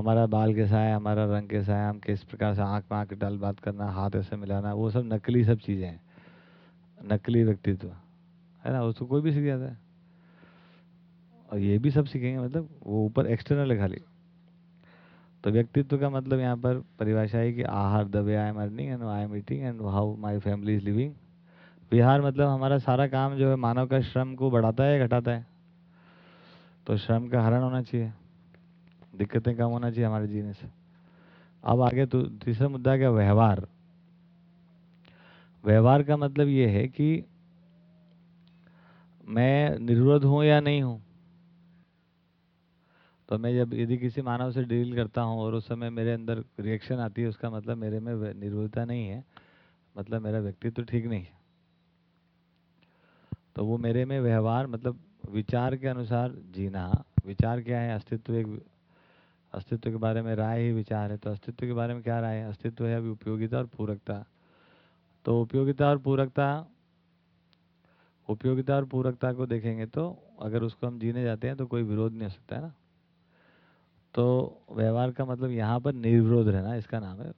हमारा बाल कैसा है, हमारा रंग कैसा है, हम किस प्रकार से आँख में आँख डाल बात करना, हाथ ऐसे मिलाना, वो सब नकली सब चीज़ें हैं। नकली व्यक्तित्व, है ना? उसको कोई भी सीख जाता है। और ये भी सब सीखेंगे मतलब वो ऊपर एक्सटर्नल है खाली। तो व्यक्तित्व का मतलब यहाँ पर परिभाषा है कि आहार the way I am earning and I am eating and how my family is living विहार मतलब हमारा सारा काम जो है मानव का श्रम को बढ़ाता है घटाता है। तो श्रम का हरण होना चाहिए। दिक्कतें कम होना चाहिए हमारे जीने से। अब आगे तो तीसरा मुद्दा क्या? व्यवहार। व्यवहार का मतलब ये है कि मैं निर्विरोध हूँ या नहीं हूँ? तो मैं जब यदि किसी मानव से डील करता हूँ और उस समय मेरे अंदर रिएक्शन आती है, उसका मतलब मेरे में निर्विरोधता नहीं है। मतलब मेरा व्यक्तित्व तो ठीक नहीं है। तो वो मेरे में व्यवहार मतलब विचार के अनुसार जीना, विचार क्या है? अस्तित्व एक अस्तित्व के बारे में राय ही विचार है तो अस्तित्व के बारे में क्या राय है? अस्तित्व है अभी उपयोगिता और पूरकता। तो उपयोगिता और पूरकता, उपयोगिता और पूरकता को देखेंगे तो अगर उसको हम जीने जाते हैं तो कोई विरोध नहीं हो सकता, है ना? तो व्यवहार का मतलब यहाँ पर निर्विरोध रहना, इसका नाम है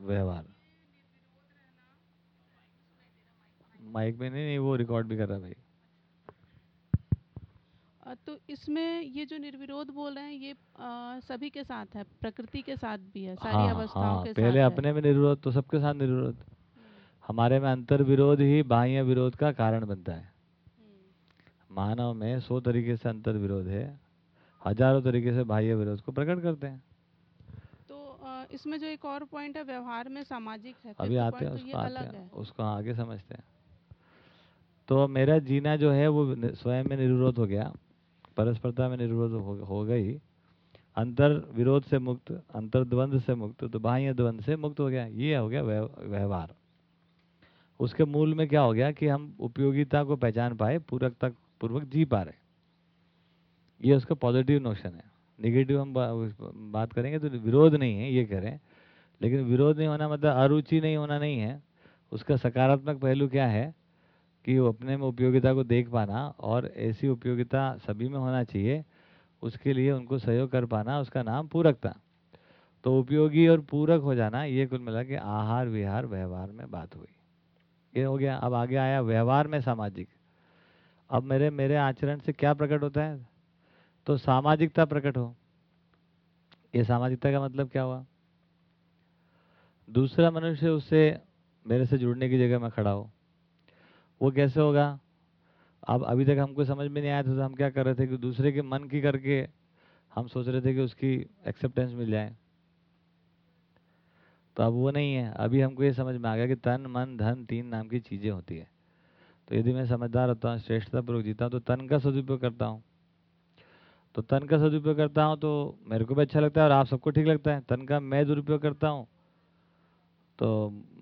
व्यवहार। माइक में नहीं नहीं, वो रिकॉर्ड भी कर रहा भाई। तो इसमें ये जो निर्विरोध बोल रहे हैं ये आ, सभी के साथ है प्रकृति के साथ भी है सारी हाँ, अवस्थाओं हाँ, के पहले साथ अपने में निर्विरोध तो सबके साथ निर्विरोध। हम्म। हमारे में अंतर विरोध ही बाह्य विरोध का कारण बनता है। हम्म। मानव में सौ तरीके से अंतर विरोध है हज़ारों तरीके से बाह्य विरोध को प्रकट करते हैं। तो इसमें जो एक और पॉइंट है व्यवहार में सामाजिक है अभी आते हैं तो उसको आते हैं उसको आगे समझते हैं। तो मेरा जीना जो है वो स्वयं में निर्विरोध हो गया। परस्परता में निर्विरोध हो, हो गई। अंतर विरोध से मुक्त अंतर द्वंद से मुक्त तो बाह्य द्वंद से मुक्त हो गया। ये हो गया व्यवहार। उसके मूल में क्या हो गया कि हम उपयोगिता को पहचान पाए पूरकता पूर्वक जी पा रहे। ये उसका पॉजिटिव नोशन है। निगेटिव हम बात करेंगे तो विरोध नहीं है ये हैं। लेकिन विरोध नहीं होना मतलब अरुचि नहीं होना नहीं है। उसका सकारात्मक पहलू क्या है? कि वो अपने में उपयोगिता को देख पाना और ऐसी उपयोगिता सभी में होना चाहिए, उसके लिए उनको सहयोग कर पाना, उसका नाम पूरकता। तो उपयोगी और पूरक हो जाना, ये कुल मिला के आहार, विहार, व्यवहार में बात हुई। ये हो गया, अब आगे आया व्यवहार में सामाजिक। अब मेरे मेरे आचरण से क्या प्रकट होता है? तो सामाजिकता प्रकट हो। ये सामाजिकता का मतलब क्या हुआ? दूसरा मनुष्य उससे मेरे से जुड़ने की जगह में खड़ा हो। वो कैसे होगा? अब अभी तक हमको समझ में नहीं आया था तो हम क्या कर रहे थे कि दूसरे के मन की करके हम सोच रहे थे कि उसकी एक्सेप्टेंस मिल जाए। तो अब वो नहीं है। अभी हमको ये समझ में आ गया कि तन, मन, धन तीन नाम की चीज़ें होती है। तो यदि मैं समझदार होता हूँ श्रेष्ठतापूर्वक जीता हूँ तो तन का सदुपयोग करता हूँ। तो तन का सदुपयोग करता हूँ तो मेरे को भी अच्छा लगता है और आप सबको ठीक लगता है। तन का मैं दुरुपयोग करता हूँ तो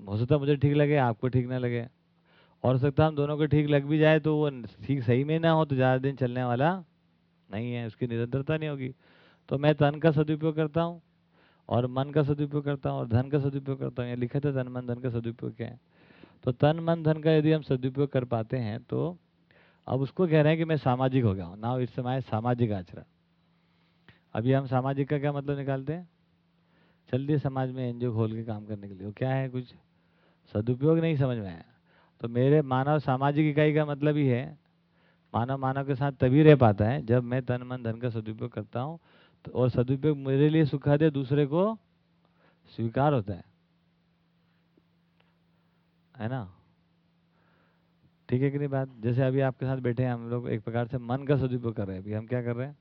हो सकता मुझे ठीक लगे, आपको ठीक ना लगे। और सकता हम दोनों को ठीक लग भी जाए तो वो ठीक सही में ना हो तो ज़्यादा दिन चलने वाला नहीं है, उसकी निरंतरता नहीं होगी। तो मैं तन का सदुपयोग करता हूँ और मन का सदुपयोग करता हूँ और धन का सदुपयोग करता हूँ। ये लिखे थे तन मन, धन का सदुपयोग क्या है। तो तन मन, धन का यदि हम सदुपयोग कर पाते हैं तो अब उसको कह रहे हैं कि मैं सामाजिक हो गया हूँ। नाउ इस समय सामाजिक आचरण। अभी हम सामाजिक का क्या मतलब निकालते हैं? चल दिए समाज में एनजीओ खोल के काम करने के लिए। वो क्या है कुछ? सदुपयोग नहीं समझ में आया। तो मेरे मानव सामाजिक इकाई का मतलब ही है, मानव मानव के साथ तभी रह पाता है जब मैं तन मन धन का सदुपयोग करता हूँ तो और सदुपयोग मेरे लिए सुखद है दूसरे को स्वीकार होता है। है ना? ठीक है कि नहीं बात? जैसे अभी आपके साथ बैठे हैं, हम लोग एक प्रकार से मन का सदुपयोग कर रहे हैं। अभी हम क्या कर रहे हैं?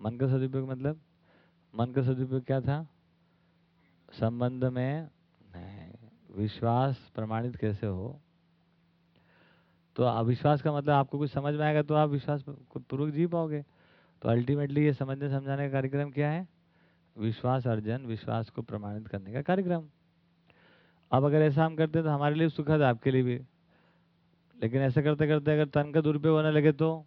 मन का सदुपयोग मतलब? मन का सदुपयोग क्या था? संबंध में विश्वास प्रमाणित कैसे हो? तो अविश्वास का मतलब आपको कुछ समझ में आएगा तो आप विश्वास पूर्वक जी पाओगे। तो अल्टीमेटली ये समझने समझाने का कार्यक्रम क्या है? विश्वास अर्जन, विश्वास को प्रमाणित करने का कार्यक्रम। अब अगर ऐसा हम करते हैं तो हमारे लिए सुखद आपके लिए भी। लेकिन ऐसा करते करते अगर तन का दुरुपयोग होने लगे तो?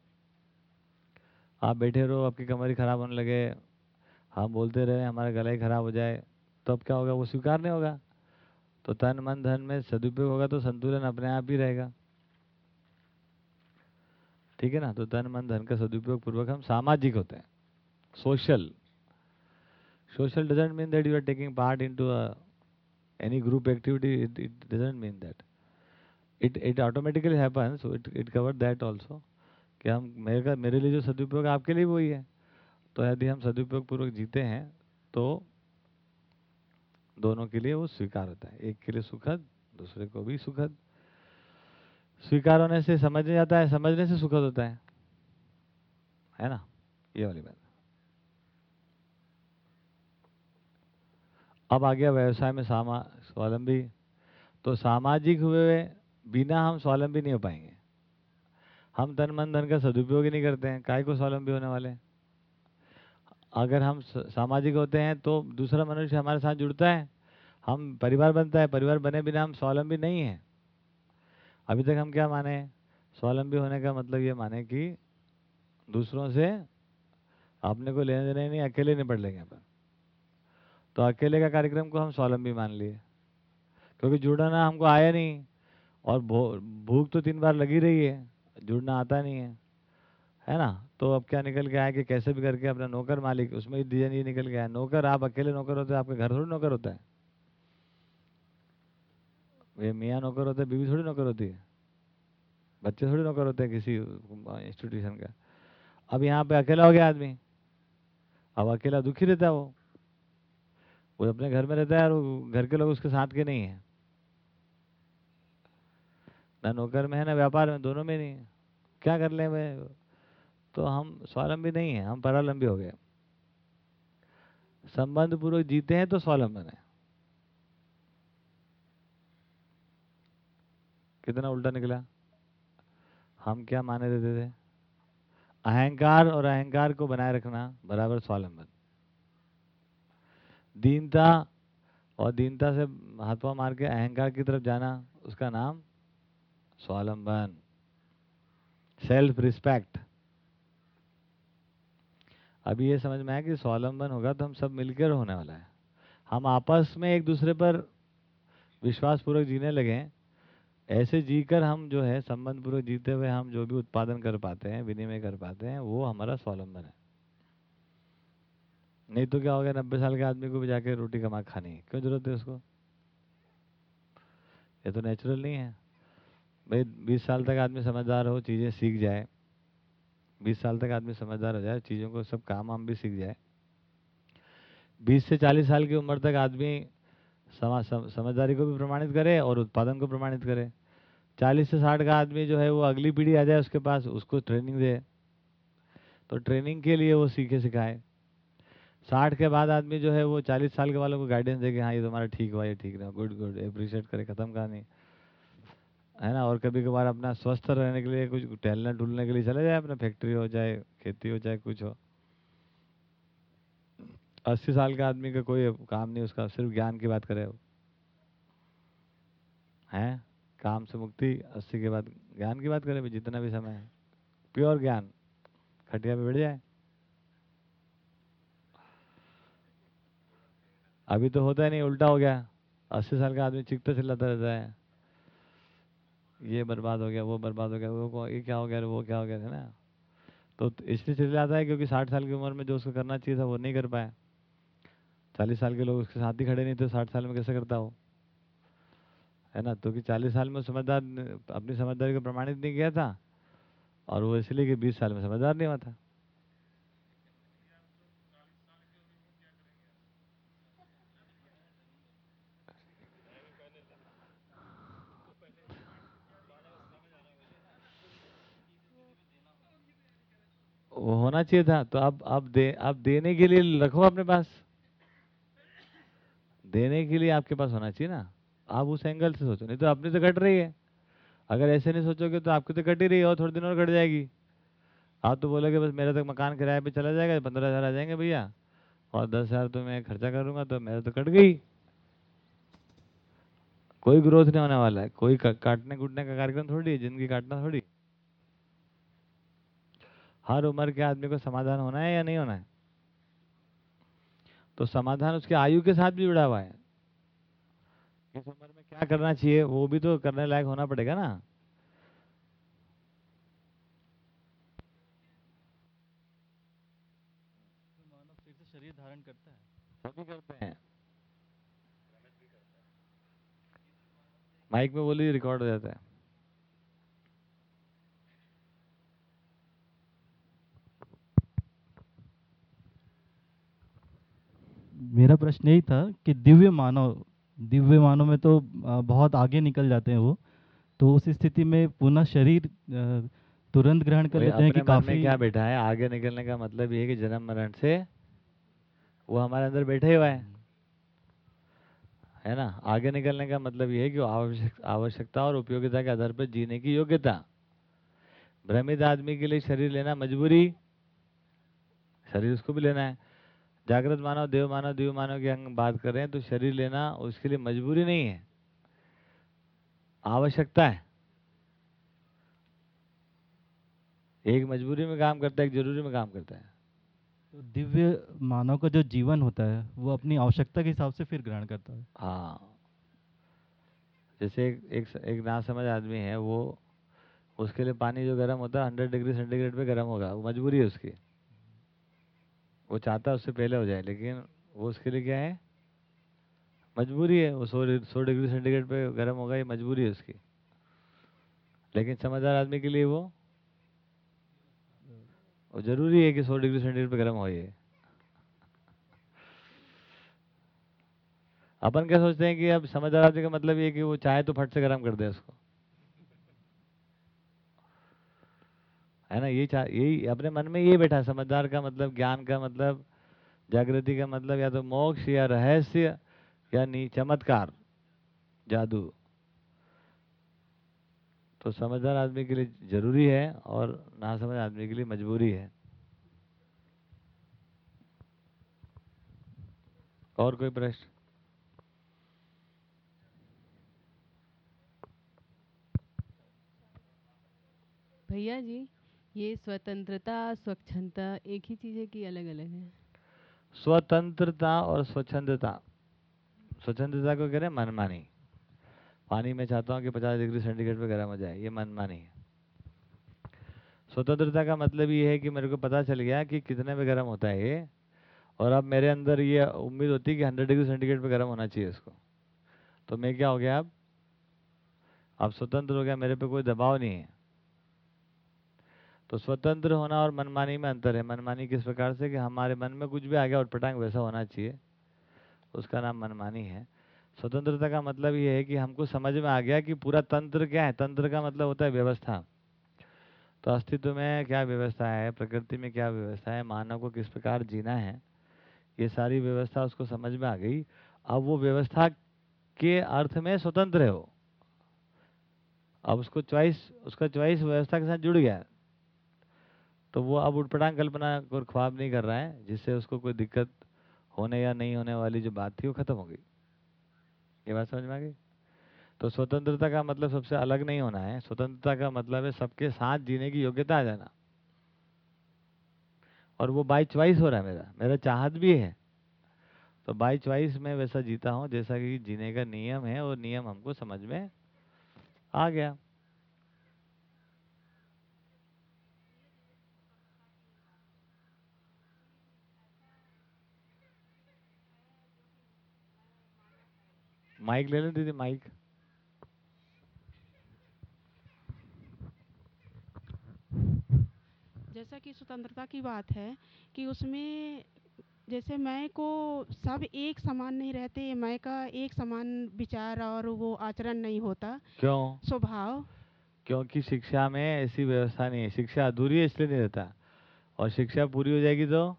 आप बैठे रहो, आपकी कमर खराब होने लगे। हम बोलते रहे, हमारा गला ही खराब हो जाए तो अब क्या होगा? वो स्वीकार नहीं होगा। तो तन मन धन में सदुपयोग होगा तो संतुलन अपने आप ही रहेगा। ठीक है ना? तो तन मन धन का सदुपयोग पूर्वक हम सामाजिक होते हैं। Social social doesn't mean that you are taking part into any group activity it it doesn't mean that it it automatically happens it it cover that also कि हम, मेरे का, मेरे लिए जो सदुपयोग आपके लिए वही है। तो यदि हम सदुपयोग पूर्वक जीते हैं तो दोनों के लिए वो स्वीकार होता है। एक के लिए सुखद, दूसरे को भी सुखद। स्वीकार होने से समझ आता है, समझने से सुखद होता है। है ना? ये वाली बात। अब आ गया व्यवसाय में सामा, स्वावलंबी। तो सामाजिक हुए बिना हम स्वावलंबी नहीं हो पाएँगे। हम तन मन धन का सदुपयोग ही नहीं करते हैं। काय को स्वावलंबी होने वाले अगर हम सामाजिक होते हैं तो दूसरा मनुष्य हमारे साथ जुड़ता है। हम परिवार बनता है, परिवार बने बिना हम स्वावलंबी नहीं हैं। अभी तक हम क्या माने? स्वावलंबी होने का मतलब ये माने कि दूसरों से अपने को लेने देने नहीं, अकेले निपट लेंगे अपन। तो अकेले का कार्यक्रम को हम स्वावलंबी मान लिए। क्योंकि जुड़ना हमको आया नहीं, और भूख तो तीन बार लगी रही है, जुड़ना आता नहीं है। है ना? तो अब क्या निकल गया है कि कैसे भी करके अपना नौकर मालिक, उसमें डिज़ाइन ये निकल गया। है नौकर, आप अकेले नौकर होते हैं, आपके घर थोड़ी नौकर होता है? ये मियाँ नौकर होते हैं, बीवी थोड़ी नौकर होती है? बच्चे थोड़ी नौकर होते हैं किसी इंस्टीट्यूशन का। अब यहाँ पे अकेला हो गया आदमी। अब अकेला दुखी रहता है वो। वो अपने घर में रहता है और घर के लोग उसके साथ के नहीं है। ना नौकर में है, ना व्यापार में, दोनों में नहीं है। क्या कर ले मैं तो हम स्वावलंबी नहीं है, हम परालंबी हो गए। संबंध पूर्वक जीते हैं तो स्वावलंबन है। कितना उल्टा निकला? हम क्या माने देते थे? अहंकार और अहंकार को बनाए रखना बराबर स्वावलंबन। दीनता और दीनता से हाथवा मार के अहंकार की तरफ़ जाना, उसका नाम स्वावलंबन। सेल्फ रिस्पेक्ट अभी ये समझ में आया कि स्वावलंबन होगा तो हम सब मिलकर होने वाला है। हम आपस में एक दूसरे पर विश्वास पूर्वक जीने लगे ऐसे जीकर हम जो है संबंध पूर्वक जीते हुए हम जो भी उत्पादन कर पाते हैं, विनिमय कर पाते हैं, वो हमारा स्वावलंबन है। नहीं तो क्या हो गया, नब्बे साल के आदमी को भी जाके रोटी कमा खानी है? क्यों ज़रूरत है उसको? ये तो नेचुरल नहीं है। भाई, बीस साल तक आदमी समझदार हो, चीज़ें सीख जाए। बीस साल तक आदमी समझदार हो जाए, चीज़ों को सब काम वाम भी सीख जाए। बीस से चालीस साल की उम्र तक आदमी समझदारी को भी प्रमाणित करे और उत्पादन को प्रमाणित करे। चालीस से साठ का आदमी जो है वो अगली पीढ़ी आ जाए उसके पास, उसको ट्रेनिंग दे। तो ट्रेनिंग के लिए वो सीखे सिखाए। साठ के बाद आदमी जो है वो चालीस साल के वालों को गाइडेंस दे कि हाँ ये तुम्हारा ठीक हुआ, ये ठीक रहा। गुड गुड अप्रिशिएट करे, ख़त्म कहानी। है ना? और कभी कभार अपना स्वस्थ रहने के लिए कुछ टहलने ढूलने के लिए चले जाए, अपना फैक्ट्री हो जाए, खेती हो जाए, कुछ हो। अस्सी साल का आदमी का कोई काम नहीं उसका, सिर्फ़ ज्ञान की बात करे वो। है? काम से मुक्ति, अस्सी के बाद ज्ञान की बात करे जितना भी समय है। प्योर ज्ञान। खटिया पे बैठ जाए। अभी तो होता ही नहीं, उल्टा हो गया। अस्सी साल का आदमी चिकता चिल्लाता रहता है। ये बर्बाद हो गया, वो बर्बाद हो गया, वो ये क्या हो गया, वो क्या हो गया, है ना? तो इसलिए चले जाता है क्योंकि साठ साल की उम्र में जो उसको करना चाहिए था वो नहीं कर पाया चालीस साल के लोग उसके साथ ही खड़े नहीं थे, साठ साल में कैसे करता वो? है ना? तो कि चालीस साल में समझदार, अपनी समझदारी को प्रमाणित नहीं किया था और वो इसलिए कि बीस साल में समझदार नहीं हुआ था। होना चाहिए था तो आप अब दे, आप देने के लिए रखो अपने पास। देने के लिए आपके पास होना चाहिए ना। आप उस एंगल से सोचो, नहीं तो अपनी तो कट रही है। अगर ऐसे नहीं सोचोगे तो आपकी तो कट ही रही है और थोड़े दिन और कट जाएगी। आप तो बोलोगे, बस मेरा तक मकान किराए पे चला जाएगा, पंद्रह हज़ार आ जाएँगे भैया। और दस हज़ार तो मैं खर्चा करूँगा तो मेरा तो कट गई। कोई ग्रोथ नहीं होने वाला है। कोई काटने कूटने का कार्यक्रम थोड़ी है ज़िंदगी काटना थोड़ी। हर उम्र के आदमी को समाधान होना है या नहीं होना है? तो समाधान उसके आयु के साथ भी जुड़ा हुआ है। इस उम्र में क्या करना चाहिए? वो भी तो करने लायक होना पड़ेगा ना। धारण करते हैं। माइक में बोली रिकॉर्ड हो जाता है। मेरा प्रश्न यही था कि दिव्य मानव दिव्य मानव में तो बहुत आगे निकल जाते हैं वो। तो उस स्थिति में पुनः शरीर तुरंत ग्रहण कर लेते हैं कि काफ़ी क्या बैठा है? आगे निकलने का मतलब ये है कि जन्म मरण से वो हमारे अंदर बैठे हुआ है। है ना? आगे निकलने का मतलब ये है कि आवश्यक आवश्यकता और उपयोगिता के आधार पर जीने की योग्यता। भ्रमित आदमी के लिए शरीर लेना मजबूरी। शरीर उसको भी लेना है। जागृत मानव देव मानव दिव्य मानव की हम बात कर रहे हैं तो शरीर लेना उसके लिए मजबूरी नहीं है। आवश्यकता है। एक मजबूरी में काम करता है एक ज़रूरी में काम करता है। तो दिव्य मानव का जो जीवन होता है वो अपनी आवश्यकता के हिसाब से फिर ग्रहण करता है। हाँ। जैसे एक एक, एक नासमझ आदमी है वो उसके लिए पानी जो गर्म होता है हंड्रेड डिग्री सेंटीग्रेड पे गर्म होगा वो मजबूरी है उसकी। वो चाहता है उससे पहले हो जाए, लेकिन वो उसके लिए क्या है? मजबूरी है, वो सौ सौ डिग्री सेंटीग्रेड पे गर्म होगा, ये मजबूरी है उसकी। लेकिन समझदार आदमी के लिए वो वो ज़रूरी है कि सौ डिग्री सेंटीग्रेड पे गर्म हो ये। अपन क्या सोचते हैं कि अब समझदार आदमी का मतलब ये कि वो चाहे तो फट से गर्म कर दे उसको। है ना? ये चाह यही अपने मन में ये बैठा समझदार का मतलब ज्ञान का मतलब जागृति का मतलब या तो मोक्ष, या रहस्य, या नी, चमत्कार, जादू। तो समझदार आदमी के लिए ज़रूरी है और ना समझ आदमी के लिए मजबूरी है। और कोई प्रश्न? भैया जी? ये स्वतंत्रता, स्वच्छंदता एक ही चीज़ है कि अलग अलग है? स्वतंत्रता और स्वच्छंदता। स्वच्छंदता को कह रहे हैं मनमानी। पानी में चाहता हूँ कि 50 डिग्री सेंटीग्रेड पे गर्म हो जाए, ये मनमानी है। स्वतंत्रता का मतलब ये है कि मेरे को पता चल गया कि कितने पे गर्म होता है ये, और अब मेरे अंदर ये उम्मीद होती है कि 100 डिग्री सेंटीग्रेड पे गर्म होना चाहिए इसको। तो मैं क्या हो गया अब? अब स्वतंत्र हो गया, मेरे पे कोई दबाव नहीं है। तो स्वतंत्र होना और मनमानी में अंतर है। मनमानी किस प्रकार से? कि हमारे मन में कुछ भी आ गया और पटांग वैसा होना चाहिए। उसका नाम मनमानी है। स्वतंत्रता का मतलब ये है कि हमको समझ में आ गया कि पूरा तंत्र क्या है। तंत्र का मतलब होता है व्यवस्था। तो अस्तित्व में क्या व्यवस्था है? प्रकृति में क्या व्यवस्था है? मानव को किस प्रकार जीना है? ये सारी व्यवस्था उसको समझ में आ गई। अब वो व्यवस्था के अर्थ में स्वतंत्र है वो। अब उसको चॉइस उसका चॉइस व्यवस्था के साथ जुड़ गया। तो वो अब उठपटांग कल्पना और ख्वाब नहीं कर रहा है, जिससे उसको कोई दिक्कत होने या नहीं होने वाली जो बात थी वो खत्म हो गई। ये बात समझ में आ गई? तो स्वतंत्रता का मतलब सबसे अलग नहीं होना है। स्वतंत्रता का मतलब है सबके साथ जीने की योग्यता आ जाना। और वो बाई च्वाइस हो रहा है मेरा। मेरा चाहत भी है। तो बाई च्वाइस में वैसा जीता हूँ, जैसा कि जीने का नियम है और नियम हमको समझ में आ गया। माइक ले लें दीदी माइक। जैसा कि स्वतंत्रता की बात है कि उसमें जैसे मैं को सब एक समान नहीं रहते मैं का एक समान विचार और वो आचरण नहीं होता। क्यों? स्वभाव। क्योंकि शिक्षा में ऐसी व्यवस्था नहीं है। शिक्षा अधूरी है इसलिए नहीं रहता। और शिक्षा पूरी हो जाएगी तो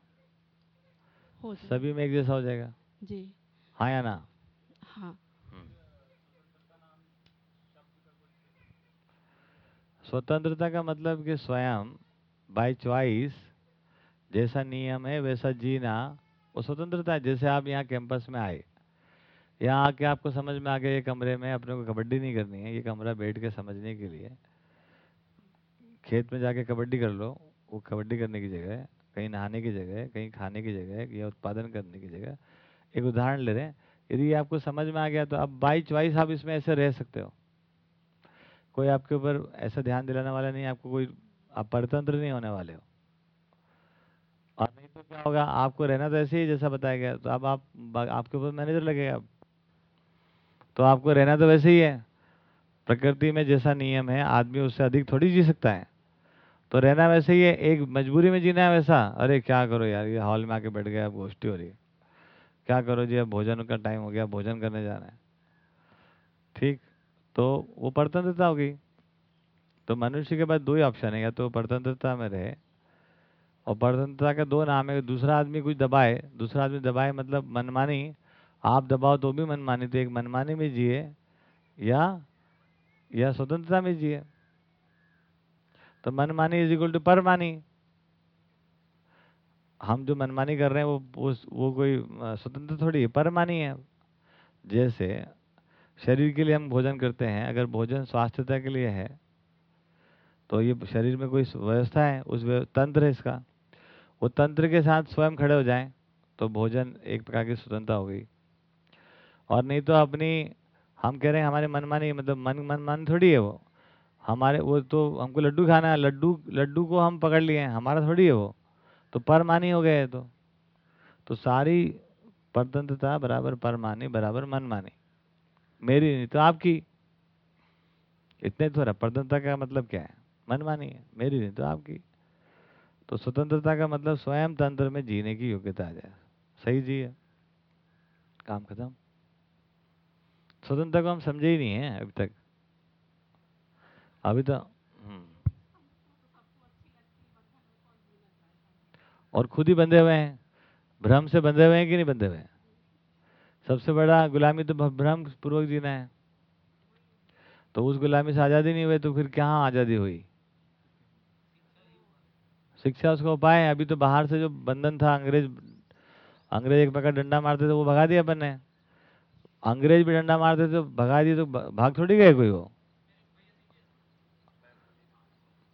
हो सभी में एक जैसा हो जाएगा। जी। हाँ या ना हाँ स्वतंत्रता का मतलब कि स्वयं बाय चॉइस जैसा नियम है, वैसा जीना, वो स्वतंत्रता है, जैसे आप यहाँ कैंपस में आए। यहाँ आके आपको समझ में आ गया, ये कमरे में अपने को कबड्डी नहीं करनी है, ये कमरा बैठ के समझने के लिए। खेत में जाके कबड्डी कर लो, वो कबड्डी करने की जगह कहीं नहाने की जगह कहीं खाने की जगह है, या उत्पादन करने की जगह। एक उदाहरण ले रहे हैं, यदि आपको समझ में आ गया तो आप बाई चॉइस आप इसमें ऐसे रह सकते हो। कोई आपके ऊपर ऐसा ध्यान दिलाने वाला नहीं आपको कोई, आप परतंत्र नहीं होने वाले हो। और नहीं तो क्या होगा, आपको रहना तो ऐसे ही जैसा बताया गया तो अब आप बा- आपके ऊपर मैनेजर लगेगा। तो आपको रहना तो वैसे ही है, प्रकृति में जैसा नियम है, आदमी उससे अधिक थोड़ी जी सकता है। तो रहना वैसे ही है, एक मजबूरी में जीना है वैसा, अरे क्या करो यार, ये हॉल में आके बैठ गया गोष्ठी हो रही है। क्या करो जी, अब भोजन का टाइम हो गया, भोजन करने जाना है। ठीक? तो वो परतंत्रता होगी। तो मनुष्य के पास दो ही ऑप्शन है या तो परतंत्रता में रहे और परतंत्रता का दो नाम है दूसरा आदमी कुछ दबाए दूसरा आदमी दबाए मतलब मनमानी आप दबाओ तो भी मनमानी तो एक मनमानी में जिए या या स्वतंत्रता में जिए। तो मनमानी इज़ इक्वल टू परमानी। हम जो मनमानी कर रहे हैं वो वो, वो कोई स्वतंत्र थोड़ी है परमानी है। जैसे शरीर के लिए हम भोजन करते हैं, अगर भोजन स्वास्थ्यता के लिए है तो ये शरीर में कोई व्यवस्था है? उस तंत्र है इसका। वो तंत्र के साथ स्वयं खड़े हो जाएँ तो भोजन एक प्रकार की स्वतंत्रता हो गई। और नहीं तो अपनी, हम कह रहे हैं हमारे मनमानी मतलब मन, मनमानी थोड़ी है वो। हमारे, वो तो हमको लड्डू खाना है, लड्डू लड्डू को हम पकड़ लिए हैं, हमारा थोड़ी है वो। तो परमानी हो गए तो। तो सारी परतंत्रता बराबर परमानी बराबर मनमानी। मेरी नहीं तो आपकी। इतने थोड़ा परतंत्रता का मतलब क्या है? मनमानी है। मेरी नहीं तो आपकी। तो स्वतंत्रता का मतलब स्वयं तंत्र में जीने की योग्यता आ जाए। सही जी है। काम खत्म। स्वतंत्रता को हम समझे ही नहीं है अभी तक। अभी तो हम्म। और खुद ही बंधे हुए हैं। भ्रम से बंधे हुए हैं कि नहीं बंधे हुए हैं? सबसे बड़ा गुलामी तो भ्रम पूर्वक जीना है। तो उस गुलामी से आज़ादी नहीं हुई तो फिर कहाँ आज़ादी हुई? शिक्षा उसका उपाय है। अभी तो बाहर से जो बंधन था, अंग्रेज़ अंग्रेज़ एक प्रकार डंडा मारते थे, वो भगा दिया अपन ने। अंग्रेज़ भी डंडा मारते थे, भगा दिए तो भाग थोड़ी गए कोई वो?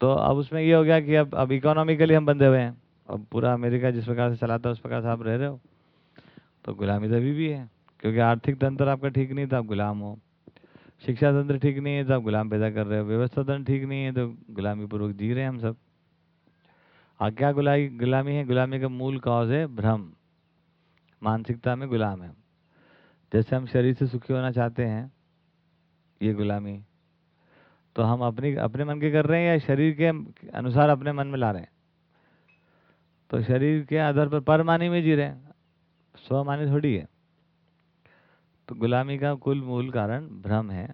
तो अब उसमें ये हो गया कि अब अब इकोनॉमिकली हम बंधे हुए हैं। अब पूरा अमेरिका जिस प्रकार से चलाता है, उस प्रकार से आप रह रहे हो। तो गुलामी तो अभी भी है। क्योंकि आर्थिक तंत्र आपका ठीक नहीं तो आप गुलाम हो। शिक्षा तंत्र ठीक नहीं है तो आप गुलाम पैदा कर रहे हो। व्यवस्था तंत्र ठीक नहीं है तो गुलामी पूर्वक जी रहे हैं हम सब। क्या गुलाई, गुलामी है? गुलामी का मूल कॉज है भ्रम। मानसिकता में गुलाम है जैसे हम शरीर से सुखी होना चाहते हैं, ये गुलामी। तो हम अपनी, अपने मन के कर रहे हैं या शरीर के अनुसार अपने मन में ला रहे हैं? तो शरीर के आधार पर परमानी में जी रहे हैं। स्वमानी थोड़ी है। तो गुलामी का कुल मूल कारण भ्रम है।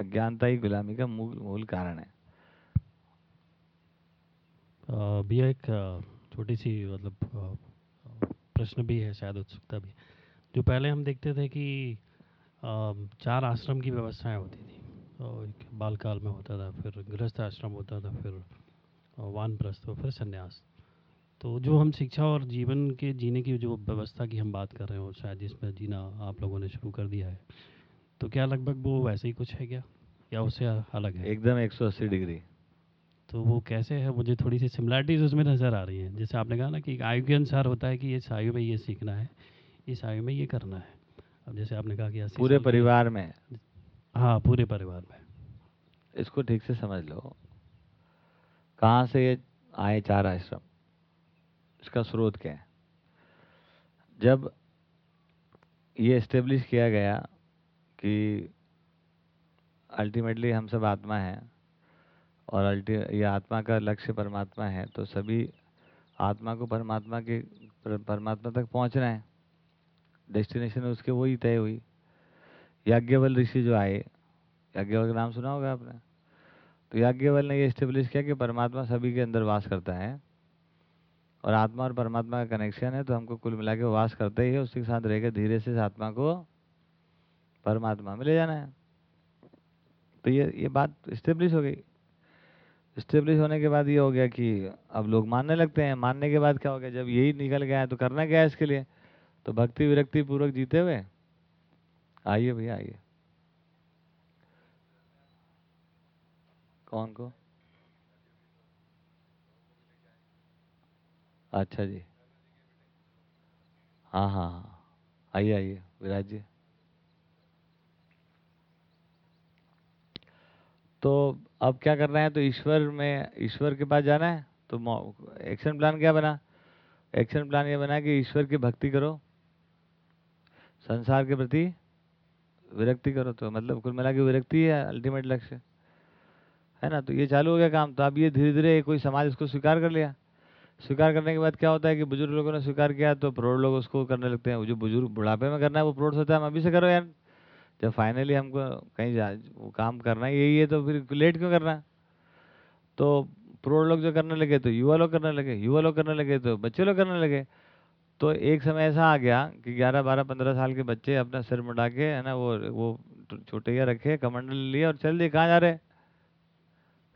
अज्ञानता ही गुलामी का मूल मूल कारण है। भैया एक छोटी सी मतलब प्रश्न भी है शायद उत्सुकता भी। जो पहले हम देखते थे कि चार आश्रम की व्यवस्थाएँ होती थी। तो एक बाल काल में होता था, फिर गृहस्थ आश्रम होता था, फिर वानप्रस्थ, फिर संन्यास। तो जो हम शिक्षा और जीवन के जीने की जो व्यवस्था की हम बात कर रहे हो शायद जिसमें जीना आप लोगों ने शुरू कर दिया है तो क्या लगभग वो वैसे ही कुछ है क्या? या उससे अलग है? एकदम 180 डिग्री। तो वो कैसे है? मुझे थोड़ी सी सिमिलरिटीज उसमें नज़र आ रही हैं। जैसे आपने कहा ना कि आयु के अनुसार होता है कि इस आयु में ये सीखना है इस आयु में ये करना है। अब जैसे आपने कहा कि पूरे परिवार में। हाँ पूरे परिवार में। इसको ठीक से समझ लो। कहाँ से ये आए चार आश्रम? इसका स्रोत क्या है? जब ये इस्टेब्लिश किया गया कि अल्टीमेटली हम सब आत्मा हैं और अल्टी ये आत्मा का लक्ष्य परमात्मा है तो सभी आत्मा को परमात्मा के पर- परमात्मा तक पहुँचना है। डेस्टिनेशन उसके वही तय हुई। याज्ञवल ऋषि जो आए, याज्ञवल का नाम सुना होगा आपने? तो याज्ञवल ने ये इस्टेब्लिश किया कि परमात्मा सभी के अंदर वास करता है। और आत्मा और परमात्मा का कनेक्शन है तो हमको कुल मिला के वास करते ही है उसके साथ रहकर धीरे से आत्मा को परमात्मा में ले जाना है। तो ये ये बात इस्टेब्लिश हो गई। इस्टेब्लिश होने के बाद ये हो गया कि अब लोग मानने लगते हैं। मानने के बाद क्या हो गया? जब यही निकल गया है तो करना क्या है इसके लिए? तो भक्ति विरक्ति पूर्वक जीते हुए, आइए भैया, आइए। कौन को? अच्छा जी। हाँ हाँ हाँ। आइए आइए, विराज जी। तो अब क्या करना है? तो ईश्वर में, ईश्वर के पास जाना है? तो एक्शन प्लान क्या बना? एक्शन प्लान ये बना कि ईश्वर की भक्ति करो। संसार के प्रति विरक्ति करो तो मतलब कुल मिला के विरक्ति है अल्टीमेट लक्ष्य। है ना? तो ये चालू हो गया काम तो अब ये धीरे धीरे कोई समाज इसको स्वीकार कर लिया। स्वीकार करने के बाद क्या होता है कि बुज़ुर्ग लोगों ने स्वीकार किया तो प्रौढ़ लोग उसको करने लगते हैं। जो बुज़ुर्ग, बुढ़ापे में करना है, वो प्रौढ़ सोचता है हम अभी से करो यार। जब फाइनली हमको कहीं जा, वो काम करना है यही है तो फिर लेट क्यों करना? तो प्रौढ़ लोग जो करने लगे तो युवा लोग करने लगे, युवा लोग करने लगे तो बच्चे लोग करने लगे। तो एक समय ऐसा आ गया कि 11 12 15 साल के बच्चे अपना सिर मुड़ा के, है ना, वो वो छोटे रखे, कमंडल लिए और चल दिए, कहाँ जा रहे?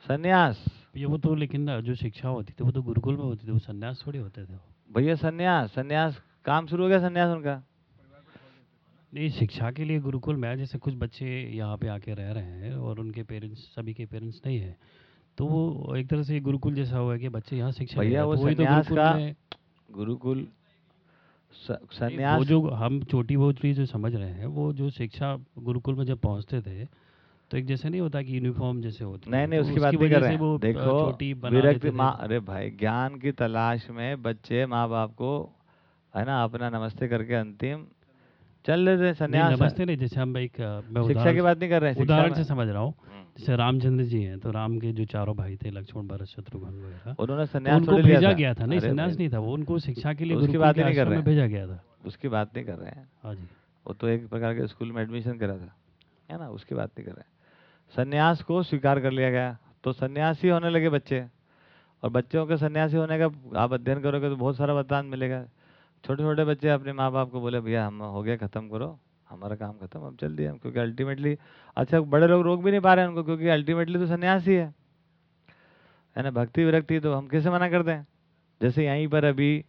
सन्यास। ये वो तो लेकिन जो शिक्षा होती थी वो तो गुरुकुल में होती थी वो सन्यास थोड़ी होते थे भैया सन्यास सन्यास काम शुरू हो गया सन्यास उनका? नहीं शिक्षा के लिए गुरुकुल में जैसे कुछ बच्चे यहाँ पे आके रह रहे हैं और उनके पेरेंट्स सभी के पेरेंट्स नहीं है तो वो एक तरह से गुरुकुल जैसा हुआ है कि बच्चे यहाँ शिक्षा भैया वो तो सन्यास का गुरुकुल सन्यास वो जो हम छोटी बहुत जो समझ रहे हैं वो जो शिक्षा गुरुकुल में जब पहुँचते थे तो एक जैसे नहीं होता कि यूनिफॉर्म जैसे होता नहीं नहीं तो उसकी बात नहीं कर रहे हैं। देखो विरक्ति माँ अरे भाई ज्ञान की तलाश में बच्चे माँ बाप को है ना अपना नमस्ते करके अंतिम चल लेते सन्यास नमस्ते नहीं जैसे हम एक शिक्षा की बात नहीं कर रहे हैं उदाहरण से समझ रहा हूँ। हम्म। जैसे रामचंद्र जी हैं तो राम के जो चारों भाई थे लक्ष्मण भरत शत्रुघ्न वगैरह उन्होंने सन्यास उनको भेजा गया था। नहीं सन्यास नहीं था वो उनको शिक्षा के लिए उसकी बात नहीं कर रहे भेजा गया था। उसकी बात नहीं कर रहे हैं। हाँ जी। वो तो एक प्रकार के स्कूल में एडमिशन करा था। है ना उसकी बात नहीं कर रहे संन्यास को स्वीकार कर लिया गया। तो सन्यासी होने लगे बच्चे। और बच्चों के सन्यासी होने का आप अध्ययन करोगे तो बहुत सारा वरदान मिलेगा। छोटे छोटे बच्चे अपने माँ बाप को बोले, भैया, हम हो गया, ख़त्म करो। हमारा काम खत्म, अब चल दिया क्योंकि अल्टीमेटली अच्छा बड़े लोग रोक भी नहीं पा रहे उनको, क्योंकि अल्टीमेटली तो सन्यासी है। है ना भक्ति विरक्ति तो हम कैसे मना करते हैं जैसे यहीं पर अभी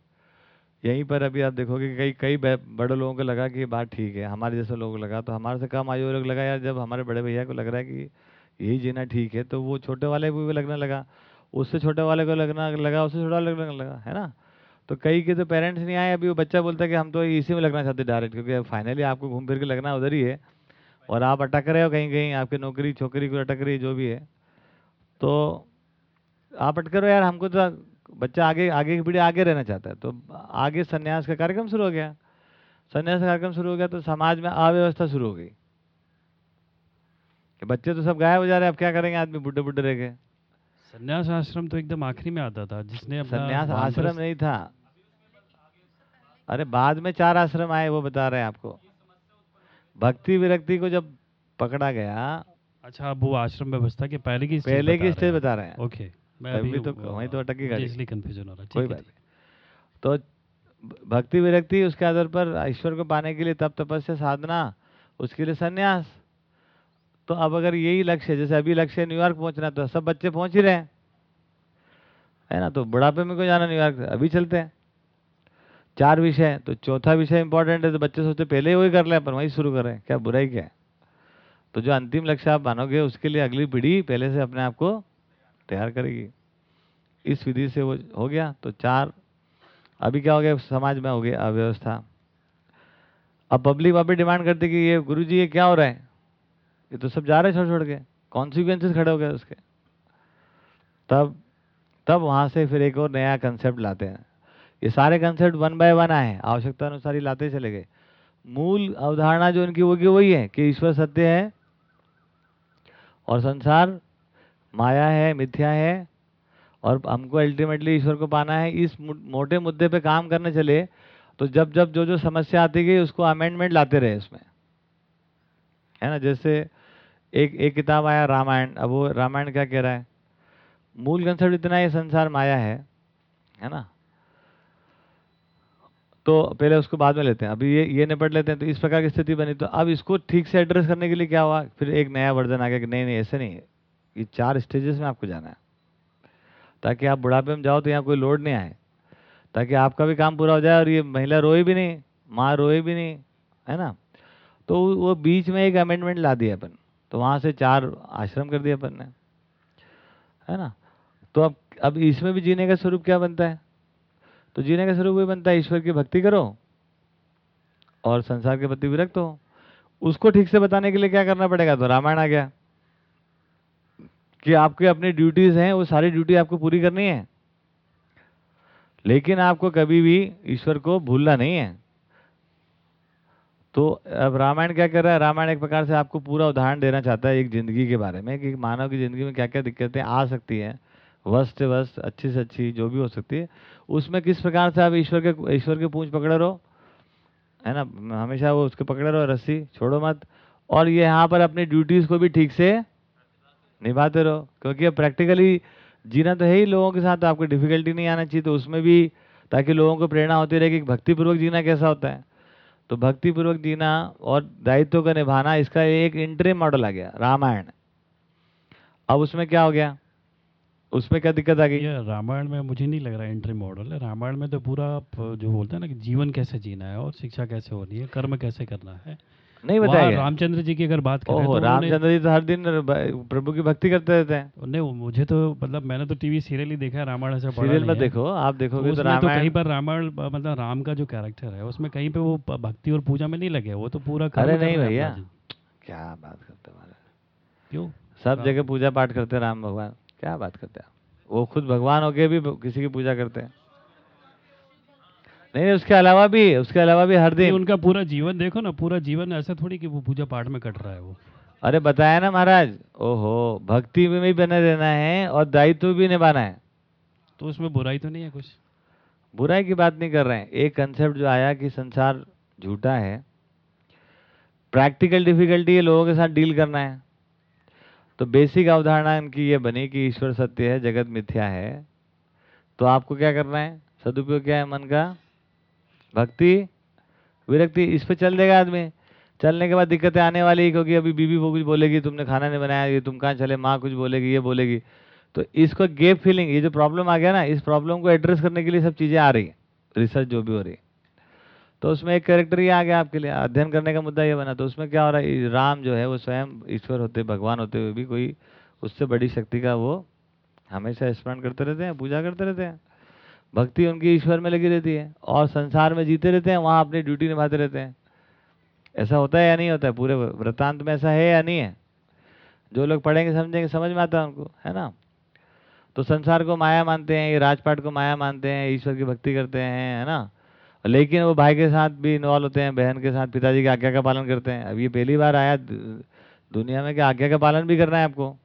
यहीं पर अभी आप देखोगे कई कई बड़े लोगों को लगा कि ये बात ठीक है, हमारे जैसे लोग लगा तो हमारे से कम आयु लोग लगा यार, जब हमारे बड़े भैया को लग रहा है कि यही जीना ठीक है तो वो छोटे वाले को भी लगने लगा, उससे छोटे वाले को लगना लगा, उससे छोटा वाले लगने लगा, है ना? तो कई के तो पेरेंट्स नहीं आए, अभी वो बच्चा बोलता है कि हम तो इसी में लगना चाहते डायरेक्ट क्योंकि फाइनली आपको घूम फिर के लगना उधर ही है, और आप अटक रहे हो कहीं कहीं, आपकी नौकरी, छोकरी को अटक रही जो भी है तो आप अटक रहे हो यार, हमको तो बच्चा आगे आगे की पीढ़ी आगे रहना चाहता है तो आगे संन्यास का कार्यक्रम शुरू हो गया। संन्यास का कार्यक्रम शुरू हो गया तो समाज में अव्यवस्था शुरू हो गई। कि बच्चे तो सब गायब हो जा रहे हैं अब क्या करेंगे? आदमी बुढ़े बुढ़े रह गए। संन्यास आश्रम तो एकदम आखिरी में आता था जिसने संन्यास आश्रम नहीं था। अरे बाद में चार आश्रम आए वो बता रहे हैं आपको। भक्ति विरक्ति को जब पकड़ा गया अच्छा अब वो आश्रम व्यवस्था के पहले की पहले की स्टेज बता रहे हैं। ओके। अभी तो वहीं तो अटकी गाड़ी इसलिए कंफ्यूजन हो। रहा कोई बात नहीं। तो भक्ति विरक्ति उसके आधार पर ईश्वर को पाने के लिए तप तपस्या साधना उसके लिए संन्यास। तो अब अगर यही लक्ष्य जैसे अभी लक्ष्य न्यूयॉर्क पहुँचना तो सब बच्चे पहुँच ही रहे हैं। है ना? तो बुढ़ापे में क्यों जाना न्यूयॉर्क अभी चलते हैं। चार विषय तो चौथा विषय इंपॉर्टेंट है तो बच्चे सोचते पहले ही वही कर ले पर वही शुरू करें क्या बुराई क्या है? तो जो अंतिम लक्ष्य आप मानोगे उसके लिए अगली पीढ़ी पहले से अपने आप को तैयार करेगी। इस विधि से वो हो गया तो चार। अभी क्या हो गया? समाज में हो गया अव्यवस्था। अब पब्लिक वापस डिमांड करती कि ये गुरु ये क्या हो रहा है? ये तो सब जा रहे छोड़ छोड़ के। कॉन्सिक्वेंसेस खड़े हो गए उसके। तब तब वहाँ से फिर एक और नया कंसेप्ट लाते हैं। ये सारे कंसेप्ट वन बाय वन आए आवश्यकता अनुसार ही लाते चले गए। मूल अवधारणा जो इनकी होगी वही है कि ईश्वर सत्य है और संसार माया है, मिथ्या है और हमको अल्टीमेटली ईश्वर को पाना है, इस मोटे मुद्दे पे काम करने चले तो जब जब जो जो समस्या आती गई, उसको अमेंडमेंट लाते रहे उसमें। है ना? जैसे एक एक किताब आया रामायण, अब वो रामायण क्या कह रहा है? मूल कंसेप्ट इतना ये संसार माया है है ना? तो पहले उसको बाद में लेते हैं। अभी ये ये निपट लेते हैं तो इस प्रकार की स्थिति बनी तो अब इसको ठीक से एड्रेस करने के लिए क्या हुआ? फिर एक नया वर्जन आ गया कि नहीं नहीं, ऐसे नहीं है। ये चार स्टेजेस में आपको जाना है। ताकि आप बुढ़ापे में जाओ तो यहाँ कोई लोड नहीं आए। ताकि आपका भी काम पूरा हो जाए और ये महिला रोए भी नहीं, माँ रोए भी नहीं, है ना? तो वो बीच में एक अमेंडमेंट ला दिया अपन। तो वहाँ से चार आश्रम कर दिया अपन ने। है ना? तो अब अब इसमें भी जीने का स्वरूप क्या बनता है? तो जीने का स्वरूप वही बनता है, ईश्वर की भक्ति करो और संसार के प्रति विरक्त हो। उसको ठीक से बताने के लिए क्या करना पड़ेगा? तो रामायण आ गया। कि आपके अपनी ड्यूटीज़ हैं, वो सारी ड्यूटी आपको पूरी करनी है। लेकिन आपको कभी भी ईश्वर को भूलना नहीं है। तो अब रामायण क्या कर रहा है? रामायण एक प्रकार से आपको पूरा उदाहरण देना चाहता है एक ज़िंदगी के बारे में, कि मानव की ज़िंदगी में क्या क्या दिक्कतें आ सकती हैं। वस्त वस्त, अच्छी से अच्छी, जो भी हो सकती है। उसमें किस प्रकार से आप ईश्वर के ईश्वर के पूंछ पकड़े रहो? है ना? हमेशा वो उसके पकड़े रहो, रस्सी, छोड़ो मत। और ये यहाँ पर अपनी ड्यूटीज़ को भी ठीक से निभाते रहो क्योंकि अब प्रैक्टिकली जीना तो है ही लोगों के साथ, आपको डिफिकल्टी नहीं आना चाहिए तो उसमें भी ताकि लोगों को प्रेरणा होती रहे कि भक्तिपूर्वक जीना कैसा होता है। तो भक्तिपूर्वक जीना और दायित्व का निभाना, इसका एक इंटरम मॉडल आ गया, रामायण। अब उसमें क्या हो गया? उसमें क्या दिक्कत आ गई? रामायण में मुझे नहीं लग रहा एंट्री मॉडल है। रामायण में तो पूरा जो बोलते हैं ना कि जीवन कैसे जीना है और शिक्षा कैसे होनी है, कर्म कैसे करना है नहीं बताया रामचंद्र जी की अगर बात करें तो रामचंद्र जी तो हर दिन प्रभु की भक्ति करते रहते हैं। नहीं वो मुझे तो मतलब मैंने तो टीवी सीरियल ही देखा है रामायण ऐसा सीरियल में देखो आप तो देखोगे तो उसमें तो कहीं पर रामायण मतलब राम का जो कैरेक्टर है उसमें कहीं पे वो भक्ति और पूजा में नहीं लगे वो तो पूरा अरे नहीं भैया। क्या बात करते क्यों? सब हाँ। जगह पूजा पाठ करते राम भगवान। क्या बात करते हैं वो खुद भगवान होके भी किसी की पूजा करते हैं। नहीं उसके अलावा भी उसके अलावा भी हर दिन। उनका पूरा जीवन देखो ना पूरा जीवन ऐसा थोड़ी कि वो पूजा पाठ में कट रहा है वो। अरे बताया ना महाराज? ओहो भक्ति में भी बने रहना है और दायित्व भी निभाना है। तो उसमें बुराई तो नहीं है कुछ? बुराई की बात नहीं कर रहे हैं। एक कंसेप्ट जो आया कि संसार झूठा है। प्रैक्टिकल डिफिकल्टी लोगों के साथ डील करना है। तो बेसिक अवधारणा इनकी ये बनी कि ईश्वर सत्य है जगत मिथ्या है। तो आपको क्या करना है? सदुपयोग क्या है मन का? भक्ति? विरक्ति? इस पे चल देगा आदमी। चलने के बाद दिक्कतें आने वाली है, क्योंकि अभी बीबी वो कुछ बोलेगी तुमने खाना नहीं बनाया ये तुम कहाँ चले माँ कुछ बोलेगी ये बोलेगी। तो इसको गेप फीलिंग ये जो प्रॉब्लम आ गया ना इस प्रॉब्लम को एड्रेस करने के लिए सब चीज़ें आ रही हैं। रिसर्च जो भी हो रही है। तो उसमें एक कैरेक्टर ये आ गया आपके लिए। अध्ययन करने का मुद्दा ये बना। तो उसमें क्या हो रहा है? राम जो है वो स्वयं ईश्वर होते भगवान होते हुए भी कोई उससे बड़ी शक्ति का वो हमेशा स्मरण करते रहते हैं पूजा करते रहते हैं। भक्ति उनकी ईश्वर में लगी रहती है और संसार में जीते रहते हैं, वहाँ अपनी ड्यूटी निभाते रहते हैं। ऐसा होता है या नहीं होता है? पूरे वृत्तांत में ऐसा है या नहीं है? जो लोग पढ़ेंगे, समझेंगे, समझ में आता है उनको, है ना? तो संसार को माया मानते हैं, ये राजपाट को माया मानते हैं, ईश्वर की भक्ति करते हैं, है ना? लेकिन वो भाई के साथ भी इन्वॉल्व होते हैं, बहन के साथ, पिताजी की आज्ञा का पालन करते हैं। अब ये पहली बार आया, दुनिया में कि आज्ञा का पालन भी करना है आपको?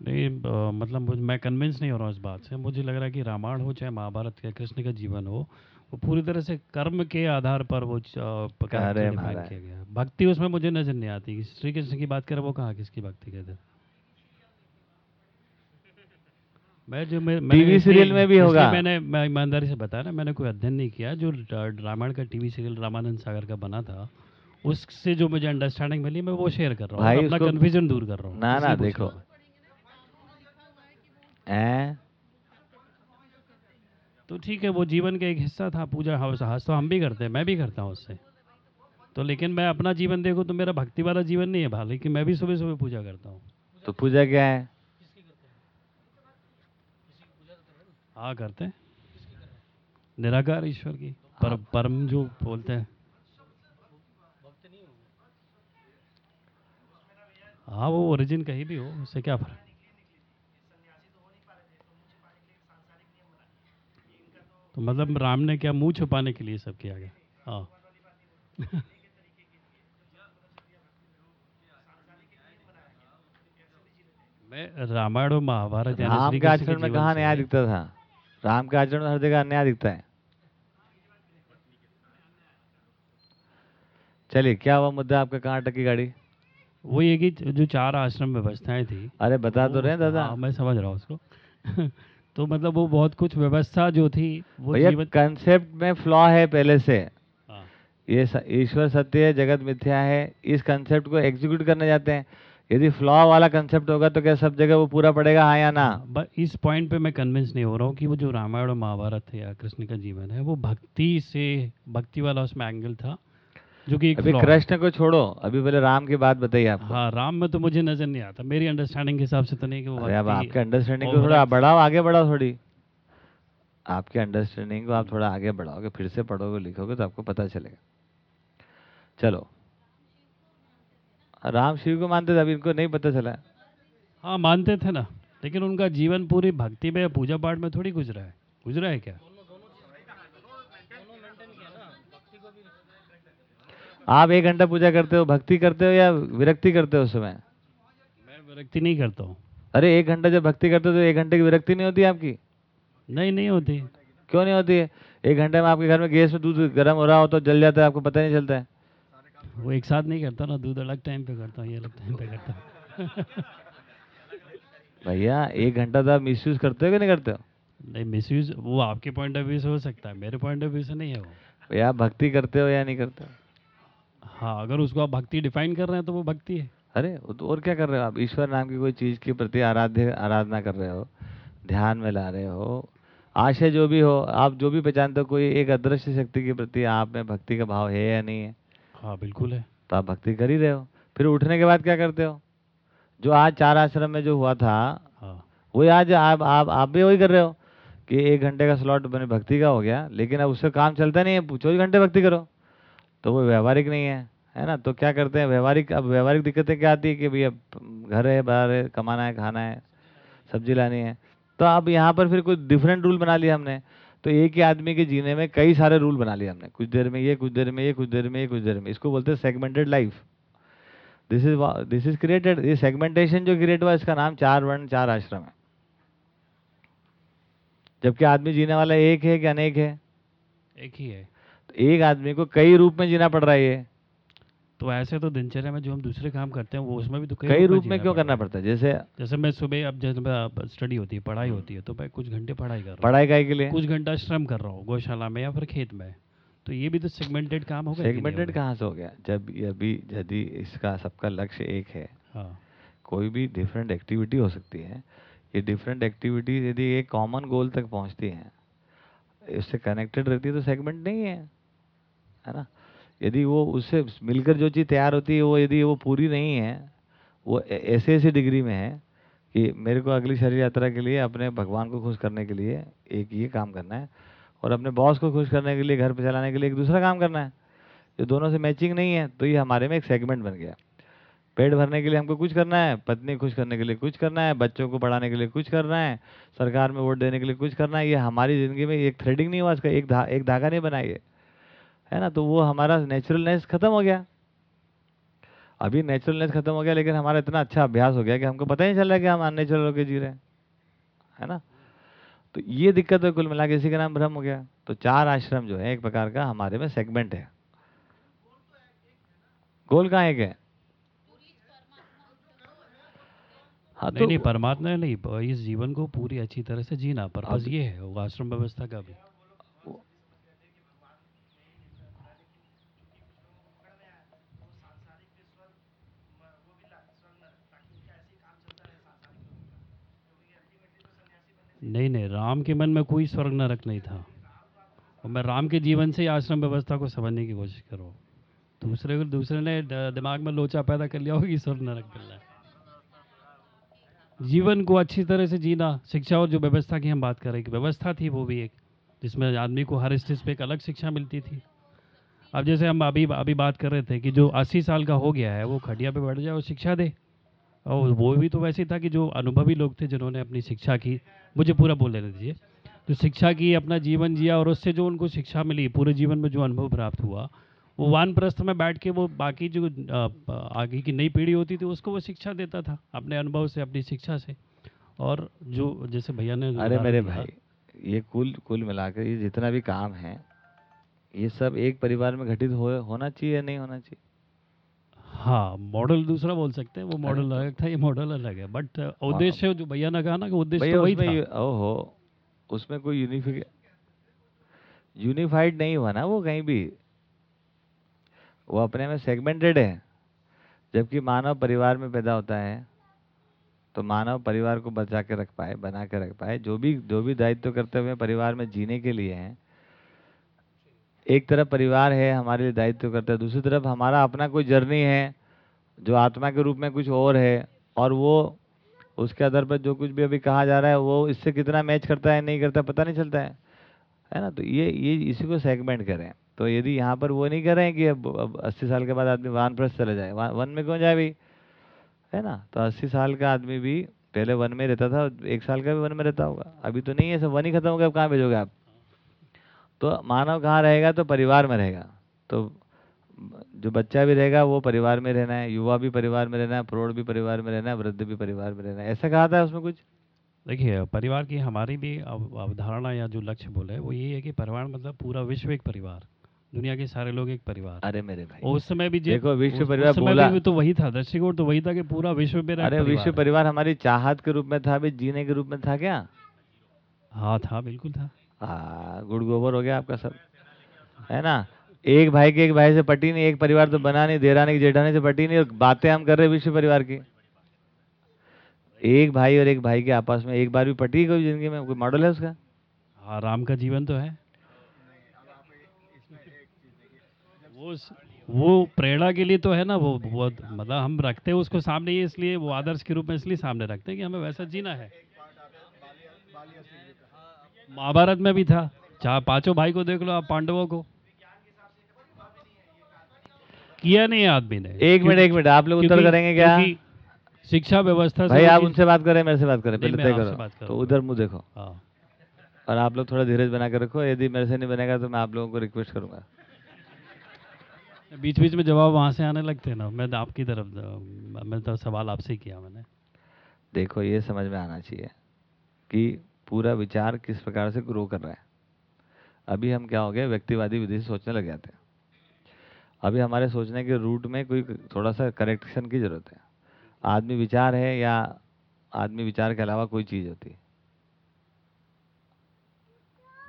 नहीं अ, मतलब मुझ- मैं कन्विंस नहीं हो रहा हूँ इस बात से मुझे लग रहा है कि रामायण हो चाहे महाभारत या कृष्ण का जीवन हो वो पूरी तरह से कर्म के आधार पर वो च- अ, महाराज। किया गया है। भक्ति उसमें मुझे नज़र नहीं आती श्री कृष्ण की बात करें वो कहाँ किसकी भक्ति कहते हैं मैं जो मैं मैंने इसलिए- सीरियल में भी इसलिए होगा। मैंने मैं ईमानदारी से बताया ना मैंने कोई अध्ययन नहीं किया जो रामायण का टीवी सीरियल रामानंद सागर का बना था उससे जो मुझे अंडरस्टैंडिंग मिली मैं वो शेयर कर रहा हूँ भाई अपना उसको- कन्फ्यूज़न दूर कर रहा हूँ ना ना इसलिए पूछ देखो हूँ मैं। हैं तो ठीक है वो जीवन का एक हिस्सा था पूजा हाउस हाउस तो हम भी करते हैं मैं भी करता हूँ उससे। तो लेकिन मैं अपना जीवन देखूँ तो मेरा भक्ति वाला जीवन नहीं है भाई लेकिन मैं भी सुबह सुबह पूजा करता हूँ। तो पूजा क्या है? हाँ करते हैं। निराकार ईश्वर की पर परम जो बोलते हैं। हाँ वो ओरिजिन कहीं भी हो उससे क्या फ़र्क? तो मतलब राम ने क्या मुँह छुपाने के लिए सब किया गया? हाँ। मैं रामायण और महाभारत राम के आचरण में कहा न्याय दिखता था? राम के आचरण में हर जगह अन्याय दिखता है। चलिए क्या हुआ मुद्दा आपका? कहाँ अटकी गाड़ी? वो ये कि जो चार आश्रम व्यवस्थाएँ थी अरे बता तो रहे हैं दादा। हाँ, मैं समझ रहा हूँ उसको। तो मतलब वो बहुत कुछ व्यवस्था जो थी वो भैया कंसेप्ट में फ्लॉ है पहले से। हाँ, ये ईश्वर सत्य है जगत मिथ्या है इस कंसेप्ट को एग्जीक्यूट करने जाते हैं। यदि फ्लॉ वाला कंसेप्ट होगा तो क्या सब जगह वो पूरा पड़ेगा हाँ या ना? बट इस पॉइंट पे मैं कन्विंस नहीं हो रहा हूँ कि वो जो रामायण और महाभारत है या कृष्ण का जीवन है वो भक्ति से भक्ति वाला उसमें एंगल था। जो कि अभी कृष्ण को छोड़ो अभी पहले राम की बात बताइए आपको। हाँ राम में तो मुझे नज़र नहीं आता। मेरी अंडरस्टैंडिंग के हिसाब से तो नहीं कि वो अब आपके अंडरस्टैंडिंग को थोड़ा बढ़ाओ आगे बढ़ाओ थोड़ी। आपके अंडरस्टैंडिंग को आप थोड़ा आगे बढ़ाओगे फिर से पढ़ोगे लिखोगे तो आपको पता चलेगा। चलो। राम शिव को मानते थे अभी इनको नहीं पता चला। हाँ मानते थे ना लेकिन उनका जीवन पूरी भक्ति में पूजा पाठ में थोड़ी गुजरा है। गुजरा है क्या? आप एक घंटा पूजा करते हो भक्ति करते हो या विरक्ति करते हो उस समय? मैं विरक्ति नहीं करता हूँ। अरे एक घंटा जब भक्ति करते हो तो एक घंटे की विरक्ति नहीं होती आपकी? नहीं नहीं होती। क्यों नहीं होती? है एक घंटे में आपके घर में गैस में दूध गर्म हो रहा हो तो जल जाता है आपको पता नहीं चलता है। वो एक साथ नहीं करता ना दूध अलग टाइम पे करता हूँ ये अलग टाइम पे करता हूँ। भैया एक घंटा तो आप मिस यूज़ करते हो कि नहीं करते हो? नहीं मिसयूज वो आपके पॉइंट ऑफ़ व्यू से हो सकता है मेरे पॉइंट ऑफ़ व्यू से नहीं है वो। भैया आप भक्ति करते हो या नहीं करते हो? हाँ अगर उसको आप भक्ति डिफाइन कर रहे हैं तो वो भक्ति है। अरे तो और क्या कर रहे हो? आप ईश्वर नाम की कोई चीज़ के प्रति आराध्य आराधना कर रहे हो ध्यान में ला रहे हो आशय जो भी हो आप जो भी पहचानते हो कोई एक अदृश्य शक्ति के प्रति आप में भक्ति का भाव है या नहीं है? हाँ बिल्कुल है। तो आप भक्ति कर ही रहे हो। फिर उठने के बाद क्या करते हो? जो आज चार आश्रम में जो हुआ था हाँ। वही आज आप आप आप भी वही कर रहे हो कि एक घंटे का स्लॉट बने भक्ति का हो गया लेकिन अब उससे काम चलता नहीं है चौबीस घंटे भक्ति करो। तो वो व्यवहारिक नहीं है है ना? तो क्या करते हैं? व्यवहारिक, अब व्यवहारिक दिक्कतें क्या आती है कि भैया, घर है, बाहर है, कमाना है, खाना है, सब्ज़ी लानी है। तो अब यहाँ पर फिर कुछ डिफरेंट रूल बना लिया हमने। तो एक ही आदमी के जीने में कई सारे रूल बना लिए हमने। कुछ देर में ये, कुछ देर में ये, कुछ देर में ये, कुछ देर में। इसको बोलते हैं segmented life this is this is created ये सेगमेंटेशन जो क्रिएट हुआ इसका नाम चार वर्ण, चार आश्रम है। जबकि आदमी जीने वाला एक है कि अनेक है? एक ही है। एक आदमी को कई रूप में जीना पड़ रहा है ये। तो ऐसे तो दिनचर्या में जो हम दूसरे काम करते हैं वो उसमें भी तो कई रूप में जीना क्यों करना पड़ता है? जैसे जैसे मैं सुबह अब जैसे स्टडी होती है पढ़ाई होती है तो मैं कुछ घंटे पढ़ाई कर रहा हूँ। पढ़ाई का के लिए? कुछ घंटा श्रम कर रहा हूँ गौशाला में या फिर खेत में। तो ये भी तो सेगमेंटेड काम हो गया सेगमेंटेड कहाँ से हो गया? जब अभी यदि इसका सबका लक्ष्य एक है हाँ। कोई भी डिफरेंट एक्टिविटी हो सकती है। ये डिफरेंट एक्टिविटी यदि एक कॉमन गोल तक पहुँचती हैं इससे कनेक्टेड रहती है तो सेगमेंट नहीं है। है ना? यदि वो उससे मिलकर जो चीज़ तैयार होती है वो यदि वो पूरी नहीं है वो ऐसे ऐसी डिग्री में है कि मेरे को अगली शरीर यात्रा के लिए अपने भगवान को खुश करने के लिए एक ये काम करना है और अपने बॉस को खुश करने के लिए घर पर चलाने के लिए एक दूसरा काम करना है। जो दोनों से मैचिंग नहीं है तो ये हमारे में एक सेगमेंट बन गया। पेट भरने के लिए हमको कुछ करना है पत्नी खुश करने के लिए कुछ करना है बच्चों को पढ़ाने के लिए कुछ करना है सरकार में वोट देने के लिए कुछ करना है ये हमारी ज़िंदगी में एक थ्रेडिंग नहीं हुआ इसका एक धा, एक धागा नहीं बना ये। है ना तो वो हमारा नेचुरलनेस खत्म हो गया। अभी नेचुरलनेस खत्म हो गया लेकिन हमारा इतना अच्छा अभ्यास हो गया कि हमको पता ही नहीं चल रहा है कि हम अननेचुरल होकर जी रहे हैं है ना? तो ये दिक्कत है कुल मिला के इसी का नाम भ्रम हो गया। तो चार आश्रम जो है एक प्रकार का हमारे में सेगमेंट है। गोल कहाँ एक है? हाँ तो नहीं नहीं तो परमात्मा नहीं इस जीवन को पूरी अच्छी तरह से जीना पर अब- ये है वो आश्रम व्यवस्था का भी। नहीं नहीं, राम के मन में कोई स्वर्ग नरक नहीं था। और मैं राम के जीवन से ही आश्रम व्यवस्था को समझने की कोशिश कर रहा हूँ। दूसरे को दूसरे ने दिमाग में लोचा पैदा कर लिया होगी स्वर्ग नरक मिल रहा है। जीवन को अच्छी तरह से जीना, शिक्षा और जो व्यवस्था की हम बात कर रहे हैं कि व्यवस्था थी वो भी एक, जिसमें आदमी को हर स्टेज पे एक अलग शिक्षा मिलती थी। अब जैसे हम अभी अभी बात कर रहे थे कि जो 80 साल का हो गया है, वो खटिया पे बैठ जाए और शिक्षा दे। और वो भी तो वैसे ही था कि जो अनुभवी लोग थे जिन्होंने अपनी शिक्षा की मुझे पूरा बोल लेने दीजिए। तो शिक्षा की अपना जीवन जिया और उससे जो उनको शिक्षा मिली पूरे जीवन में जो अनुभव प्राप्त हुआ वो वानप्रस्थ में बैठ के वो बाकी जो आगे की नई पीढ़ी होती थी उसको वो शिक्षा देता था अपने अनुभव से अपनी शिक्षा से। और जो जैसे भैया ने अरे मेरे भाई ये कुल कुल मिलाकर ये जितना भी काम है ये सब एक परिवार में घटित हो होना चाहिए या नहीं होना चाहिए? हाँ मॉडल दूसरा बोल सकते हैं वो मॉडल अलग था ये मॉडल अलग है बट उद्देश्य जो भैया ने कहा ना कि उद्देश्य तो वही था। ओहो उसमें कोई यूनिफिक यूनिफाइड नहीं हुआ ना वो कहीं भी। वो अपने में सेगमेंटेड है जबकि मानव परिवार में पैदा होता है तो मानव परिवार को बचा के रख पाए बना के रख पाए जो भी जो भी दायित्व करते हुए परिवार में जीने के लिए हैं एक तरफ़ परिवार है, हमारे लिए दायित्व करता है, दूसरी तरफ़ हमारा अपना कोई जर्नी है, जो आत्मा के रूप में कुछ और है, और वो उसके आधार पर जो कुछ भी अभी कहा जा रहा है, वो इससे कितना मैच करता है, नहीं करता पता नहीं चलता है। है ना? तो ये ये इसी को सेगमेंट करें। तो यदि यहाँ पर वो नहीं कर रहे हैं कि अब अब अस्सी साल के बाद आदमी वन वानप्रस्थ चले जाए, वा- वन में क्यों जाए भाई? है ना? तो अस्सी साल का आदमी भी पहले वन में रहता था, एक साल का भी वन में रहता होगा। अभी तो नहीं है, सब वन ही खत्म हो गया, अब कहाँ भेजोगे आप? तो मानव कहाँ रहेगा? तो परिवार में रहेगा। तो जो बच्चा भी रहेगा वो परिवार में रहना है युवा भी परिवार में रहना है प्रौढ़ भी परिवार में रहना है वृद्ध भी परिवार में रहना है। ऐसा कहा था उसमें कुछ? देखिए परिवार की हमारी भी अवधारणा या जो लक्ष्य बोले वो ये है कि परिवार मतलब पूरा विश्व एक परिवार। दुनिया के सारे लोग एक परिवार। अरे मेरे भाई। उस समय भी देखो, विश्व परिवार समय बोला- भी तो वही था दृष्टिकोण तो वही था कि पूरा विश्व में अरे विश्व परिवार हमारी चाहत के रूप में था अभी जीने के रूप में था क्या? हाँ था बिल्कुल था। हाँ गुड़ गोबर हो गया आपका सब। है ना? एक भाई के एक भाई से पटी नहीं, एक परिवार तो बना नहीं, देरानी की जेठानी से पटी नहीं, और बातें हम कर रहे विश्व परिवार की। एक भाई और एक भाई के आपस में एक बार भी पटी कोई ज़िंदगी में? कोई मॉडल है उसका? हाँ राम का जीवन तो है। वो वो प्रेरणा के लिए तो है ना, वो बहुत मतलब हम रखते हैं उसको सामने ही इसलिए वो आदर्श के रूप में इसलिए सामने रखते हैं कि हमें वैसा जीना है। महाभारत में भी था। चार पाँचों भाई को देख लो आप पांडवों को। किया नहीं आदमी ने। एक मिनट एक मिनट आप लोग उत्तर करेंगे क्या? शिक्षा व्यवस्था भाई आप उनसे बात करें मेरे से बात करें पहले तय करो। तो उधर मुँह देखो। हाँ। और आप लोग थोड़ा धीरज बना के रखो यदि मेरे से नहीं बनेगा तो मैं आप लोगों को रिक्वेस्ट करूँगा। बीच बीच में जवाब वहाँ से आने लगते हैं ना। मैं आपकी तरफ़ मैं तो सवाल आपसे किया मैंने। देखो ये समझ में आना चाहिए कि पूरा विचार किस प्रकार से ग्रो कर रहा है। अभी हम क्या हो गए व्यक्तिवादी विधि से सोचने लग जाते हैं। अभी हमारे सोचने के रूट में कोई थोड़ा सा करेक्शन की ज़रूरत है। आदमी विचार है या आदमी विचार के अलावा कोई चीज़ होती है?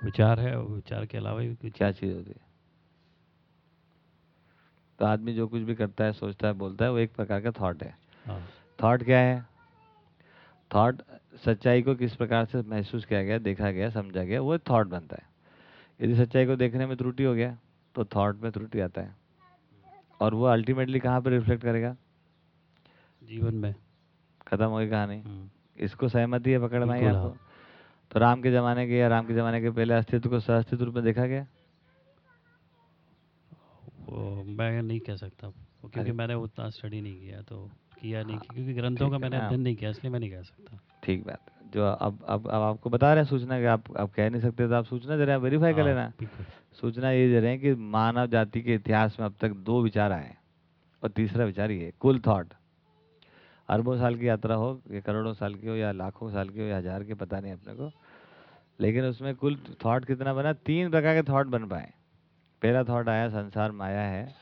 विचार है और विचार के अलावा भी कुछ। क्या चीज़ होती है? तो आदमी जो कुछ भी करता है सोचता है बोलता है वो एक प्रकार का थॉट है। हाँ। थॉट क्या है? थॉट सच्चाई को किस प्रकार से महसूस किया गया देखा गया समझा गया वो थॉट बनता है। यदि सच्चाई को देखने में त्रुटि हो गया तो थॉट में त्रुटि आता है। और वो अल्टीमेटली कहाँ पर रिफ्लेक्ट करेगा? जीवन में। खत्म होगी कहानी। हम्म, इसको सहमति है पकड़ में आपको? हाँ। तो राम के जमाने के या राम के जमाने के पहले अस्तित्व को सहअस्तित्व रूप में देखा गया? वो मैं नहीं कह सकता वो क्योंकि अरे। मैंने उतना स्टडी नहीं किया तो किया नहीं हाँ, क्योंकि ग्रंथों ठीक का है मैंने। अध्ययन नहीं किया इसलिए मैं नहीं कह सकता ठीक बात है। जो अब अब अब आपको बता रहे हैं सूचना कि आप आप कह नहीं सकते तो आप सूचना दे रहे हैं वेरीफाई कर हाँ, लेना बिल्कुल सूचना ये दे रहे हैं कि मानव जाति के इतिहास में अब तक दो विचार आए हैं और तीसरा विचार ये कुल थॉट अरबों साल की यात्रा हो या करोड़ों साल की हो या लाखों साल की हो या हज़ार की पता नहीं अपने को लेकिन उसमें कुल थॉट कितना बना तीन प्रकार के थॉट बन पाए पहला थॉट आया, संसार माया है।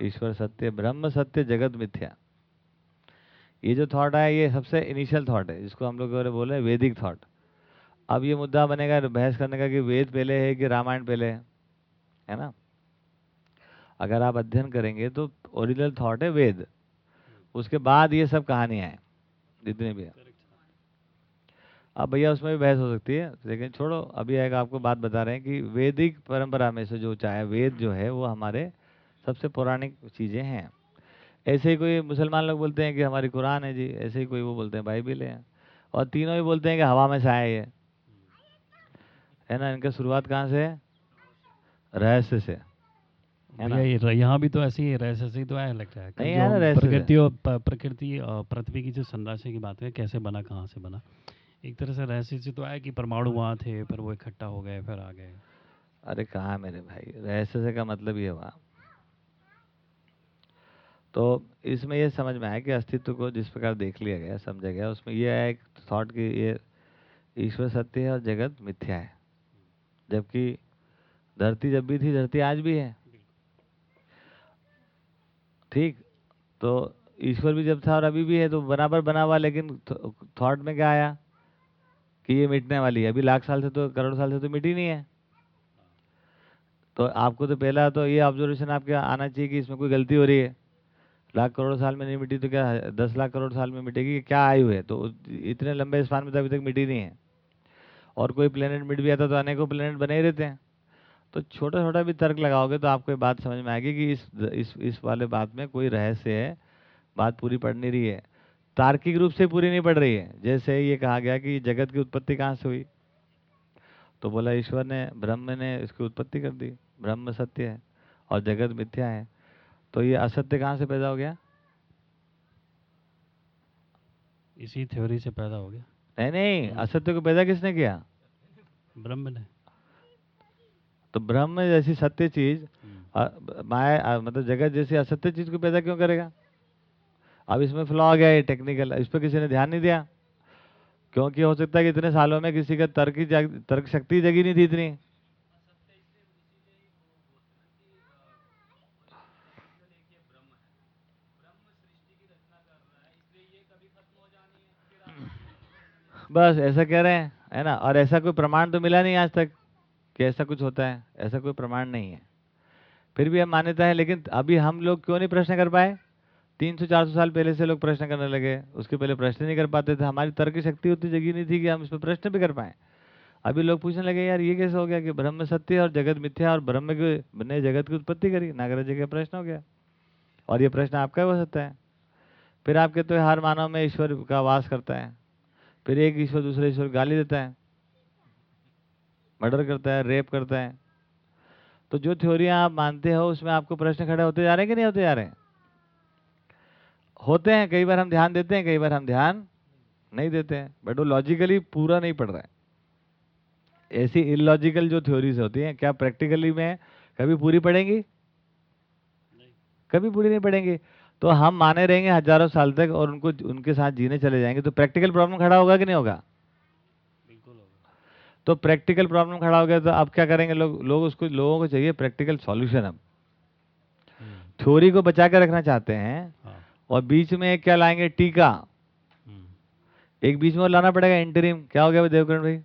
ईश्वर सत्य, ब्रह्म सत्य, जगत मिथ्या। ये जो थॉट आया, ये सबसे इनिशियल थॉट है, जिसको हम लोग बोले वैदिक थॉट अब ये मुद्दा बनेगा, बहस करने का कि वेद पहले है कि रामायण पहले है है ना? अगर आप अध्ययन करेंगे तो ओरिजिनल थॉट है वेद। उसके बाद ये सब कहानियाँ हैं, जितने भी हैं। अब भैया उसमें भी बहस हो सकती है। लेकिन छोड़ो अभी एक आपको बात बता रहे हैं कि वैदिक परंपरा में से जो चाहे वेद जो है वो हमारे सबसे पौराणिक चीज़ें हैं। ऐसे ही कोई मुसलमान लोग बोलते हैं कि हमारी कुरान है जी ऐसे ही कोई वो बोलते हैं बाइबिल है। और तीनों ही बोलते हैं कि हवा में से आए ये। है ना इनका शुरुआत कहाँ से है? रहस्य से। है ना? यहाँ भी तो ऐसे ही रहस्य से ही तो आया लगता है। नहीं है ना प्रकृति और प्रकृति और पृथ्वी की जो संरचना की बात है कैसे बना कहाँ से बना? एक तरह से रहस्य से तो आया कि परमाणु वहाँ थे फिर वो इकट्ठा हो गए फिर आ गए। अरे कहाँ मेरे भाई? रहस्य से का मतलब ये हुआ। तो इसमें ये समझ में आया कि अस्तित्व को जिस प्रकार देख लिया गया समझा गया उसमें ये है एक थॉट कि ये ईश्वर सत्य है और जगत मिथ्या है। जबकि धरती जब भी थी धरती आज भी है। ठीक? तो ईश्वर भी जब था और अभी भी है तो बराबर बना हुआ लेकिन थॉट में क्या आया? कि ये मिटने वाली है। अभी लाख साल से तो करोड़ साल से तो मिटी नहीं है। तो आपको तो पहला तो ये ऑब्जर्वेशन आपके आना चाहिए कि इसमें कोई गलती हो रही है। लाख करोड़ साल में नहीं मिटी तो क्या दस लाख करोड़ साल में मिटेगी क्या आयु है? तो इतने लंबे स्पान में तो अभी तक मिटी नहीं है। और कोई प्लेनेट मिट भी आता तो अनेकों प्लेनेट बने ही रहते हैं। तो छोटा छोटा भी तर्क लगाओगे तो आपको ये बात समझ में आएगी कि इस इस इस वाले बात में कोई रहस्य है। बात पूरी पड़ नहीं रही है। तार्किक रूप से पूरी नहीं पड़ रही है। जैसे ये कहा गया कि जगत की उत्पत्ति कहाँ से हुई? तो बोला ईश्वर ने ब्रह्म ने इसकी उत्पत्ति कर दी। ब्रह्म सत्य है और जगत मिथ्या है। तो ये असत्य कहाँ से पैदा हो गया? इसी थ्योरी से पैदा हो गया। नहीं नहीं हम्म। असत्य को पैदा किसने किया? ब्रह्म ने। तो ब्रह्म जैसी सत्य चीज़ हम्म, माया मतलब जगत जैसी असत्य चीज़ को पैदा क्यों करेगा? अब इसमें फ्लॉ आ गया ये टेक्निकल इस पर किसी ने ध्यान नहीं दिया? क्योंकि हो सकता है कि इतने सालों में किसी का तर्क तर्क शक्ति जगी नहीं थी इतनी। बस ऐसा कह रहे हैं, है ना? और ऐसा कोई प्रमाण तो मिला नहीं आज तक कि ऐसा कुछ होता है। ऐसा कोई प्रमाण नहीं है। फिर भी हम मान्यता है, लेकिन अभी हम लोग क्यों नहीं प्रश्न कर पाए? तीन सौ, चार सौ साल पहले से लोग प्रश्न करने लगे। उसके पहले प्रश्न नहीं कर पाते थे। हमारी तर्क शक्ति उतनी जगी नहीं थी कि हम इस पर प्रश्न भी कर पाए। अभी लोग पूछने लगे, यार, ये कैसे हो गया कि ब्रह्म सत्य और जगत मिथ्या और ब्रह्म के, ने जगत की उत्पत्ति करी? नागराज जी का प्रश्न हो गया। और ये प्रश्न आपका हो सकता है। फिर आप कहते हो हर मानव में ईश्वर का वास करता है। फिर एक ईश्वर दूसरे ईश्वर गाली देता है। मर्डर करता है, रेप करता है। तो जो थ्योरियाँ आप मानते हो, उसमें आपको प्रश्न खड़े होते जा रहे हैं कि नहीं होते जा रहे हैं? होते हैं कई बार हम ध्यान देते हैं कई बार हम ध्यान नहीं देते हैं। बट वो लॉजिकली पूरा नहीं पड़ रहा है। ऐसी इलॉजिकल जो थ्योरीज होती हैं क्या प्रैक्टिकली में कभी पूरी पड़ेंगी कभी पूरी नहीं पड़ेंगी तो हम माने रहेंगे हज़ारों साल तक और उनको उनके साथ जीने चले जाएँगे। तो प्रैक्टिकल प्रॉब्लम खड़ा होगा कि नहीं होगा? बिल्कुल होगा। तो प्रैक्टिकल प्रॉब्लम खड़ा हो गया तो अब क्या करेंगे लोग? लोग उसको लोगों को चाहिए प्रैक्टिकल सॉल्यूशन अब। हम्म, थ्योरी को बचा के रखना चाहते हैं। हाँ। और बीच में एक क्या लाएँगे? टीका। हम्म, एक बीच में लाना पड़ेगा इंटरिम क्या हो गया भाई देवकरण भाई?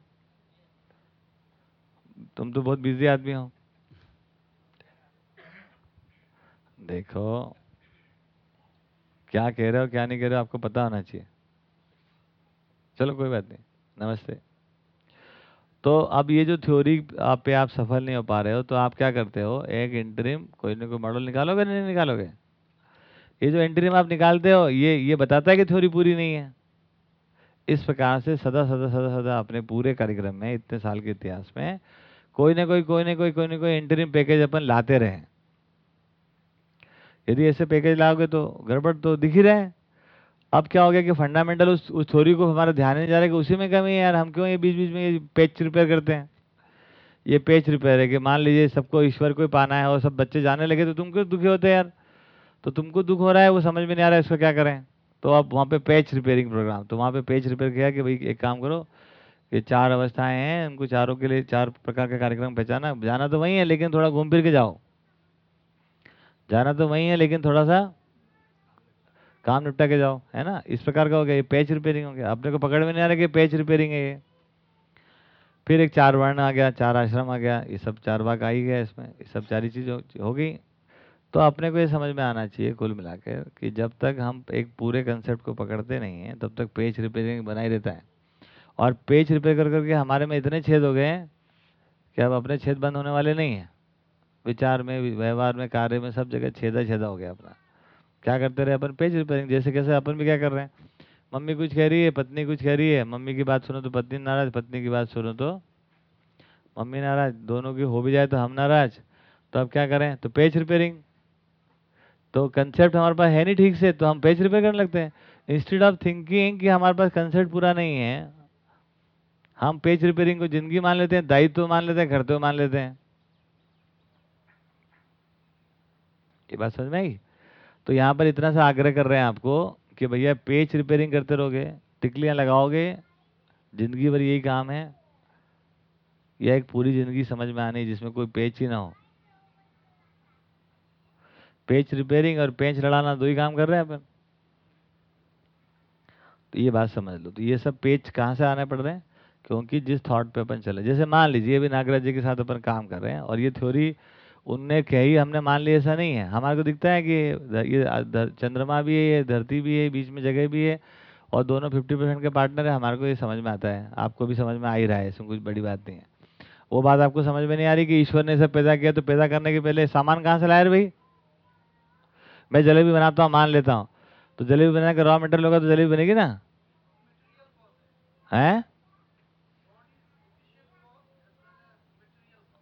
तुम तो बहुत बिज़ी आदमी हो। देखो क्या कह रहे हो क्या नहीं कह रहे हो आपको पता होना चाहिए। चलो कोई बात नहीं। नमस्ते। तो अब ये जो थ्योरी आप पे आप सफल नहीं हो पा रहे हो तो आप क्या करते हो? एक इंटरिम कोई ना कोई मॉडल निकालोगे नहीं निकालोगे? ये जो इंटरिम आप निकालते हो, ये ये बताता है कि थ्योरी पूरी नहीं है? इस प्रकार से सदा सदा सदा सदा अपने पूरे कार्यक्रम में, इतने साल के इतिहास में, कोई ना कोई कोई ना कोई कोई ना कोई इंटरिम पैकेज अपन लाते रहे। यदि ऐसे पैकेज लाओगे तो गड़बड़ तो दिख ही रहे अब क्या हो गया कि फंडामेंटल उस उस थ्योरी को हमारा ध्यान नहीं जा रहा है कि उसी में कमी है यार, हम क्यों ये बीच बीच में ये पेच रिपेयर करते हैं? ये पेच रिपेयर है कि मान लीजिए सबको ईश्वर को ही पाना है और सब बच्चे जाने लगे तो तुम क्यों दुखी होते हैं यार? तो तुमको दुख हो रहा है वो समझ में नहीं आ रहा है इसको क्या करें? तो आप वहाँ पे पैच रिपेयरिंग प्रोग्राम तो वहाँ पे पैच रिपेयर किया कि भाई एक काम करो ये चार अवस्थाएँ हैं उनको चारों के लिए चार प्रकार का कार्यक्रम पहचाना। जाना तो वही है लेकिन थोड़ा घूम फिर के जाओ। जाना तो वही है लेकिन थोड़ा सा काम निपटा के जाओ है ना? इस प्रकार का हो गया ये पैच रिपेयरिंग हो गया। अपने को पकड़ में नहीं आ रहा कि पैच रिपेयरिंग है ये। फिर एक चार वर्ण आ गया चार आश्रम आ गया ये सब चार भाग आ ही गया इसमें ये सब चारी चीज़ हो, हो गई। तो अपने को ये समझ में आना चाहिए कुल मिलाकर कि जब तक हम एक पूरे कंसेप्ट को पकड़ते नहीं हैं, तब तक पेज रिपेयरिंग बना ही रहता है। और पेज रिपेयर कर करके हमारे में इतने छेद हो गए हैं कि अब अपने छेद बंद होने वाले नहीं हैं। विचार में, व्यवहार में, कार्य में सब जगह छेदा छेदा हो गया अपना। क्या करते रहे अपन पेज रिपेयरिंग जैसे कैसे अपन भी क्या कर रहे हैं? मम्मी कुछ कह रही है, पत्नी कुछ कह रही है। मम्मी की बात सुनो तो पत्नी नाराज़, पत्नी की बात सुनो तो मम्मी नाराज़। दोनों की हो भी जाए तो हम नाराज़। तो अब क्या करें? तो पेज रिपेयरिंग तो कंसेप्ट हमारे पास है नहीं ठीक से तो हम पेज रिपेयर करने लगते हैं। इंस्टेड ऑफ़ थिंकिंग कि हमारे पास कंसेप्ट पूरा नहीं है, हम पेज रिपेयरिंग को ज़िंदगी मान लेते हैं, दायित्व मान लेते हैं कर्तव्य मान लेते हैं। ये बात समझ में आई? तो यहाँ पर इतना सा आग्रह कर रहे हैं आपको कि भैया पेज रिपेयरिंग करते रहोगे, टिकलियाँ लगाओगे, ज़िंदगी भर यही काम है। यह एक पूरी ज़िंदगी समझ में आनी, जिसमें कोई पेच ही ना हो। पेच रिपेयरिंग और पेच लड़ाना दो ही काम कर रहे हैं अपन। तो ये बात समझ लो। तो ये सब पेच कहाँ से आने पड़ रहे हैं? क्योंकि जिस थॉट पे अपन चले। जैसे मान लीजिए, अभी नागराज जी के साथ अपन काम कर रहे हैं और ये थ्योरी उनने कही, हमने मान लिया ऐसा नहीं है। हमारे को दिखता है कि ये चंद्रमा भी है, ये धरती भी है, बीच में जगह भी है और दोनों फिफ्टी परसेंट के पार्टनर है। हमारे को ये समझ में आता है। आपको भी समझ में आ ही रहा है, इसमें कुछ बड़ी बात नहीं है। वो बात आपको समझ में नहीं आ रही कि ईश्वर ने सब पैदा किया तो पैदा करने के पहले सामान कहाँ से रे भाई? मैं जलेबी बनाता हूँ, मान लेता हूँ। तो जलेबी बनाने का रॉ मटेरियल होगा तो जलेबी बनेगी ना? है?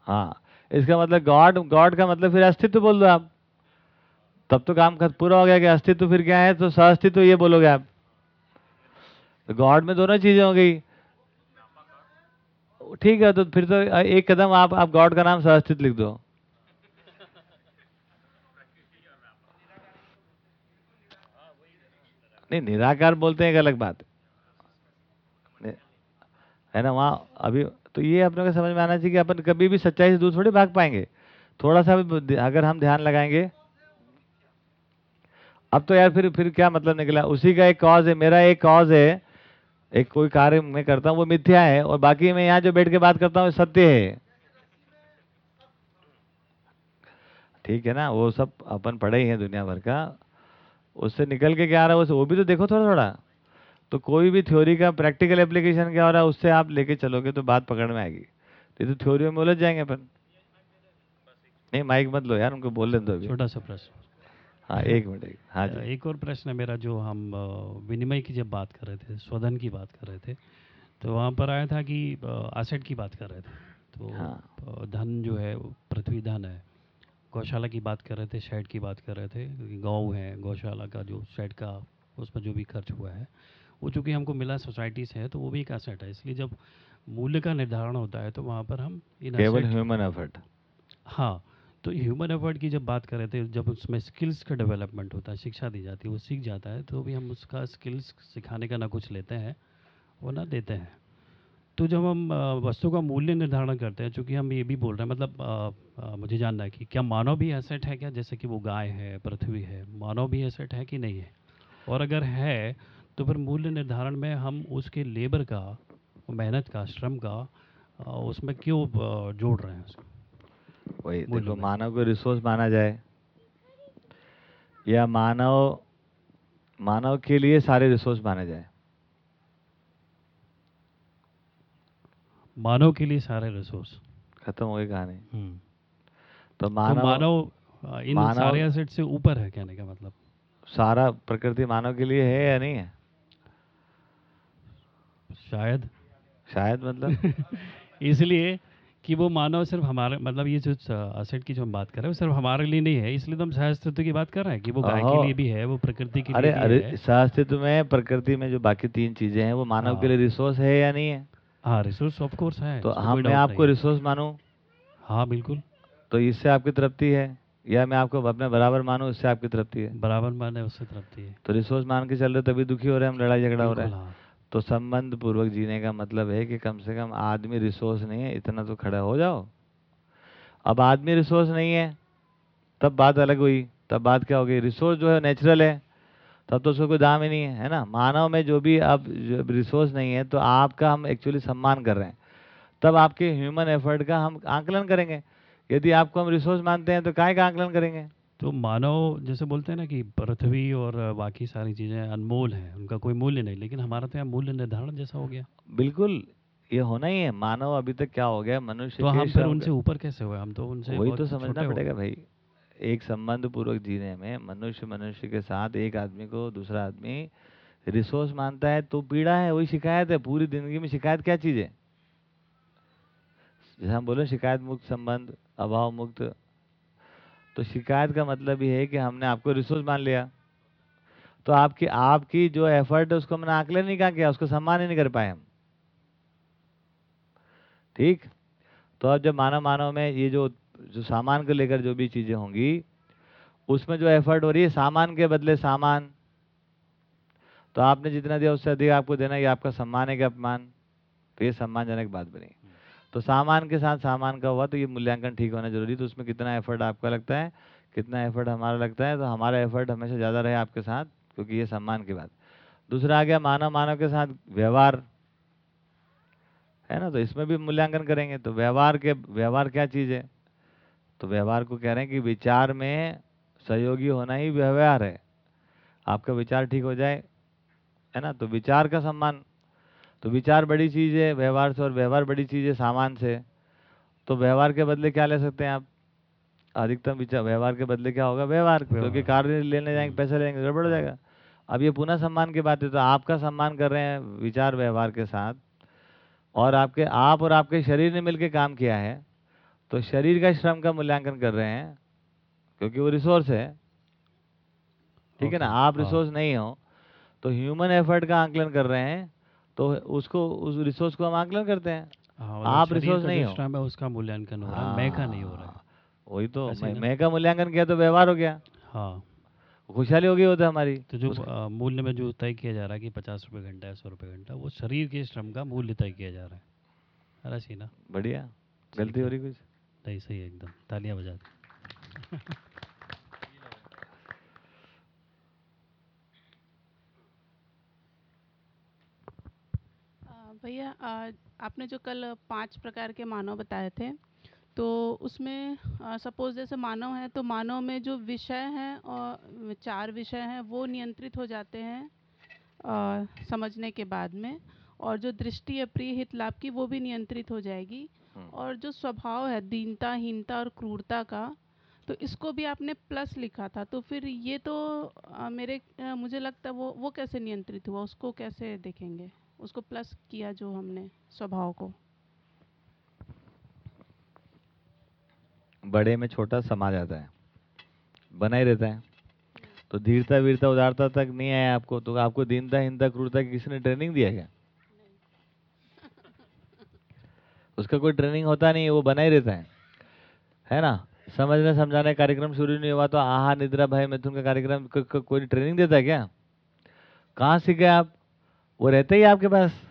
हाँ। इसका मतलब गॉड गॉड का मतलब फिर अस्तित्व बोल दो आप। तब तो काम पूरा हो गया कि अस्तित्व फिर क्या है? तो सहअस्तित्व ये बोलोगे आप। तो गॉड में दोनों चीज़ें हो गई। ठीक है तो फिर तो एक कदम आप आप गॉड का नाम सहस्थित लिख दो। नहीं, निराकार बोलते हैं एक अलग बात। है ना, वहाँ अभी तो ये अपने को समझ में आना चाहिए कि अपन कभी भी सच्चाई से दूर थोड़ी भाग पाएँगे। थोड़ा सा भी अगर हम ध्यान लगाएँगे, अब तो यार फिर फिर क्या मतलब निकला? उसी का एक कॉज है, मेरा एक कॉज है, एक कोई कार्य मैं करता हूँ, वो मिथ्या है, और बाकी मैं यहाँ जो बैठ के बात करता हूँ सत्य है। ठीक है ना, वो सब अपन पढ़े ही हैं दुनिया भर का। उससे निकल के क्या आ रहा है? वो भी तो देखो थोड़ा थोड़ा तो कोई भी थ्योरी का प्रैक्टिकल एप्लीकेशन क्या हो रहा है उससे आप लेके चलोगे तो बात पकड़ में आएगी। तो ये तो थ्योरी में उलझ जाएँगे अपन। नहीं माइक मत लो यार उनको बोल दो अभी। छोटा सा प्रश्न। हाँ एक मिनट एक हाँ जी। एक और प्रश्न है मेरा जो हम विनिमय की जब बात कर रहे थे स्वधन की बात कर रहे थे तो वहाँ पर आया था कि एसेट की बात कर रहे थे। तो हाँ। धन जो है पृथ्वी धन है। गौशाला की बात कर रहे थे शेड की बात कर रहे थे क्योंकि गौ है गौशाला का जो शेड का उसमें जो भी खर्च हुआ है वो चूँकि हमको मिला सोसाइटी से है तो वो भी एक एसेट है। इसलिए जब मूल्य का निर्धारण होता है तो वहाँ पर हम इन केवल ह्यूमन एफर्ट हाँ तो ह्यूमन एफर्ट की जब बात कर रहे थे जब उसमें स्किल्स का डेवलपमेंट होता है शिक्षा दी जाती है वो सीख जाता है तो भी हम उसका स्किल्स सिखाने का ना कुछ लेते हैं वो ना देते हैं। तो जब हम अ, वस्तु का मूल्य निर्धारण करते हैं चूँकि हम ये भी बोल रहे हैं मतलब अ, अ, मुझे जानना है कि क्या मानव भी एसेट है क्या? जैसे कि वो गाय है पृथ्वी है मानव भी एसेट है कि नहीं है? और अगर है तो फिर मूल्य निर्धारण में हम उसके लेबर का मेहनत का श्रम का अ, उसमें क्यों अ, जोड़ रहे हैं उसको? वही मूल्य देखो में। मानव को रिसोर्स माना जाए या मानव मानव के लिए सारे रिसोर्स माने जाए। मानव के लिए सारे रिसोर्स खत्म हो गई कहानी। तो तो मानव मानव इन मानव- सारे एसेट से ऊपर है कहने का मतलब। सारा प्रकृति मानव के लिए है या नहीं है? शायद। शायद मतलब? इसलिए कि वो मानव सिर्फ़ हमारे मतलब ये जो एसेट की जो हम बात कर रहे हैं वो सिर्फ़ हमारे लिए नहीं है इसलिए तो हम सहअस्तित्व की बात कर रहे हैं कि वो गाय के लिए भी है वो प्रकृति के अरे लिए अरे है। सहअस्तित्व में प्रकृति में जो बाकी तीन चीज़ें हैं वो मानव के हाँ। लिए रिसोर्स है या नहीं है? हाँ रिसोर्स ऑफ़ कोर्स है तो हम मैं आपको रिसोर्स मानूं? हाँ बिल्कुल। तो इससे आपकी तृप्ति है या मैं आपको अपने बराबर मानूं इससे आपकी तृप्ति है? बराबर माने उससे तृप्ति है। तो रिसोर्स मान के चल रहे तभी दुखी हो रहे हैं हम लड़ाई झगड़ा हो रहा है। हाँ। तो संबंध पूर्वक जीने का मतलब है कि कम से कम आदमी रिसोर्स नहीं है इतना तो खड़ा हो जाओ। अब आदमी रिसोर्स नहीं है तब बात अलग हुई तब बात क्या हो गई? रिसोर्स जो है नेचुरल है। तब तो उसका कोई दाम ही नहीं है है ना? मानव में जो भी अब रिसोर्स नहीं है तो आपका हम एक्चुअली सम्मान कर रहे हैं। तब आपके ह्यूमन एफर्ट का हम आंकलन करेंगे। यदि आपको हम रिसोर्स मानते हैं तो काय का आंकलन करेंगे? तो मानव जैसे बोलते हैं ना कि पृथ्वी और बाकी सारी चीज़ें अनमोल हैं उनका कोई मूल्य नहीं लेकिन हमारा तो यहाँ मूल्य निर्धारण जैसा हो गया। बिल्कुल ये होना ही है। मानव अभी तक क्या हो गया? मनुष्य तो हम फिर उनसे ऊपर कैसे हुए? हम तो उनसे वही तो समझना पड़ेगा भाई। एक संबंध पूर्वक जीने में, मनुष्य मनुष्य के साथ एक आदमी को दूसरा आदमी रिसोर्स मानता है तो पीड़ा है, वही शिकायत है, पूरी ज़िंदगी में शिकायत क्या चीज़ है? जैसे हम बोले, शिकायत मुक्त संबंध, अभाव मुक्त। तो शिकायत का मतलब ये है कि हमने आपको रिसोर्स मान लिया। तो आपकी आपकी जो एफर्ट है, उसको हमने आकलन नहीं कहा किया, उसको सम्मान ही नहीं कर पाए हम। ठीक? तो अब जब मानव मानव में ये जो जो सामान को लेकर जो भी चीज़ें होंगी, उसमें जो एफर्ट हो रही है, सामान के बदले सामान। तो आपने जितना दिया, उससे अधिक आपको देना ये आपका सम्मान है कि अपमान। तो ये सम्मानजनक बात बनी। तो सामान के साथ सामान का हुआ तो ये मूल्यांकन ठीक होना ज़रूरी तो उसमें कितना एफर्ट आपका लगता है, कितना एफर्ट हमारा लगता है तो हमारा एफर्ट हमेशा ज़्यादा रहे आपके साथ, क्योंकि ये सम्मान की बात। दूसरा आ गया, मानव मानव के साथ व्यवहार। है ना? तो इसमें भी मूल्यांकन करेंगे तो व्यवहार के, व्यवहार क्या चीज़ है? तो व्यवहार को कह रहे हैं कि विचार में सहयोगी होना ही व्यवहार है। आपका विचार ठीक हो जाए है ना? तो विचार का सम्मान। तो विचार बड़ी चीज़ है व्यवहार से और व्यवहार बड़ी चीज़ है सामान से। तो व्यवहार के बदले क्या ले सकते हैं आप? अधिकतम विचार व्यवहार के बदले क्या होगा? व्यवहार। क्योंकि। कार्य लेने जाएँगे पैसे लेंगे गड़बड़ हो जाएगा। अब ये पुनः सम्मान की बात है तो आपका सम्मान कर रहे हैं विचार व्यवहार के साथ। और आपके आप और आपके शरीर ने मिलकर काम किया है। तो शरीर का श्रम का मूल्यांकन कर रहे हैं क्योंकि वो रिसोर्स है। ठीक है ना? आप हाँ। रिसोर्स नहीं हो तो ह्यूमन एफर्ट का आंकलन कर रहे हैं तो उसको उस रिसोर्स को हम आकलन करते हैं। हाँ, आप रिसोर्स नहीं हो। है उसका मूल्यांकन हो रहा है। मैं का नहीं हो रहा। है हाँ, वही तो। मैं, मैं का मूल्यांकन किया तो व्यवहार हो गया। हाँ। खुशहाली हो गई होता हमारी। तो जो मूल्य में जो तय किया जा रहा है कि पचास रुपये घंटा है सौ रुपये घंटा वो शरीर के श्रम का मूल्य तय किया जा रहा है। है ना। बढ़िया। गलती हो रही कुछ? नहीं सही एकदम तालियाँ बजा। भैया आपने जो कल पाँच प्रकार के मानव बताए थे तो उसमें सपोज़ जैसे मानव है तो मानव में जो विषय हैं और चार विषय हैं, वो नियंत्रित हो जाते हैं समझने के बाद में, और जो दृष्टि अप्रिय हित लाभ की, वो भी नियंत्रित हो जाएगी। और जो स्वभाव है दीनता हीनता और क्रूरता का तो इसको भी आपने प्लस लिखा था। तो फिर ये तो अ, मेरे अ, मुझे लगता है वो वो कैसे नियंत्रित हुआ? उसको कैसे देखेंगे? उसको प्लस किया जो हमने स्वभाव को। बड़े में छोटा समा जाता है। बना ही रहता है। तो धीरता वीरता उदारता तक नहीं आया आपको? तो आपको दीनता हिंता क्रूरता की किसी ने ट्रेनिंग दिया क्या? उसका कोई ट्रेनिंग होता नहीं वो बना ही रहता है। है ना? समझने समझाने कार्यक्रम शुरू नहीं हुआ तो आहा निद्रा भाई मिथुन का कार्यक्रम को, को, कोई ट्रेनिंग देता है क्या? कहाँ सीखे आप? वो रहते ही आपके पास।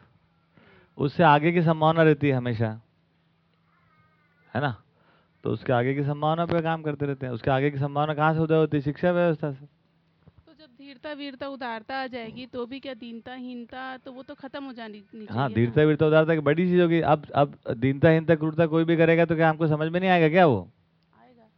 उससे आगे की संभावना रहती है हमेशा। है ना? तो उसके आगे की संभावना पे काम करते रहते हैं। उसके आगे की संभावना कहाँ से उदय होती है? शिक्षा व्यवस्था से। धीरता वीरता उदारता आ जाएगी तो भी क्या दीनता हीनता तो वो तो खत्म हो जानी चाहिए हाँ? धीरता वीरता उदारता की बड़ी चीज़ होगी। अब अब दीनता हीनता क्रूरता कोई भी करेगा तो क्या हमको समझ में नहीं आएगा क्या वो? आएगा।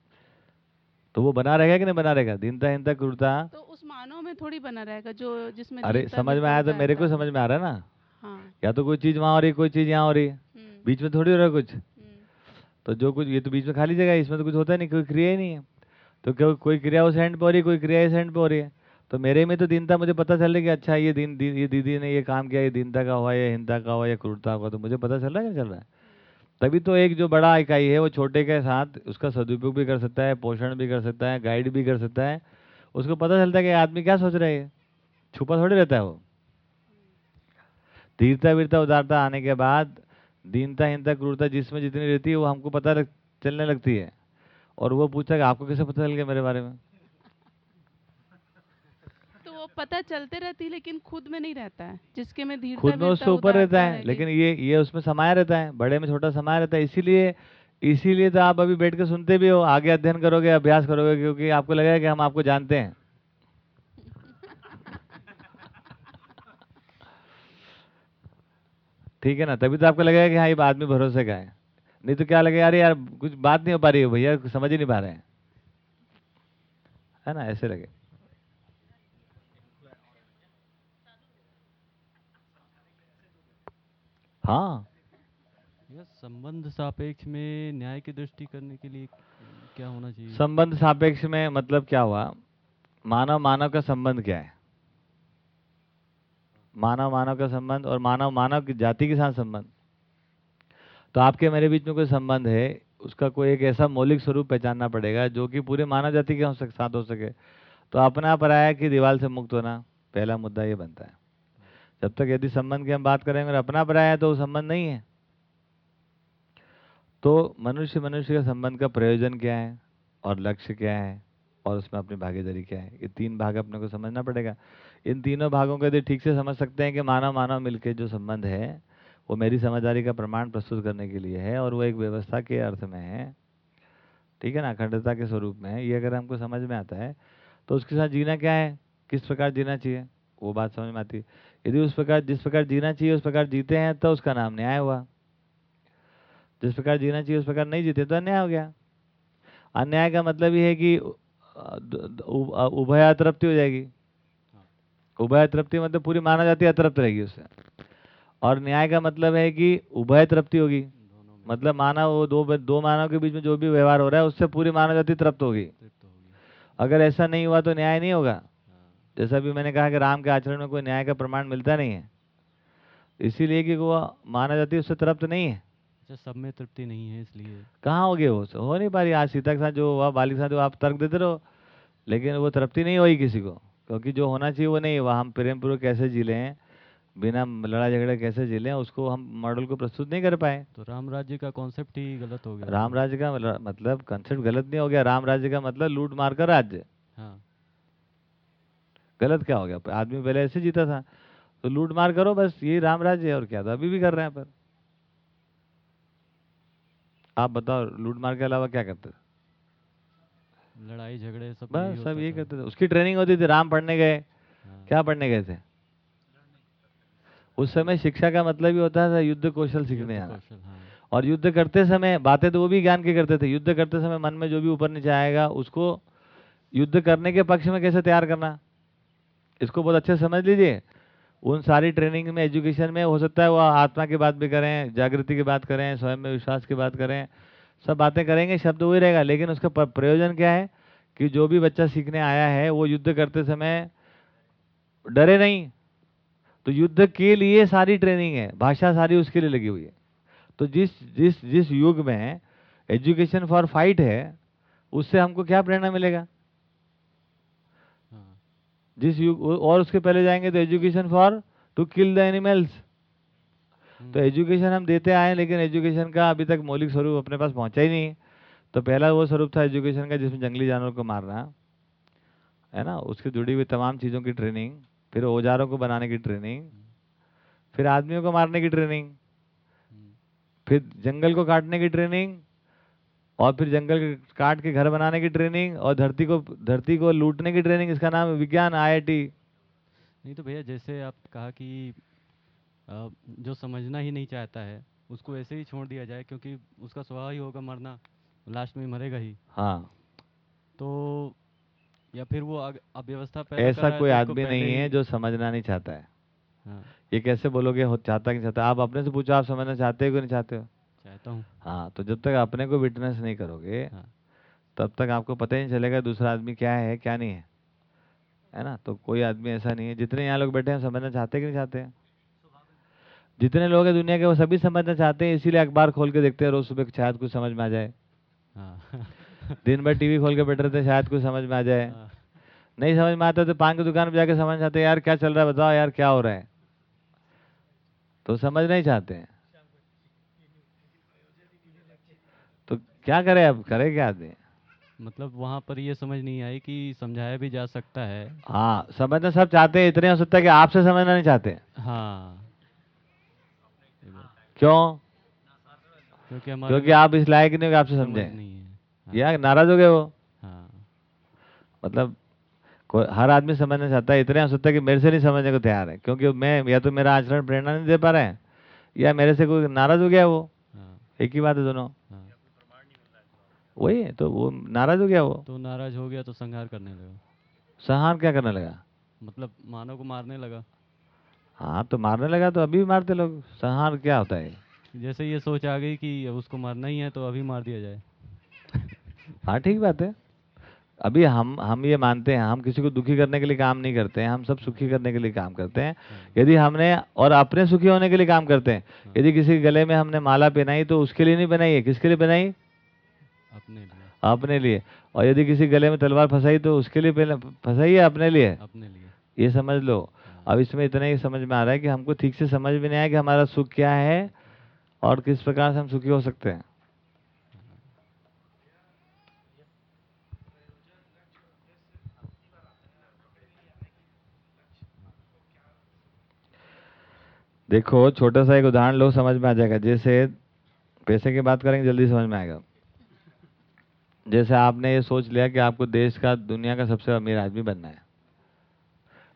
तो वो बना रहेगा कि नहीं बना रहेगा? दीनता हीनता क्रूरता? तो उस मानव में थोड़ी बना रहेगा जो जिसमें अरे समझ में आया तो मेरे को समझ में आ रहा है ना? हाँ। या तो कोई चीज़ वहाँ हो रही कोई चीज़ यहाँ हो रही। हम्म, बीच में थोड़ी हो रहा है कुछ? हम्म, तो जो कुछ ये तो बीच में खाली जगह है इसमें तो कुछ होता नहीं कोई क्रिया ही नहीं है। तो क्यों कोई क्रिया उस एंड पे हो रही है कोई क्रिया इस एंड पे हो रही है? तो मेरे में तो दीनता, मुझे पता चल रहा कि अच्छा ये दिन ये दीदी ने ये काम किया, ये दीनता का हुआ, या हिंता का हुआ, या क्रूरता का हुआ तो मुझे पता चल रहा है क्या चल रहा है? तभी तो एक जो बड़ा इकाई है, वो छोटे के साथ उसका सदुपयोग भी कर सकता है, पोषण भी कर सकता है गाइड भी कर सकता है। उसको पता चलता है कि आदमी क्या सोच रहा है? छुपा थोड़ी रहता है वो। धीरता वीरता उदारता आने के बाद दीनता हिंता क्रूरता जिसमें जितनी रहती है, वो हमको पता चलने लगती है। और वो पूछता है आपको कैसे पता चल गया मेरे बारे में? पता चलते रहती है लेकिन खुद में नहीं रहता है जिसके में धीरता खुद में उससे ऊपर रहता है लेकिन ये ये उसमें समाया रहता है बड़े में छोटा समाया रहता है इसीलिए इसीलिए तो आप अभी बैठ के सुनते भी हो आगे अध्ययन करोगे अभ्यास करोगे क्योंकि आपको लगेगा कि हम आपको जानते हैं। ठीक है ना तभी तो आपको लगेगा कि हाँ ये आदमी भरोसे का है। नहीं तो क्या लगेगा अरे यार कुछ बात नहीं हो पा रही है भैया समझ ही नहीं पा रहे हैं। है ना ऐसे लगे। हाँ। संबंध सापेक्ष में न्याय की दृष्टि करने के लिए क्या होना चाहिए? संबंध सापेक्ष में मतलब क्या हुआ? मानव मानव का संबंध क्या है? मानव मानव का संबंध और मानव मानव की जाति के साथ संबंध। तो आपके मेरे बीच में कोई संबंध है उसका कोई एक ऐसा मौलिक स्वरूप पहचानना पड़ेगा जो कि पूरे मानव जाति के साथ हो सके। तो अपना पराया की दीवार से मुक्त होना पहला मुद्दा ये बनता है। जब तक यदि संबंध की हम बात करेंगे और अपना पराया तो वो संबंध नहीं है। तो मनुष्य मनुष्य के संबंध का प्रयोजन क्या है और लक्ष्य क्या है और उसमें अपनी भागीदारी क्या है? ये तीन भाग अपने को समझना पड़ेगा। इन तीनों भागों को यदि ठीक से समझ सकते हैं कि मानव मानव मिलके जो संबंध है, वो मेरी समझदारी का प्रमाण प्रस्तुत करने के लिए है और वो एक व्यवस्था के अर्थ में है। ठीक है ना? अखंडता के स्वरूप में है। ये अगर हमको समझ में आता है तो उसके साथ जीना क्या है? किस प्रकार जीना चाहिए? वो बात समझ में आती है। यदि उस प्रकार जिस प्रकार जीना चाहिए उस प्रकार जीते हैं तो उसका नाम न्याय हुआ। जिस प्रकार जीना चाहिए उस प्रकार नहीं जीते तो अन्याय हो गया। अन्याय का मतलब ये है कि उभय अतृप्ति हो जाएगी। उभय तृप्ति मतलब पूरी मानव जाति अतृप्त रहेगी उससे। और न्याय का मतलब है कि उभय तृप्ति होगी। मतलब मानव वो दो दो मानव के बीच में जो भी व्यवहार हो रहा है उससे पूरी मानव जाति तृप्त होगी। अगर ऐसा नहीं हुआ तो न्याय नहीं होगा। हाँ जैसा भी मैंने कहा कि राम के आचरण में कोई न्याय का प्रमाण मिलता नहीं है। इसीलिए कि वो मानव जाति उससे तृप्त नहीं है। अच्छा सब में तृप्ति नहीं है इसलिए। कहाँ हो गए वो? हो नहीं पा रही। आज सीता के साथ जो हुआ बाली के साथ जो आप तर्क देते रहो। लेकिन वो तृप्ति नहीं हुई किसी को क्योंकि जो होना चाहिए वो नहीं हुआ हम प्रेम पूर्वक कैसे जी लें बिना लड़ाई झगड़े कैसे झेलें उसको हम मॉडल को प्रस्तुत नहीं कर पाए। तो राम राज्य का कॉन्सेप्ट ही गलत हो गया। राम राज्य का मतलब- कंसेप्ट गलत नहीं हो गया। राम राज्य का मतलब लूट मार कर राज्य। हाँ। गलत क्या हो गया? आदमी पहले ऐसे जीता था। तो लूट मार करो बस यही राम राज्य है और क्या? था अभी भी कर रहे हैं पर। आप बताओ लूट मार के अलावा क्या करते थे? लड़ाई झगड़े सब बस सब ये करते थे। उसकी ट्रेनिंग होती थी राम पढ़ने गए। हाँ, क्या पढ़ने गए थे? उस समय शिक्षा का मतलब ही होता था युद्ध कौशल सीखने कौशल, हाँ। और युद्ध करते समय बातें तो वो भी ज्ञान की करते थे। युद्ध करते समय मन में जो भी ऊपर नीचे आएगा उसको युद्ध करने के पक्ष में कैसे तैयार करना? इसको बहुत अच्छे समझ लीजिए। उन सारी ट्रेनिंग में, एजुकेशन में, हो सकता है वो आत्मा की बात भी करें, जागृति की बात करें, स्वयं में विश्वास की बात करें, सब बातें करेंगे, शब्द वही रहेगा, लेकिन उसका प्रयोजन क्या है कि जो भी बच्चा सीखने आया है, वो युद्ध करते समय डरे नहीं। तो युद्ध के लिए सारी ट्रेनिंग है, भाषा सारी उसके लिए लगी हुई है। तो जिस जिस जिस युग में एजुकेशन फॉर फाइट है, उससे हमको क्या प्रेरणा मिलेगा? जिस युग और उसके पहले जाएँगे तो education for to kill the animals तो एजुकेशन हम देते आए लेकिन एजुकेशन का अभी तक मौलिक स्वरूप अपने पास पहुँचा ही नहीं तो पहला वो स्वरूप था एजुकेशन का जिसमें जंगली जानवर को मारना है ना? उसकी जुड़ी हुई तमाम चीज़ों की ट्रेनिंग फिर औजारों को बनाने की ट्रेनिंग फिर आदमियों को मारने की ट्रेनिंग हम्म, फिर जंगल को काटने की ट्रेनिंग और फिर जंगल के काट के घर बनाने की ट्रेनिंग और धरती को धरती को लूटने की ट्रेनिंग इसका नाम है विज्ञान आईआईटी नहीं तो भैया जैसे आप कहा कि जो समझना ही नहीं चाहता है उसको ऐसे ही छोड़ दिया जाए क्योंकि उसका स्वभाव ही होगा मरना लास्ट में मरेगा ही। हाँ। तो या फिर वो अव्यवस्था ऐसा कोई आदमी नहीं है जो समझना नहीं चाहता है। हाँ। ये कैसे बोलोगे चाहता कि नहीं चाहता? आप अपने से पूछो आप समझना चाहते हो कि नहीं चाहते हो? चाहता हूँ। हाँ तो जब तक अपने को विटनेस नहीं करोगे हाँ। तब तक आपको पता ही नहीं चलेगा दूसरा आदमी क्या है क्या नहीं है। है ना? तो कोई आदमी ऐसा नहीं है। जितने यहाँ लोग बैठे हैं समझना चाहते हैं कि नहीं चाहते हैं? जितने लोग हैं दुनिया के वो सभी समझना चाहते हैं इसीलिए अखबार खोल के देखते हैं रोज सुबह शायद कुछ समझ में आ जाए। हाँ। दिन भर टीवी खोल के बैठ रहते हैं शायद कुछ समझ में आ जाए। हाँ, नहीं समझ में आता तो पान की दुकान पर जाके समझ आते यार क्या चल रहा है बताओ यार क्या हो रहा है। तो समझ नहीं चाहते हैं तो क्या करे अब? करे क्या आदमी? मतलब वहाँ पर ये समझ नहीं आई कि समझाया भी जा सकता है। हाँ समझना सब चाहते हैं इतने हो सकता है कि आपसे समझना नहीं चाहते। हाँ। क्यों? क्योंकि क्योंकि आप इस लायक नहीं हो आपसे समझे है। या नाराज़ हो गए वो? हाँ। मतलब हर आदमी समझना चाहता है इतने हो सकता है कि मेरे से नहीं समझने को तैयार है। क्योंकि मैं या तो मेरा आचरण प्रेरणा नहीं दे पा रहे हैं या मेरे से कोई नाराज़ हो गया वो? हाँ। एक ही बात है दोनों। हाँ। वही है तो वो नाराज़ हो गया वो? तो नाराज़ हो गया तो संहार करने लगा। संहार क्या करने लगा? मतलब मानव को मारने लगा। हाँ तो मारने लगा तो अभी भी मारते लोग। संहार क्या होता है? जैसे ये सोच आ गई कि अब उसको मारना ही है तो अभी मार दिया जाए। हाँ ठीक बात है। अभी हम हम ये मानते हैं हम किसी को दुखी करने के लिए काम नहीं करते हैं हम सब सुखी करने के लिए काम करते हैं। यदि हमने और अपने सुखी होने के लिए काम करते हैं। यदि किसी के गले में हमने माला पहनाई तो उसके लिए नहीं बनाई है? किसके लिए बनाई अपने लिए। अपने लिए। और यदि किसी गले में तलवार फंसाई तो उसके लिए पहले फंसाई है अपने लिए। अपने लिए। ये समझ लो। अब इसमें इतना ही समझ में आ रहा है कि हमको ठीक से समझ में नहीं आया कि हमारा सुख क्या है और किस प्रकार से हम सुखी हो सकते हैं। देखो छोटा सा एक उदाहरण लो समझ में आ जाएगा। जैसे पैसे की बात करेंगे जल्दी समझ में आएगा। जैसे आपने ये सोच लिया कि आपको देश का, दुनिया का सबसे अमीर आदमी बनना है।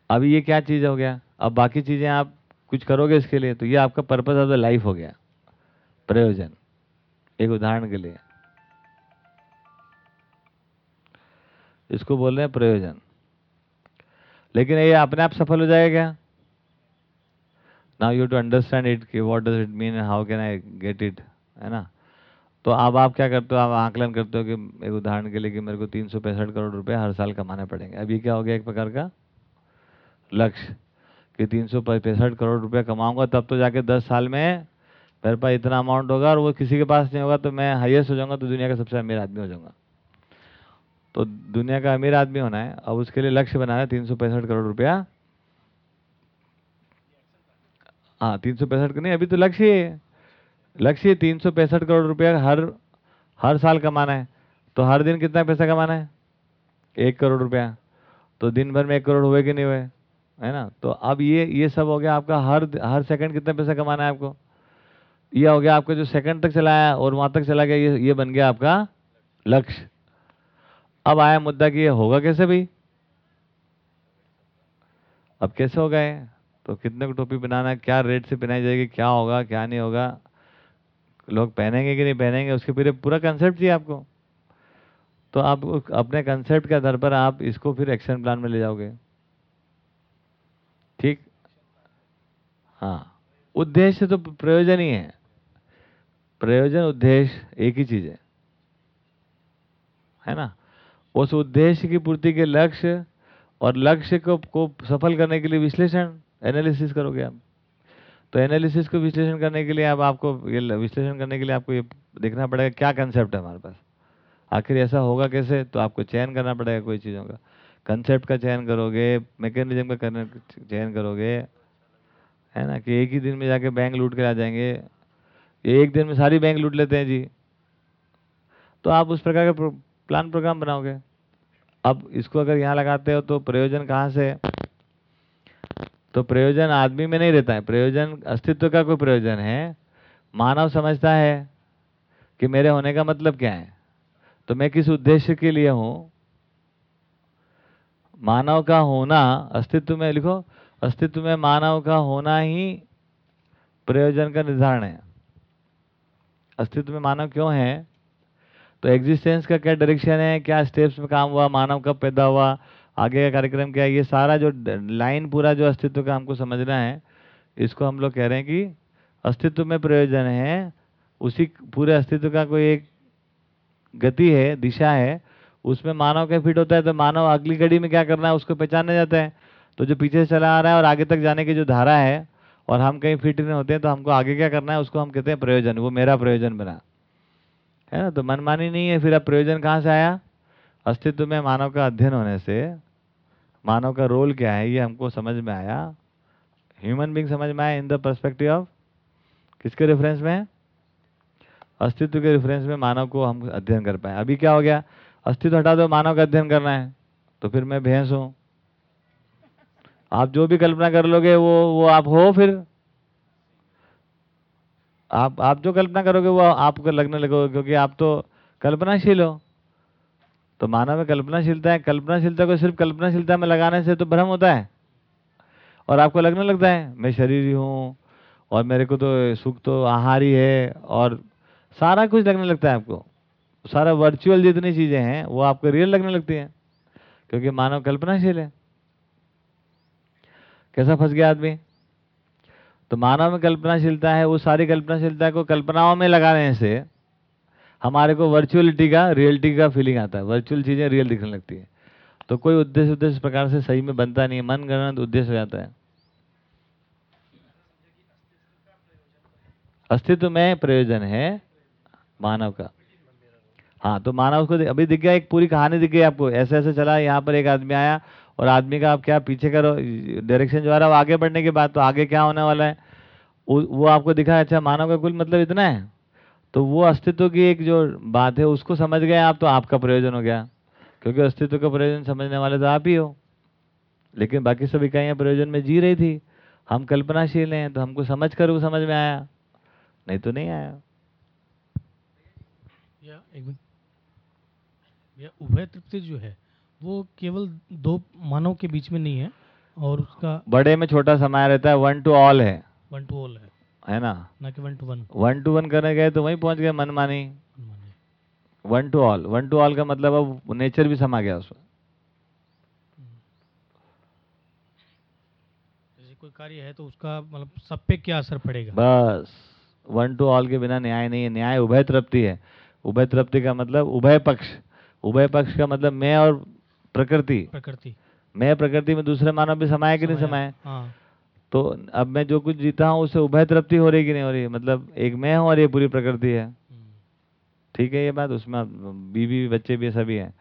अब ये क्या चीज़ हो गया? अब बाकी चीज़ें आप कुछ करोगे इसके लिए तो ये आपका पर्पज़ ऑफ़ द लाइफ हो गया। प्रयोजन। एक उदाहरण के लिए। इसको बोल रहे हैं प्रयोजन। लेकिन ये अपने आप सफल हो जाएगा क्या? Now you to understand it कि what does it mean how can I get it है ना? तो अब आप क्या करते हो? आप आकलन करते हो कि एक उदाहरण के लिए कि मेरे को तीन सौ पैंसठ करोड़ रुपए हर साल कमाने पड़ेंगे। अब ये क्या हो गया एक प्रकार का? लक्ष्य कि तीन सौ पैंसठ करोड़ रुपए कमाऊँगा, तब तो जाके दस साल में मेरे पास इतना अमाउंट होगा और वो किसी के पास नहीं होगा तो मैं हाईएस्ट हो जाऊँगा तो दुनिया का सबसे अमीर आदमी हो जाऊँगा। तो दुनिया का अमीर आदमी होना है, अब उसके लिए लक्ष्य बनाना है तीन सौ पैंसठ करोड़ रुपया। हाँ तीन सौ पैंसठ नहीं, अभी तो लक्ष्य है। लक्ष्य तीन सौ पैंसठ करोड़ रुपया हर हर साल कमाना है। तो हर दिन कितना पैसा कमाना है? एक करोड़ रुपया। तो दिन भर में एक करोड़ हुए कि नहीं हुए? है ना? तो अब ये ये सब हो गया आपका हर हर सेकंड कितना पैसा कमाना है आपको? ये हो गया आपका जो सेकंड तक चलाया और वहाँ तक चला गया, ये ये बन गया आपका लक्ष्य। अब आया मुद्दा कि ये होगा कैसे भाई? अब कैसे होगा ये तो कितने को टोपी बनाना क्या रेट से पहनाई जाएगी? क्या होगा? क्या नहीं होगा? लोग पहनेंगे कि नहीं पहनेंगे, उसके पूरे पूरा कंसेप्ट चाहिए आपको। तो आप अपने कंसेप्ट के आधार पर आप इसको फिर एक्शन प्लान में ले जाओगे। ठीक? हाँ। उद्देश्य तो प्रयोजन ही है। प्रयोजन, उद्देश्य एक ही चीज़ है। है ना? उस उद्देश्य की पूर्ति के लक्ष्य और लक्ष्य को को सफल करने के लिए विश्लेषण एनालिसिस करोगे आप। तो एनालिसिस को विश्लेषण करने के लिए अब आपको ये विश्लेषण करने के लिए आपको ये देखना पड़ेगा क्या कंसेप्ट है हमारे पास। आखिर ऐसा होगा कैसे? तो आपको चयन करना पड़ेगा कोई चीज़ों का। कंसेप्ट का चयन करोगे मैकेनिज्म का चयन करोगे, है ना? कि एक ही दिन में जाके बैंक लूट कर आ जाएँगे। एक दिन में सारी बैंक लूट लेते हैं जी। तो आप उस प्रकार का प्लान प्रोग्राम बनाओगे। अब इसको अगर यहाँ लगाते हो तो प्रयोजन कहाँ से है? तो प्रयोजन आदमी में नहीं रहता है। प्रयोजन, अस्तित्व का कोई प्रयोजन है? मानव समझता है कि मेरे होने का मतलब क्या है? तो मैं किस उद्देश्य के लिए हूँ? मानव का होना, अस्तित्व में, लिखो, अस्तित्व में मानव का होना ही प्रयोजन का निर्धारण है। अस्तित्व में मानव क्यों है? तो एग्जिस्टेंस का क्या डायरेक्शन है? क्या स्टेप्स में काम हुआ? मानव कब पैदा हुआ? आगे का कार्यक्रम क्या है? ये सारा जो लाइन पूरा जो अस्तित्व का हमको समझना है, इसको हम लोग कह रहे हैं कि अस्तित्व में प्रयोजन है, उसी पूरे अस्तित्व का कोई एक गति है, दिशा है, उसमें मानव का फिट होता है तो मानव अगली घड़ी में क्या करना है, उसको पहचाना जाता है। तो जो पीछे चला आ रहा है और आगे तक जाने की जो धारा है, और हम कहीं फिट नहीं होते हैं तो हमको आगे क्या करना है, उसको हम कहते हैं प्रयोजन, वो मेरा प्रयोजन बना। है ना? तो मनमानी नहीं है, फिर अब प्रयोजन कहाँ से आया? अस्तित्व में मानव का अध्ययन होने से मानव का रोल क्या है, ये हमको समझ में आया। ह्यूमन बींग समझ में आया इन द पर्सपेक्टिव ऑफ़ किसके रेफरेंस में? अस्तित्व के रेफरेंस में मानव को हम अध्ययन कर पाए। अभी क्या हो गया? अस्तित्व हटा दो, मानव का अध्ययन करना है तो फिर मैं भैंस हूँ। आप जो भी कल्पना कर लोगे, वो वो आप हो फिर। आप आप जो कल्पना करोगे, वो आपको लगने लगोगे, क्योंकि आप तो कल्पनाशील हो। तो मानव में कल्पनाशीलता है, कल्पनाशीलता को सिर्फ़ कल्पनाशीलता में लगाने से तो भ्रम होता है। और आपको लगने लगता है, मैं शरीर ही हूँ और मेरे को तो सुख तो आहार ही है और सारा कुछ लगने लगता है आपको। सारा वर्चुअल जितनी चीज़ें हैं, वो आपको रियल लगने लगती हैं, क्योंकि मानव कल्पनाशील है। कैसा फंस गया आदमी? तो मानव में कल्पनाशीलता है, वो सारी कल्पनाशीलता को कल्पनाओं में लगाने से हमारे को वर्चुअलिटी का रियलिटी का फीलिंग आता है। वर्चुअल चीज़ें रियल दिखने लगती है। तो कोई उद्देश्य उद्देश्य प्रकार से सही में बनता नहीं है। मन गणना उद्देश्य हो जाता है। अस्तित्व में प्रयोजन है मानव का। हाँ तो मानव को दि- अभी दिख गया, एक पूरी कहानी दिख गई आपको। ऐसे ऐसे चला, यहाँ पर एक आदमी आया और आदमी का आप क्या पीछे करो डायरेक्शन जो आ रहा है, वो आगे बढ़ने के बाद तो आगे क्या होने वाला है? वो आपको दिखा अच्छा मानव का कुल मतलब इतना है। तो वो अस्तित्व की एक जो बात है उसको समझ गए आप तो आपका प्रयोजन हो गया। क्योंकि अस्तित्व का प्रयोजन समझने वाले तो आप ही हो। लेकिन बाकी सब इकाइयाँ प्रयोजन में जी रही थी। हम कल्पनाशील हैं तो हमको समझ कर वो समझ में आया। नहीं तो नहीं आया। या एक मिनट। या उभय तृप्ति जो है वो केवल दो मानव के बीच में नहीं है और उसका बड़े में छोटा समाया रहता है वन टू ऑल है। वन टू ऑल है। है ना? ना कि one to one one to one करने गए तो वहीं पहुँच गए मन मानी one to all one to all का मतलब अब नेचर भी समा गया उसमें। कोई कार्य है तो उसका मतलब सब पे क्या असर पड़ेगा? बस। वन टू ऑल के बिना न्याय नहीं है। न्याय उभय तृप्ति है। उभय तृप्ति का मतलब उभय पक्ष। उभय पक्ष का मतलब मैं और प्रकृति। प्रकृति। मैं प्रकृति में दूसरे मानव भी समाया कि नहीं समाया? हाँ। तो अब मैं जो कुछ जीता हूँ उससे उभय तृप्ति हो रही कि नहीं हो रही मतलब एक मैं हूँ और ये पूरी प्रकृति है। ठीक है ये बात? उसमें अब बीवी बच्चे भी सभी हैं।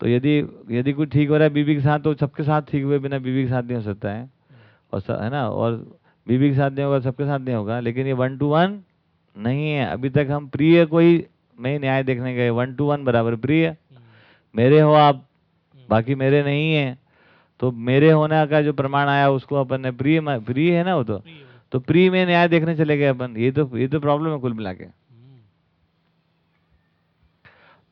तो यदि यदि कुछ ठीक हो रहा है बीवी के साथ तो सबके साथ ठीक हुए बिना बीवी के साथ नहीं हो सकता है। और स, है ना? और बीबी के साथ नहीं होगा सबके साथ नहीं होगा। लेकिन ये वन टू वन नहीं है। अभी तक हम प्रिय कोई में न्याय देखने गए। वन टू वन बराबर प्रिय। मेरे हो आप बाकी मेरे नहीं है। तो मेरे होने का जो प्रमाण आया उसको अपन ने प्रिय मा- प्रिय है ना वो तो? तो प्रिय में न्याय देखने चले गए अपन। ये तो ये तो प्रॉब्लम है कुल मिला के।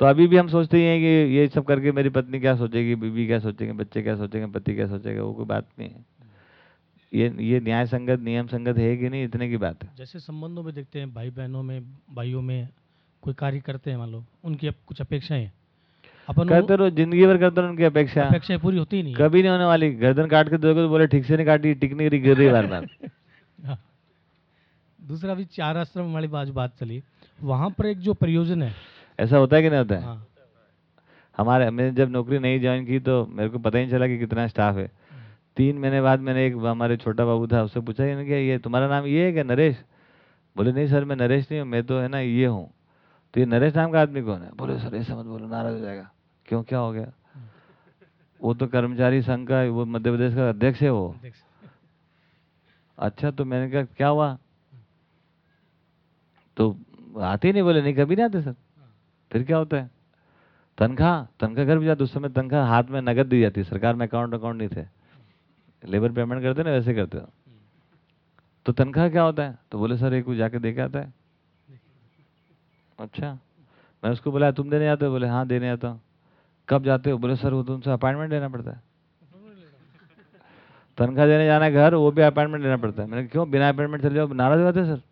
तो अभी भी हम सोचते ही हैं कि ये सब करके मेरी पत्नी क्या सोचेगी बीवी क्या सोचेंगे बच्चे क्या सोचेंगे पति क्या सोचेगा वो कोई बात नहीं है। ये ये न्याय संगत नियम संगत है कि नहीं इतने की बात है। जैसे संबंधों में देखते हैं भाई बहनों में भाइयों में कोई कार्य करते हैं मान लो उनकी अब कुछ अपेक्षाएँ हैं। अपन करते रहो ज़िंदगी भर करते रहो उनकी अपेक्षा। अपेक्षाएँ पूरी होती नहीं कभी नहीं होने वाली। गर्दन काट के दोगे तो बोले ठीक से नहीं काटी टिक नहीं रही गिर रही बार बार। हाँ। दूसरा भी चार आश्रम वाली बात बात चली। वहाँ पर एक जो प्रयोजन है। ऐसा होता है कि नहीं होता है? हाँ। हमारे मैंने जब नौकरी नहीं ज्वाइन की तो मेरे को पता ही नहीं चला कि कितना स्टाफ है। तीन महीने बाद मैंने एक हमारे छोटा बाबू था उससे पूछा क्या ये तुम्हारा नाम ये है क्या नरेश? बोले नहीं सर मैं नरेश नहीं हूँ मैं तो है ना ये हूँ। तो ये नरेश नाम का आदमी कौन है? बोले सर ऐसा मत बोलो नाराज़ हो जाएगा। क्यों क्या हो गया? वो तो कर्मचारी संघ का वो मध्य प्रदेश का अध्यक्ष है वो। अच्छा तो मैंने कहा क्या हुआ? तो आते ही नहीं बोले नहीं कभी नहीं आते सर। फिर क्या होता है? तनख्वाह तनख्वाह घर भी जाते उस समय तनख्वाह हाथ में नगद दी जाती सरकार में अकाउंट अकाउंट नहीं थे। लेबर पेमेंट करते ना वैसे करते हो। तो तनख्वाह क्या होता है? तो बोले सर एक जाके देखे आता है। अच्छा। मैं उसको बोला, तुम देने आते हो? बोले हाँ देने आता हूँ। कब जाते हो? बोले, सर, वो तुमसे अपॉइंटमेंट लेना पड़ता है। तनख्वाह देने जाना है घर, वो भी अपॉइंटमेंट लेना पड़ता है। मैंने क्यों? बिना अपॉइंटमेंट चले जाओ, नाराज़ हो जाते सर?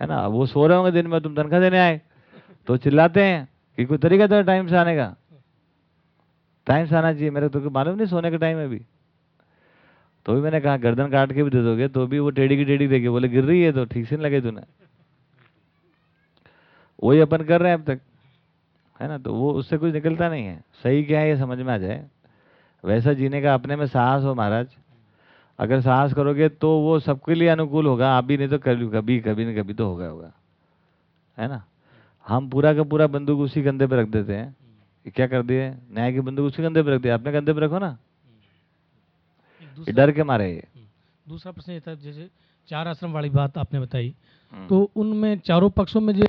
है ना? वो सो रहे होंगे दिन में, तुम तनख्वाह देने आए। तो चिल्लाते हैं कि कोई तरीका था टाइम से आने का। टाइम से आना चाहिए, मेरे तो मालूम नहीं सोने का टाइम है अभी तो भी मैंने कहा, गर्दन काट के भी दे दोगे तो भी वो टेढ़ी की टेढ़ी देगी बोले, गिर रही है तो ठीक से नहीं लगे तूने। वही अपन कर रहे हैं अब तक। है ना? तो वो उससे कुछ निकलता नहीं है। सही क्या है ये समझ में आ जाए? वैसा जीने का अपने में साहस हो महाराज। अगर साहस करोगे तो वो सबके लिए अनुकूल होगा। आप भी नहीं तो कभी कभी कभी न कभी तो होगा होगा। है ना? हम पूरा का पूरा बंदूक उसी कंधे पे रख देते हैं। क्या कर दिए? न्याय की बंदूक उसी कंधे पे रख दिया अपने कंधे पे रखो ना। डर के मारे ये। दूसरा प्रश्न ये था जैसे चार आश्रम वाली बात आपने बताई। हम्म। तो उनमें चारों पक्षों में जो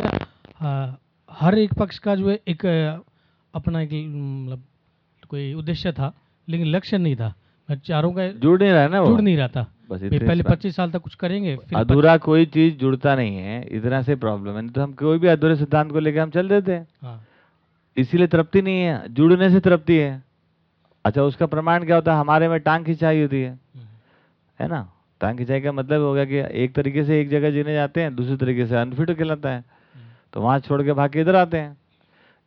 हर एक पक्ष का जो है एक अपना एक मतलब कोई उद्देश्य था लेकिन लक्ष्य नहीं था। चारों का जुड़ नहीं रहा ना वो? जुड़ नहीं रहा था। बस पहले पच्चीस साल तक कुछ करेंगे फिर अधूरा कोई चीज़ जुड़ता नहीं है इतना से प्रॉब्लम है। तो हम कोई भी अधूरे सिद्धांत को लेकर हम चल देते हैं। हाँ। इसीलिए तृप्ति नहीं है जुड़ने से तृप्ति है। अच्छा उसका प्रमाण क्या होता है? हमारे में टांग खिंचाई होती है। हम्म, है ना? टांग खिंचाई का मतलब हो गया कि एक तरीके से एक जगह जीने जाते हैं दूसरे तरीके से अनफिट कहलाता है। तो वहाँ छोड़ के भाग के इधर आते हैं।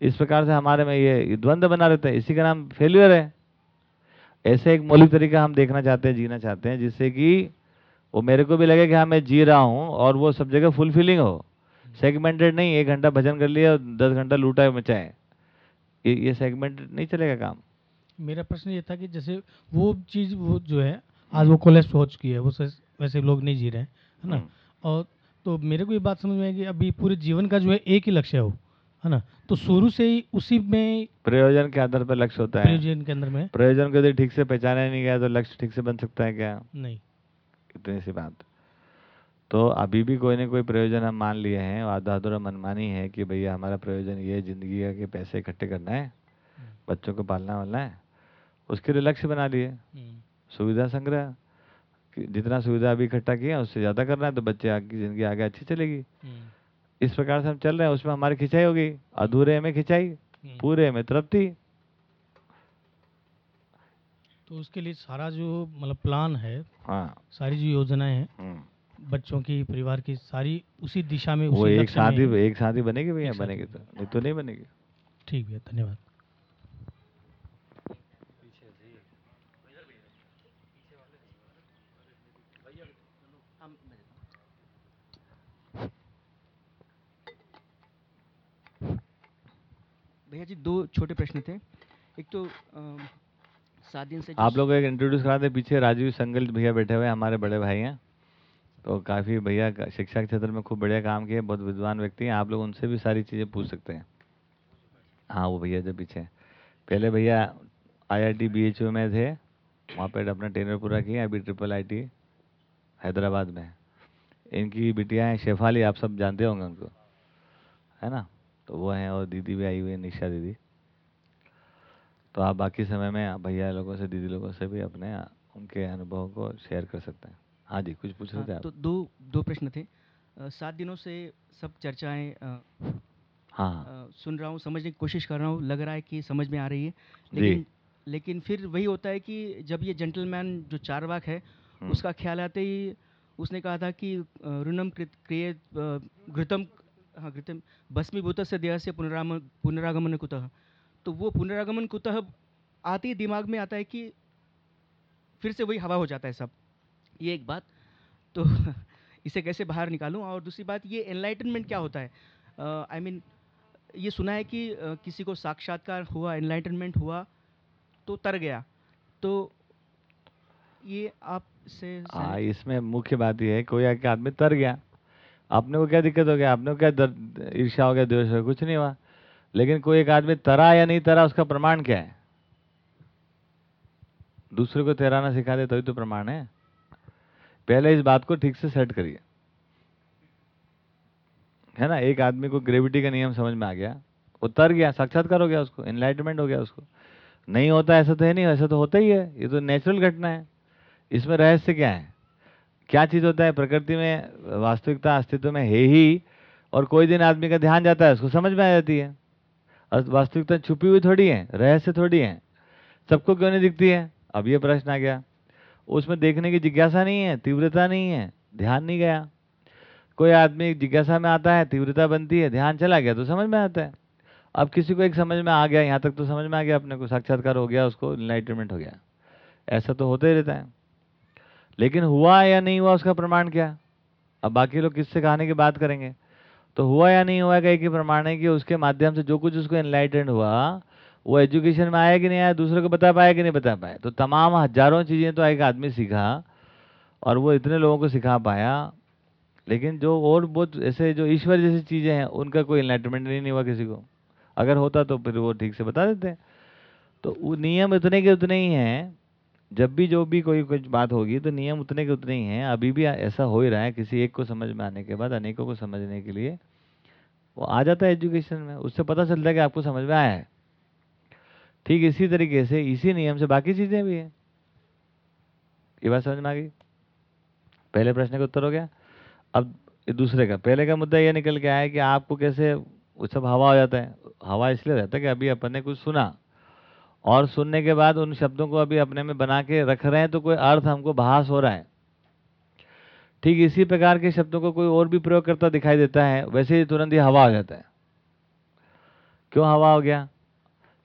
इस प्रकार से हमारे में ये द्वंद्व बना रहता है। इसी का नाम फेल्यूर है। ऐसे एक मौलिक तरीका हम देखना चाहते हैं जीना चाहते हैं जिससे कि वो मेरे को भी लगे कि हाँ मैं जी रहा हूँ और वो सब जगह फुलफिलिंग हो। सेगमेंटेड नहीं एक घंटा भजन कर लिया और दस घंटा लूटा मचाए। ये ये सेगमेंटेड नहीं चलेगा काम। मेरा प्रश्न ये था कि जैसे वो चीज़ वो जो है आज वो कोलेस्ट हो चुकी है वो वैसे लोग नहीं जी रहे हैं है ना? हम्म। और तो मेरे को ये बात समझ में आई कि अभी पूरे जीवन का जो है एक ही लक्ष्य हो है ना? तो शुरू से ही उसी में प्रयोजन के आधार पर लक्ष्य होता है। प्रयोजन के अंदर में। प्रयोजन को यदि ठीक से पहचाना नहीं गया तो लक्ष्य ठीक से बन सकता है क्या? नहीं। इतनी सी बात। तो अभी भी कोई ना कोई प्रयोजन हम मान लिए हैं आधा अधूरा मनमानी है कि भैया हमारा प्रयोजन ये है, ज़िंदगी का कि पैसे इकट्ठे करना है बच्चों को पालना वालना है उसके लिए लक्ष्य बना लिए। हम्म, सुविधा संग्रह कि जितना सुविधा अभी इकट्ठा किया उससे ज़्यादा करना है तो बच्चे आगे ज़िंदगी आगे अच्छी चलेगी। हम्म, इस प्रकार से हम चल रहे हैं उसमें हमारी खिंचाई होगी अधूरे में खिंचाई हम्म। पूरे में तृप्ति। तो उसके लिए सारा जो मतलब प्लान है हाँ। सारी जो योजनाएँ हैं हम्म। बच्चों की परिवार की सारी उसी दिशा में वो उसी एक लक्ष्य में साथ ही एक साथ ही बनेगी भैया एक साथ बनेगी तो। नहीं तो नहीं बनेगी। ठीक भैया धन्यवाद। भैया जी दो छोटे प्रश्न थे। एक तो सात दिन से आप लोग एक इंट्रोड्यूस करा दे पीछे राजीव संगल भैया बैठे हुए हमारे बड़े भाई हैं। तो काफ़ी भैया शिक्षा के क्षेत्र में खूब बढ़िया काम किए बहुत विद्वान व्यक्ति हैं आप लोग उनसे भी सारी चीज़ें पूछ सकते हैं। हाँ वो भैया जो पीछे पहले भैया I I T B H U में थे वहाँ पर अपना टेनर पूरा किया अभी ट्रिपल आई टी हैदराबाद में। इनकी बिटिया हैं शेफाली आप सब जानते होंगे उनको है ना? तो वो हैं और दीदी भी आई हुई है निशा दीदी। तो आप बाकी समय में आप भैया लोगों से दीदी लोगों से भी अपने उनके अनुभव को शेयर कर सकते हैं। हाँ जी कुछ पूछ रहे थे हाँ, आप? तो दो दो प्रश्न थे। सात दिनों से सब चर्चाएँ हाँ। अ, सुन रहा हूँ समझने की कोशिश कर रहा हूँ लग रहा है कि समझ में आ रही है। लेकिन लेकिन फिर वही होता है कि जब ये जेंटलमैन जो चारवाक है हम्म। उसका ख्याल आते ही उसने कहा था कि ऋणम कृत क्रिय घृतम हाँ घृतम भस्मीभूत से देह से पुनरागमन पुनरागमन कुतः? तो वो पुनरागमन कुतः आते ही दिमाग में आता है कि फिर से वही हवा हो जाता है सब। ये एक बात। तो इसे कैसे बाहर निकालूं? और दूसरी बात ये एनलाइटनमेंट क्या होता है? I uh, mean I mean, ये सुना है कि अ, किसी को साक्षात्कार हुआ एनलाइटनमेंट हुआ तो तर गया। तो ये आप से हाँ इसमें मुख्य बात यह है कोई एक आदमी तर गया। आपने को क्या दिक्कत हो गया? आपने को क्या ईर्ष्या हो गया, द्वेष हो गया? कुछ नहीं हुआ। लेकिन कोई एक आदमी तरा या नहीं तरा, उसका प्रमाण क्या है? दूसरे को तैराना सिखा दे, तभी तो प्रमाण है। पहले इस बात को ठीक से सेट करिए। है ना? एक आदमी को ग्रेविटी का नियम समझ में आ गया। वो तर गया, साक्षात्कार हो गया उसको एनलाइटमेंट हो गया उसको। नहीं होता ऐसा तो है नहीं ऐसा तो होता ही है। ये तो नेचुरल घटना है। इसमें रहस्य क्या है? क्या चीज़ होता है? प्रकृति में, वास्तविकता, अस्तित्व में है ही, और कोई दिन आदमी का ध्यान जाता है, उसको समझ में आ जाती है। और वास्तविकता छुपी हुई थोड़ी है, रहस्य थोड़ी है। सबको क्यों नहीं दिखती है? अब ये प्रश्न आ गया। उसमें देखने की जिज्ञासा नहीं है, तीव्रता नहीं है, ध्यान नहीं गया। कोई आदमी जिज्ञासा में आता है, तीव्रता बनती है, ध्यान चला गया तो समझ में आता है। अब किसी को एक समझ में आ गया, यहाँ तक तो समझ में आ गया अपने को, साक्षात्कार हो गया उसको इनलाइटमेंट हो गया। ऐसा तो होता ही रहता है। लेकिन हुआ या नहीं हुआ, उसका प्रमाण क्या? अब बाकी लोग किससे कहानी की बात करेंगे? तो हुआ या नहीं हुआ का एक ही प्रमाण है कि उसके माध्यम से जो कुछ उसको एनलाइटेंड हुआ, वो एजुकेशन में आया कि नहीं आया, दूसरे को बता पाया कि नहीं बता पाया? तो तमाम हज़ारों चीज़ें तो एक आदमी सीखा और वो इतने लोगों को सिखा पाया, लेकिन जो और बहुत ऐसे जो ईश्वर जैसी चीज़ें हैं, उनका कोई एनलाइटमेंट नहीं हुआ किसी को। अगर होता तो फिर वो ठीक से बता देते। तो नियम इतने के उतने ही हैं जब भी जो भी कोई कुछ बात होगी तो नियम उतने के उतने ही हैं। अभी भी ऐसा हो ही रहा है किसी एक को समझ में आने के बाद, अनेकों को समझने के लिए। वो आ जाता है एजुकेशन में, उससे पता चलता है कि आपको समझ में आया है। ठीक इसी तरीके से, इसी नियम से बाकी चीज़ें भी हैं। ये बात समझ में आ गई? पहले प्रश्न का उत्तर हो गया? अब दूसरे का। पहले का मुद्दा ये निकल के आया कि आपको कैसे, वो सब हवा हो जाता है। हवा इसलिए रहता है कि अभी अपन ने कुछ सुना। और सुनने के बाद उन शब्दों को अभी अपने में बना के रख रहे हैं तो कोई अर्थ हमको भास हो रहा है। ठीक इसी प्रकार के शब्दों को कोई और भी प्रयोग करता दिखाई देता है, वैसे ही तुरंत ही हवा हो जाता है। क्यों हवा हो गया?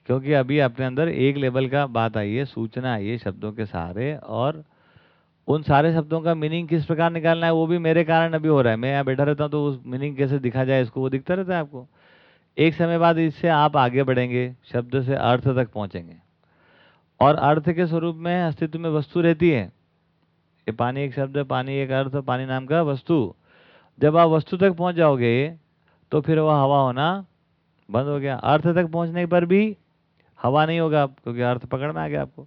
क्योंकि अभी अपने अंदर एक लेवल का बात आई है, सूचना आई है शब्दों के सहारे, और उन सारे शब्दों का मीनिंग किस प्रकार निकालना है, वो भी मेरे कारण अभी हो रहा है। मैं यहाँ बैठा रहता हूँ तो उस मीनिंग कैसे दिखा जाए, इसको वो दिखता रहता है आपको। एक समय बाद इससे आप आगे बढ़ेंगे, शब्द से अर्थ तक पहुँचेंगे। और अर्थ के स्वरूप में अस्तित्व में वस्तु रहती है। ये पानी एक शब्द है पानी एक अर्थ, पानी नाम का वस्तु। जब आप वस्तु तक पहुँच जाओगे तो फिर वह हवा होना बंद हो गया। अर्थ तक पहुँचने पर भी हवा नहीं होगा आप क्योंकि अर्थ पकड़ में आ गया आपको।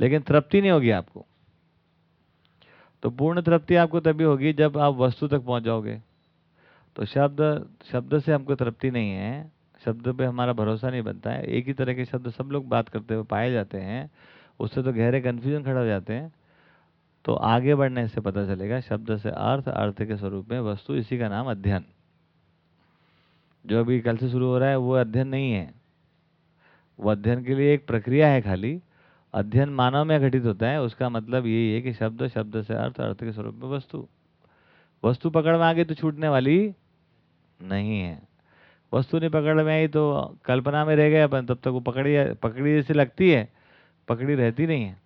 लेकिन तृप्ति नहीं होगी आपको। तो पूर्ण तृप्ति आपको तभी होगी जब आप वस्तु तक पहुँच जाओगे। तो शब्द शब्द से हमको तृप्ति नहीं है। शब्द पे हमारा भरोसा नहीं बनता है। एक ही तरह के शब्द सब लोग बात करते हुए पाए जाते हैं। उससे तो गहरे कन्फ्यूज़न खड़ा हो जाते हैं। तो आगे बढ़ने से पता चलेगा, शब्द से अर्थ अर्थ के स्वरूप में वस्तु, इसी का नाम अध्ययन। जो अभी कल से शुरू हो रहा है, वो अध्ययन नहीं है। वो अध्ययन के लिए एक प्रक्रिया है खाली। अध्ययन मानव में घटित होता है। उसका मतलब यही है कि शब्द शब्द से अर्थ अर्थ के स्वरूप में वस्तु। वस्तु पकड़ में आ गई तो छूटने वाली नहीं है। वस्तु नहीं पकड़ में आई तो कल्पना में रह गए अपन तब तक वो पकड़ी पकड़ी जैसी लगती है पकड़ी रहती नहीं है।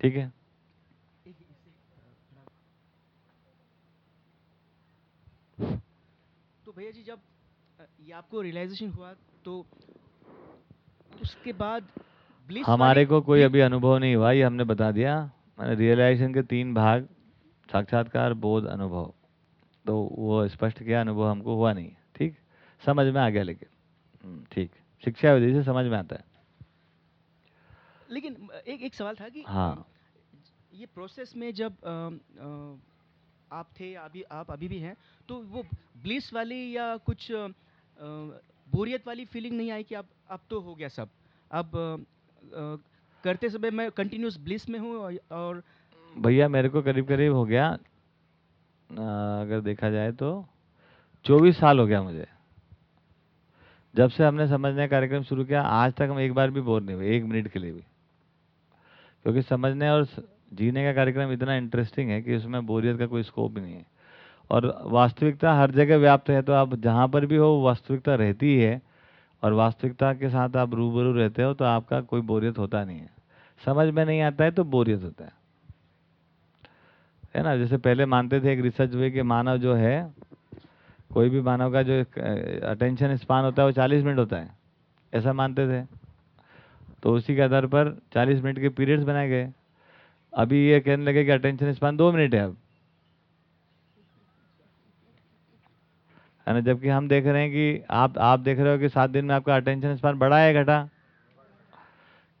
ठीक है? तो भैया जी जब ये आपको रियलाइजेशन हुआ तो उसके बाद हमारे को कोई अभी अनुभव नहीं हुआ ये हमने बता दिया। मैंने रियलाइजेशन के तीन भाग साक्षात्कार बोध अनुभव। तो वो स्पष्ट किया अनुभव हमको हुआ नहीं ठीक? समझ में आ गया लेकिन। हम्म, ठीक। शिक्षा विधि से समझ में आता है। लेकिन एक एक सवाल था कि हाँ। ये प्रोसेस में जब अ, अ, आप थे अभी आप अभी भी हैं तो वो ब्लिस वाली या कुछ बोरियत वाली फीलिंग नहीं आई कि अब अब तो हो गया सब? अब करते समय मैं कंटिन्यूस ब्लिस में हूँ और- भैया मेरे को करीब करीब हो गया अगर देखा जाए तो चौबीस साल हो गया मुझे। जब से हमने समझने का कार्यक्रम शुरू किया, आज तक हम एक बार भी बोर नहीं हुए, एक मिनट के लिए भी। क्योंकि समझने और जीने का कार्यक्रम इतना इंटरेस्टिंग है कि उसमें बोरियत का कोई स्कोप नहीं है। और वास्तविकता हर जगह व्याप्त है तो आप जहाँ पर भी हो वास्तविकता रहती ही है। और वास्तविकता के साथ आप रूबरू रहते हो तो आपका कोई बोरियत होता नहीं है। समझ में नहीं आता है तो बोरियत होता है। है ना, जैसे पहले मानते थे एक रिसर्च हुई कि मानव जो है, कोई भी मानव का जो अटेंशन स्पान होता है वो चालीस मिनट होता है। ऐसा मानते थे। तो उसी के आधार पर चालीस मिनट के पीरियड्स बनाए गए। अभी ये कहने लगे कि अटेंशन स्पान दो मिनट है अब। है ना, जबकि हम देख रहे हैं कि आप आप देख रहे हो कि सात दिन में आपका अटेंशन स्पान बढ़ा है घटा।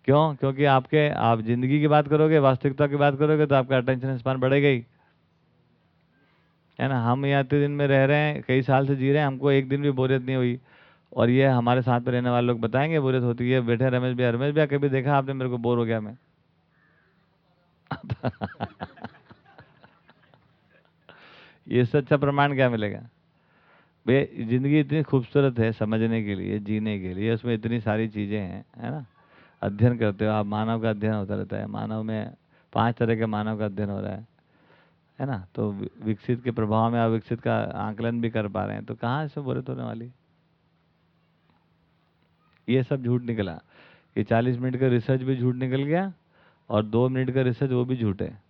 क्यों? क्योंकि आपके, आप ज़िंदगी की बात करोगे, वास्तविकता की बात करोगे तो आपका अटेंशन स्पान बढ़ेगा ही। है ना? हम यहाँ इतने दिन में रह रहे हैं, कई साल से जी रहे हैं, हमको एक दिन भी बोरियत नहीं हुई। और ये हमारे साथ में रहने वाले लोग बताएँगे, बोरियत होती है। बैठे रमेश भैया रमेश भैया, कभी देखा आपने मेरे को बोर हो गया मैं? ये अच्छा प्रमाण क्या मिलेगा? भैया, ज़िंदगी इतनी खूबसूरत है समझने के लिए, जीने के लिए, उसमें इतनी सारी चीज़ें हैं, है ना? अध्ययन करते हो आप मानव का अध्ययन होता रहता है। मानव में पाँच तरह के मानव का अध्ययन हो रहा है। है ना? तो वि- विकसित के प्रभाव में अविकसित का आकलन भी कर पा रहे हैं। तो कहाँ इसमें बोरियत होने वाली? ये सब झूठ निकला। ये चालीस मिनट का रिसर्च भी झूठ निकल गया और दो मिनट का रिसर्च वो भी झूठ है।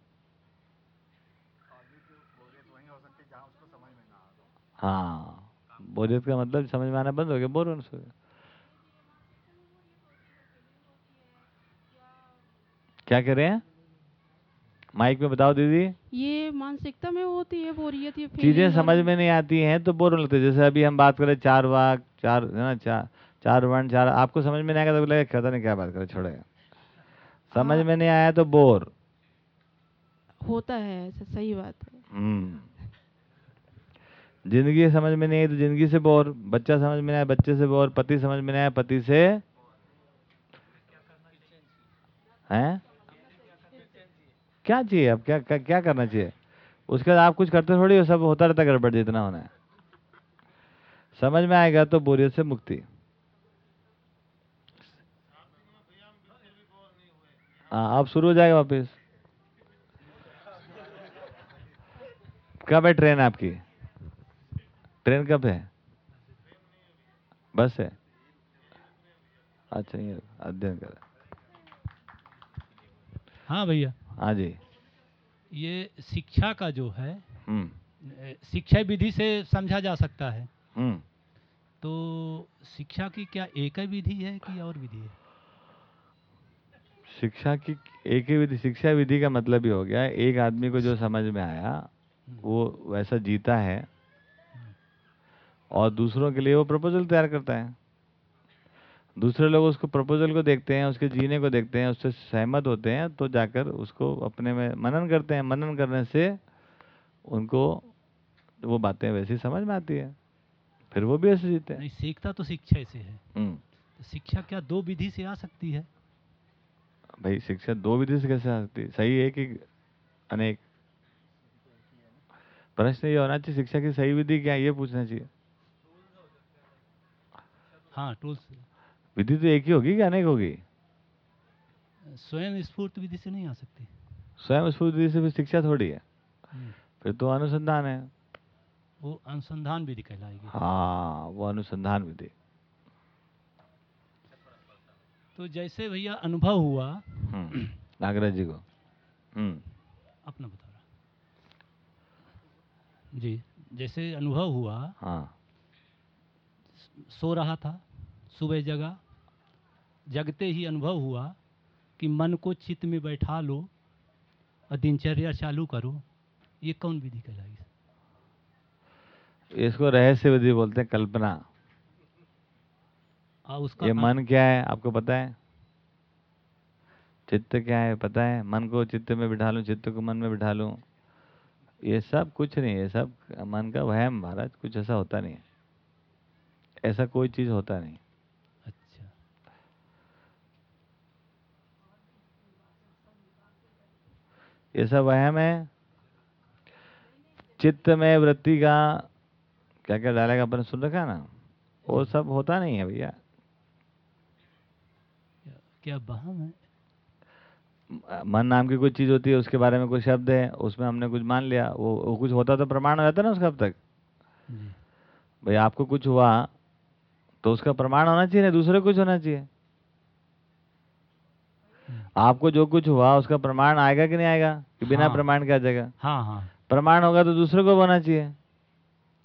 हाँ बोरियत का मतलब समझ में आना बंद हो गया। बोर होने से हो गया। क्या कह रहे हैं? माइक में बताओ दीदी। ये मानसिकता में होती है बोरियत ये चीज़ें समझ में नहीं आती हैं तो बोर होने लगते जैसे अभी हम बात करें चार वाक चार है ना चार चार वर्ण चार आपको समझ में नहीं आएगा तो लगेगा पता नहीं क्या बात करें छोड़ेगा समझ हाँ। में नहीं आया तो बोर। होता है ऐसा सही बात है। हम्म। ज़िंदगी समझ में नहीं आई तो ज़िंदगी से बोर। बच्चा समझ में नहीं आया बच्चे से बोर। पति समझ में नहीं आया पति से हैं? क्या चाहिए अब? क्या क्या, क्या करना चाहिए? उसके बाद आप कुछ करते थोड़ी हो सब होता रहता गड़बड़ जितना होना है। समझ में आएगा तो बोरियत से मुक्ति। हाँ अब शुरू हो जाएगा वापस। कब है ट्रेन आपकी? ट्रेन कब है? बस है? अच्छा ये अध्ययन कर हाँ भैया। हाँ जी। ये शिक्षा का जो है हम्म। शिक्षा विधि से समझा जा सकता है। हम्म। तो शिक्षा की क्या एक ही विधि है कि और विधि है? शिक्षा की एक ही विधि शिक्षा विधि का मतलब ही हो गया एक आदमी को जो समझ में आया वो वैसा जीता है। और दूसरों के लिए वो प्रपोजल तैयार करता है। दूसरे लोग उसको प्रपोजल को देखते हैं उसके जीने को देखते हैं उससे सहमत होते हैं तो जाकर उसको अपने में मनन करते हैं। मनन करने से उनको वो बातें वैसी समझ में आती है। फिर वो भी ऐसे जीते हैं। नहीं सीखता तो शिक्षा से है। हम्म। तो शिक्षा क्या दो विधि से आ सकती है? भाई शिक्षा दो विधि से कैसे आ सकती है? सही है कि अनेक? प्रश्न ये होना चाहिए शिक्षा की सही विधि क्या है ये पूछना चाहिए। हाँ टूल्स विधि तो एक ही होगी कि अनेक होगी? स्वयं स्फूर्त विधि से नहीं आ सकती। स्वयं स्फूर्त विधि से फिर शिक्षा थोड़ी है। हम्म, फिर तो अनुसंधान है। वो अनुसंधान विधि कहलाएगी। हाँ वो अनुसंधान विधि। तो जैसे भैया अनुभव हुआ हम्म, नागराज जी को। हम्म। अपना बता रहा। जी जैसे अनुभव हुआ हाँ। सो रहा था सुबह जगा जगते ही अनुभव हुआ कि मन को चित्त में बैठा लो और दिनचर्या चालू करो। ये कौन विधि कहलाएगी इसको रहस्य विधि बोलते हैं कल्पना। और उसका ये मन क्या है आपको पता है? चित्त क्या है पता है? मन को चित्त में बिठा लूँ चित्त को मन में बिठा लूँ। ये सब कुछ नहीं ये सब मन का वहम महाराज कुछ ऐसा होता नहीं है। ऐसा कोई चीज़ होता नहीं अच्छा ये सब वहम है। चित्त में वृत्ति का क्या क्या डालेगा अपन सुन रखा है ना? वो सब होता नहीं है भैया। क्या- बहम है? मन नाम की कोई चीज़ होती है उसके बारे में कोई शब्द है उसमें हमने कुछ मान लिया। वो, वो कुछ होता तो प्रमाण हो जाता ना उसका अब तक। भाई आपको कुछ हुआ तो उसका प्रमाण होना चाहिए ना? दूसरे को कुछ होना चाहिए? आपको जो कुछ हुआ उसका प्रमाण आएगा कि नहीं आएगा? कि बिना हाँ। प्रमाण के आ जाएगा? हाँ हाँ। प्रमाण होगा तो दूसरे को होना चाहिए।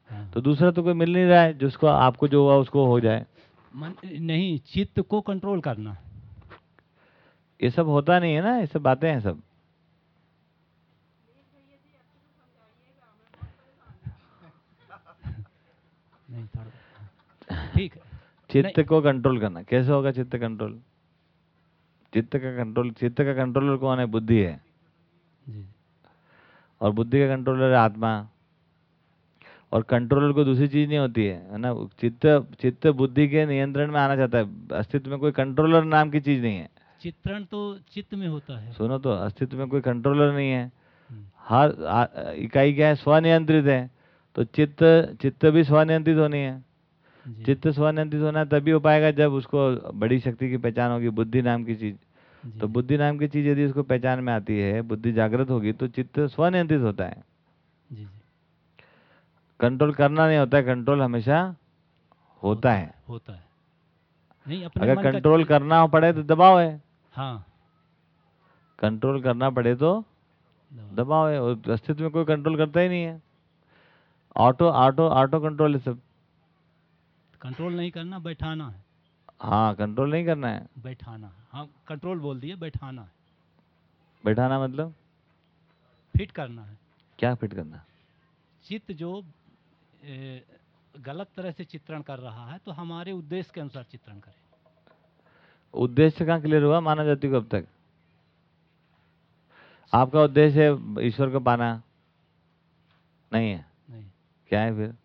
हाँ। तो दूसरा तो कोई मिल नहीं रहा है जिसको आपको जो हुआ उसको हो जाए। मन नहीं चित्त को कंट्रोल करना। ये सब होता नहीं है ना ये सब बातें हैं सब। ठीक चित्त को कंट्रोल करना। कैसे होगा चित्त कंट्रोल चित्त का कंट्रोल चित्त का कंट्रोलर कौन है? बुद्धि है। जी। और बुद्धि का कंट्रोलर है आत्मा। और कंट्रोलर को दूसरी चीज़ नहीं होती है है ना? चित्त चित्त बुद्धि के नियंत्रण में आना चाहता है। अस्तित्व में कोई कंट्रोलर नाम की चीज़ नहीं है। चित्रण तो चित्त में होता है। सुनो तो अस्तित्व में कोई कंट्रोलर नहीं है। हम्म, हर इकाई क्या है? स्वनियंत्रित है। तो चित्त चित्त भी स्वनियंत्रित होनी है। चित्त स्वनियंत्रित होना तभी हो पाएगा जब उसको बड़ी शक्ति की पहचान होगी बुद्धि नाम की चीज़। तो बुद्धि नाम की चीज़ यदि उसको पहचान में आती है बुद्धि जागृत होगी तो चित्त स्वनियंत्रित होता है। जी जी। कंट्रोल करना नहीं होता है कंट्रोल हमेशा होता है होता है। नहीं अपने अगर कंट्रोल करना पड़े तो दबाव है। हाँ। कंट्रोल करना पड़े तो दबाव। दबाव है और अस्तित्व में कोई कंट्रोल करता ही नहीं है। ऑटो ऑटो ऑटो कंट्रोल है सब। कंट्रोल नहीं करना बैठाना है। हाँ कंट्रोल नहीं करना है। बैठाना है। कंट्रोल बोल दिए बैठाना है। बैठाना मतलब? फिट करना है। क्या फिट करना चित्त जो ए, गलत तरह से चित्रण कर रहा है तो हमारे उद्देश्य के अनुसार चित्रण करें। उद्देश्य कहाँ क्लियर हुआ? मानव जाति को अब तक। आपका उद्देश्य है ईश्वर को पाना। नहीं है? नहीं। क्या है फिर?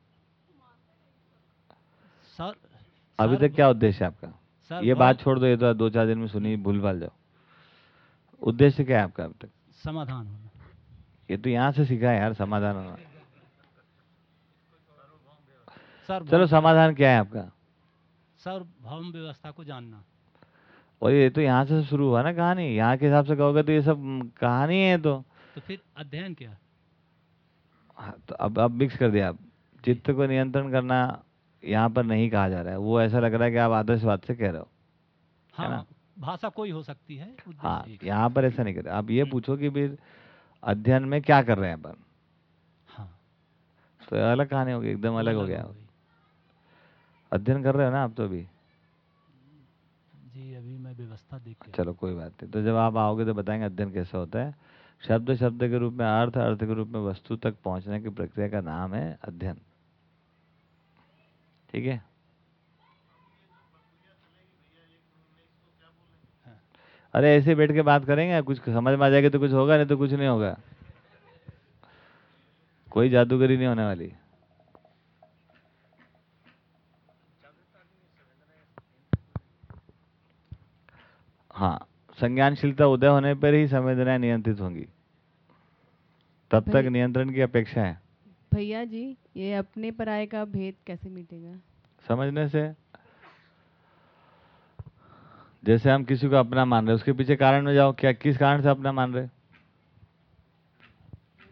सर अभी तक क्या उद्देश्य है आपका? सर ये बात छोड़ दो ये तो दो चार दिन में सुनी भूल भाल जाओ। उद्देश्य क्या है आपका अब तक? समाधान होना। ये तो यहाँ से सीखा है यार समाधान होना। सर चलो समाधान क्या है आपका? सर भौम व्यवस्था को जानना। और ये तो यहाँ से शुरू हुआ ना कहानी। यहाँ के हिसाब से कहोगे तो ये सब कहानी है तो। तो फिर अध्ययन क्या? हाँ, तो अब अब मिक्स कर दिया आप। चित्त को नियंत्रण करना यहाँ पर नहीं कहा जा रहा है। वो ऐसा लग रहा है कि आप आदर्शवाद से कह रहे हो। है ना? हाँ भाषा कोई हो सकती है हाँ यहाँ पर ऐसा नहीं कर रहे। आप ये पूछो कि फिर अध्ययन में क्या कर रहे हैं अपन? हाँ। तो अलग कहानी होगी एकदम अलग हो गया। अध्ययन कर रहे हो ना आप तो अभी? जी अभी मैं व्यवस्था देख चलो कोई बात नहीं। तो जब आप आओगे तो बताएँगे अध्ययन कैसा होता है। शब्द शब्द के रूप में अर्थ अर्थ के रूप में वस्तु तक पहुँचने की प्रक्रिया का नाम है अध्ययन। ठीक है? अरे ऐसे बैठ के बात करेंगे कुछ समझ में आ जाएगा तो कुछ होगा नहीं तो कुछ नहीं होगा। कोई जादूगरी नहीं होने वाली। हाँ संज्ञानशीलता उदय होने पर ही संवेदनाएँ नियंत्रित होंगी। तब तक नियंत्रण की अपेक्षा है। भैया जी ये अपने पराये का भेद कैसे मिटेगा? समझने से? जैसे हम किसी को अपना मान रहे उसके पीछे कारण में जाओ क्या किस कारण से अपना मान रहे?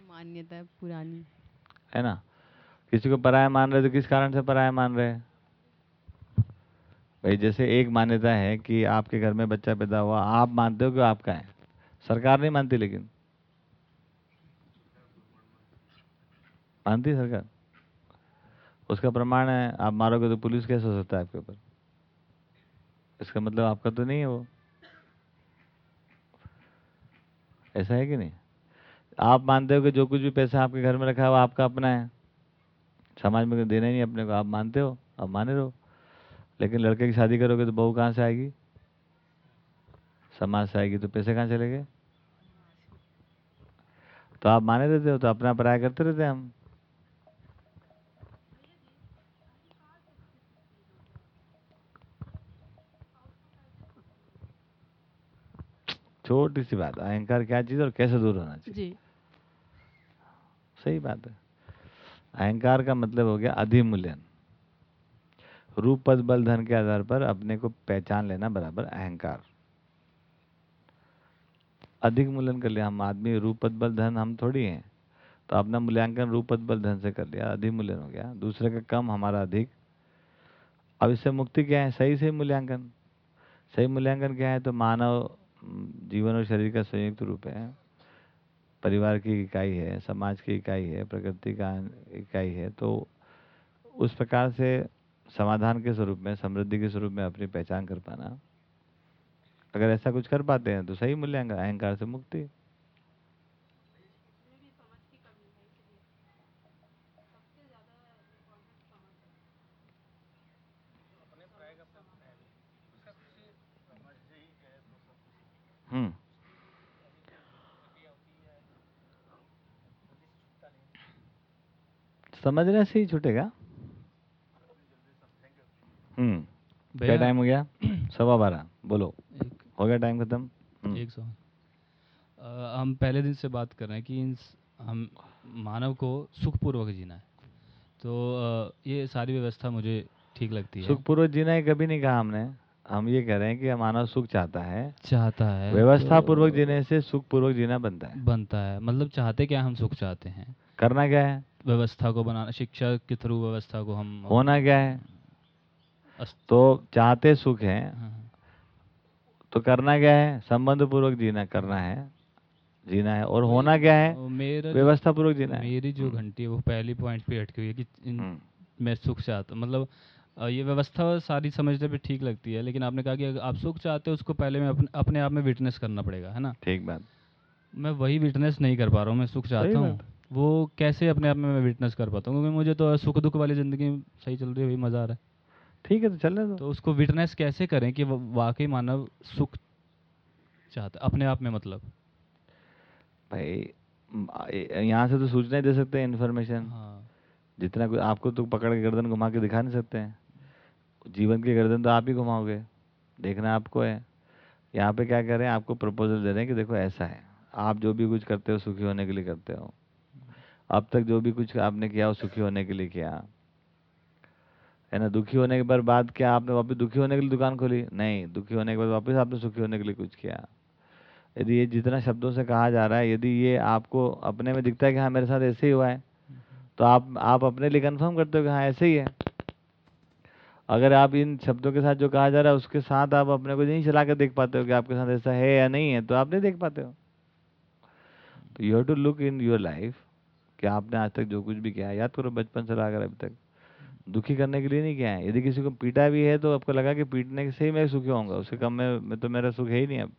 मान्यता पुरानी। है ना? किसी को पराया मान रहे तो किस कारण से पराया मान रहे भाई जैसे एक मान्यता है कि आपके घर में बच्चा पैदा हुआ आप मानते हो कि आपका है? सरकार नहीं मानती लेकिन। है सरकार। उसका प्रमाण है, आप मारोगे तो पुलिस कैसे हो सकता है आपके ऊपर? इसका मतलब आपका तो नहीं है वो। ऐसा है कि नहीं? आप मानते हो कि जो कुछ भी पैसा आपके घर में रखा है, वो आपका अपना है। समाज में देना ही नहीं अपने को। आप मानते हो, आप माने रहो। लेकिन लड़के की शादी करोगे तो बहू कहाँ से आएगी? समाज से आएगी तो पैसे कहाँ चले गए? तो आप माने रहते हो तो अपना पराया करते रहते हैं हम। छोटी सी बात अहंकार क्या चीज़ और कैसे दूर होना चाहिए? जी। सही बात है। अहंकार का मतलब हो गया अधिमूल्यन। रूप पद बल धन के आधार पर अपने को पहचान लेना बराबर अहंकार। अधिक मूल्यन कर लिया हम आदमी रूप पद बल धन हम थोड़ी हैं। तो अपना मूल्यांकन रूप पद बल धन से कर लिया अधिमूल्यन हो गया। दूसरे का कम हमारा अधिक। अब इससे मुक्ति क्या है? सही सही मूल्यांकन। सही मूल्यांकन क्या है? तो मानव जीवन और शरीर का संयुक्त रूप है। परिवार की इकाई है, समाज की इकाई है, प्रकृति का इकाई है तो उस प्रकार से समाधान के स्वरूप में, समृद्धि के स्वरूप में अपनी पहचान कर पाना। अगर ऐसा कुछ कर पाते हैं तो सही मूल्यांकन अहंकार से मुक्ति हम्म समझने से ही छूटेगा? हम्म क्या टाइम हो गया? सवा बारह। बोलो। हो गया टाइम खत्म? हम्म, एक सौ हम पहले दिन से बात कर रहे हैं कि इन हम मानव को सुखपूर्वक जीना है। तो अ, ये सारी व्यवस्था मुझे ठीक लगती है। सुखपूर्वक जीना है कभी नहीं कहा हमने। हम ये कह रहे हैं कि मानव सुख चाहता है। चाहता है व्यवस्था तो पूर्वक जीने से सुख पूर्वक जीना बनता है। बनता है। मतलब चाहते क्या हम सुख चाहते हैं? करना क्या है? व्यवस्था को बनाना शिक्षा के थ्रू व्यवस्था को हम होना क्या है? तो चाहते सुख है। हाँ, तो करना क्या है? संबंध पूर्वक जीना करना है। जीना है। और होना क्या है? मेरा व्यवस्था पूर्वक जीना है। मेरी जो हम्म, घंटी है वो पहली पॉइंट पे अटकी हुई है कि हम्म, मैं सुख चाहता मतलब अ, ये व्यवस्था सारी समझने पे ठीक लगती है लेकिन आपने कहा कि आप सुख चाहते हो उसको पहले में अपने अपने आप में विटनेस करना पड़ेगा है ना? ठीक बात। मैं वही विटनेस नहीं कर पा रहा हूँ मैं सुख चाहता हूँ। बात। वो कैसे अपने आप में मैं विटनेस कर पाता हूँ? क्योंकि मुझे तो सुख दुख वाली ज़िंदगी सही चल रही है वही मज़ा आ रहा है। ठीक है तो चलने दो। तो उसको विटनेस कैसे करें कि वो वाकई मानव सुख चाहता अपने आप में मतलब? भाई ए- यहाँ से तो सूचना ही दे सकते हैं इन्फॉर्मेशन हाँ। जितना कुछ आपको तो पकड़ के गर्दन घुमा के दिखा नहीं सकते हैं। जीवन की गर्दन तो आप ही घुमाओगे। देखना आपको है। यहाँ पे क्या कर रहे हैं आपको प्रपोजल दे रहे हैं कि देखो ऐसा है। आप जो भी कुछ करते हो, सुखी होने के लिए करते हो। अब तक जो भी कुछ आपने किया, वो सुखी होने के लिए किया। है ना? दुखी होने के बाद क्या आपने वापस दुखी होने के लिए दुकान खोली? नहीं। दुखी होने के बाद वापस आपने सुखी होने के लिए कुछ किया। यदि ये जितना शब्दों से कहा जा रहा है, यदि ये आपको अपने में दिखता है कि हाँ मेरे साथ ऐसे ही हुआ है तो आप आप अपने लिए कंफर्म करते हो कि हाँ ऐसे ही है। अगर आप इन शब्दों के साथ जो कहा जा रहा है उसके साथ आप अपने को नहीं चला कर देख पाते हो कि आपके साथ ऐसा है या नहीं है तो आप नहीं देख पाते हो। तो you have to look in your life कि आपने आज तक जो कुछ भी किया है। याद करो बचपन से लाकर अभी तक। दुखी करने के लिए नहीं किया है। यदि किसी को पीटा भी है तो आपको लगा कि पीटने से ही मैं सुखी होऊँगा उससे कम में, तो मेरा सुख है ही नहीं अब।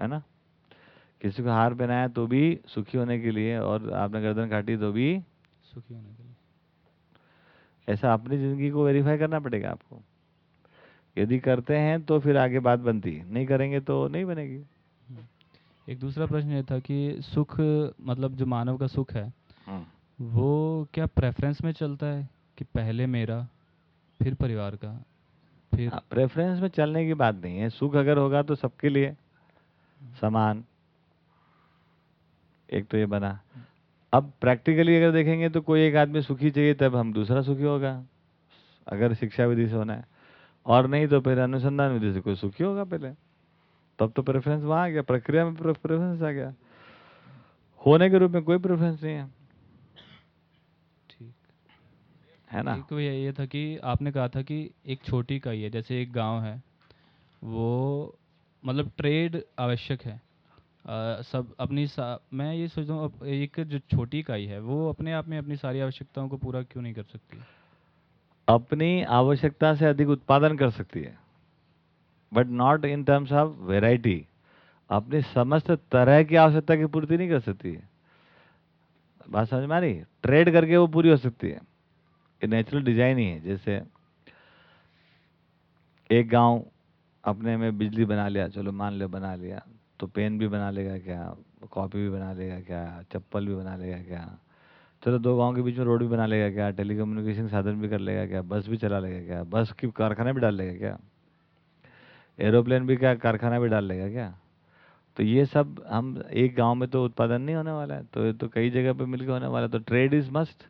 है ना? किसी को हार पहनाया तो भी सुखी होने के लिए और आपने गर्दन काटी तो भी सुखी होने के ऐसा अपनी ज़िंदगी को वेरीफाई करना पड़ेगा आपको। यदि करते हैं तो फिर आगे बात बनती है नहीं करेंगे तो नहीं बनेगी। एक दूसरा प्रश्न ये था कि सुख मतलब जो मानव का सुख है हम्म, वो क्या प्रेफरेंस में चलता है कि पहले मेरा फिर परिवार का फिर हाँ, प्रेफरेंस में चलने की बात नहीं है। सुख अगर होगा तो सबके लिए समान। एक तो ये बना। अब प्रैक्टिकली अगर देखेंगे तो कोई एक आदमी सुखी चाहिए तब हम दूसरा सुखी होगा। अगर शिक्षा विधि से होना है। और नहीं तो फिर अनुसंधान विधि से कोई सुखी होगा पहले। तब तो प्रेफरेंस वहाँ आ गया। प्रक्रिया में प्रेफरेंस आ गया। होने के रूप में कोई प्रेफरेंस नहीं है। ठीक। है ना? एक ये ये था कि आपने कहा था कि एक छोटी इकाई है जैसे एक गाँव है वो मतलब ट्रेड आवश्यक है। सब अपनी मैं ये सोचता हूँ एक जो छोटी इकाई है, वो अपने आप में अपनी सारी आवश्यकताओं को पूरा क्यों नहीं कर सकती? अपनी आवश्यकता से अधिक उत्पादन कर सकती है but not in terms of variety अपनी समस्त तरह की आवश्यकता की पूर्ति नहीं कर सकती है। बात समझ में आ रही? ट्रेड करके वो पूरी हो सकती है। ये नेचुरल डिज़ाइन ही है, जैसे एक गाँव अपने में बिजली बना लिया, चलो मान लो बना लिया तो पेन भी बना लेगा क्या? कॉपी भी बना लेगा क्या? चप्पल भी बना लेगा क्या? चलो, दो गाँव के बीच में रोड भी बना लेगा क्या? टेलीकम्युनिकेशन साधन भी कर लेगा क्या? बस भी चला लेगा क्या? बस की कारखाना भी डाल लेगा क्या? एरोप्लेन भी क्या कारखाना भी डाल लेगा क्या? तो ये सब हम एक गाँव में तो उत्पादन नहीं होने वाला है तो ये तो कई जगह पे मिलकर होने वाला है। तो ट्रेड इज़ मस्ट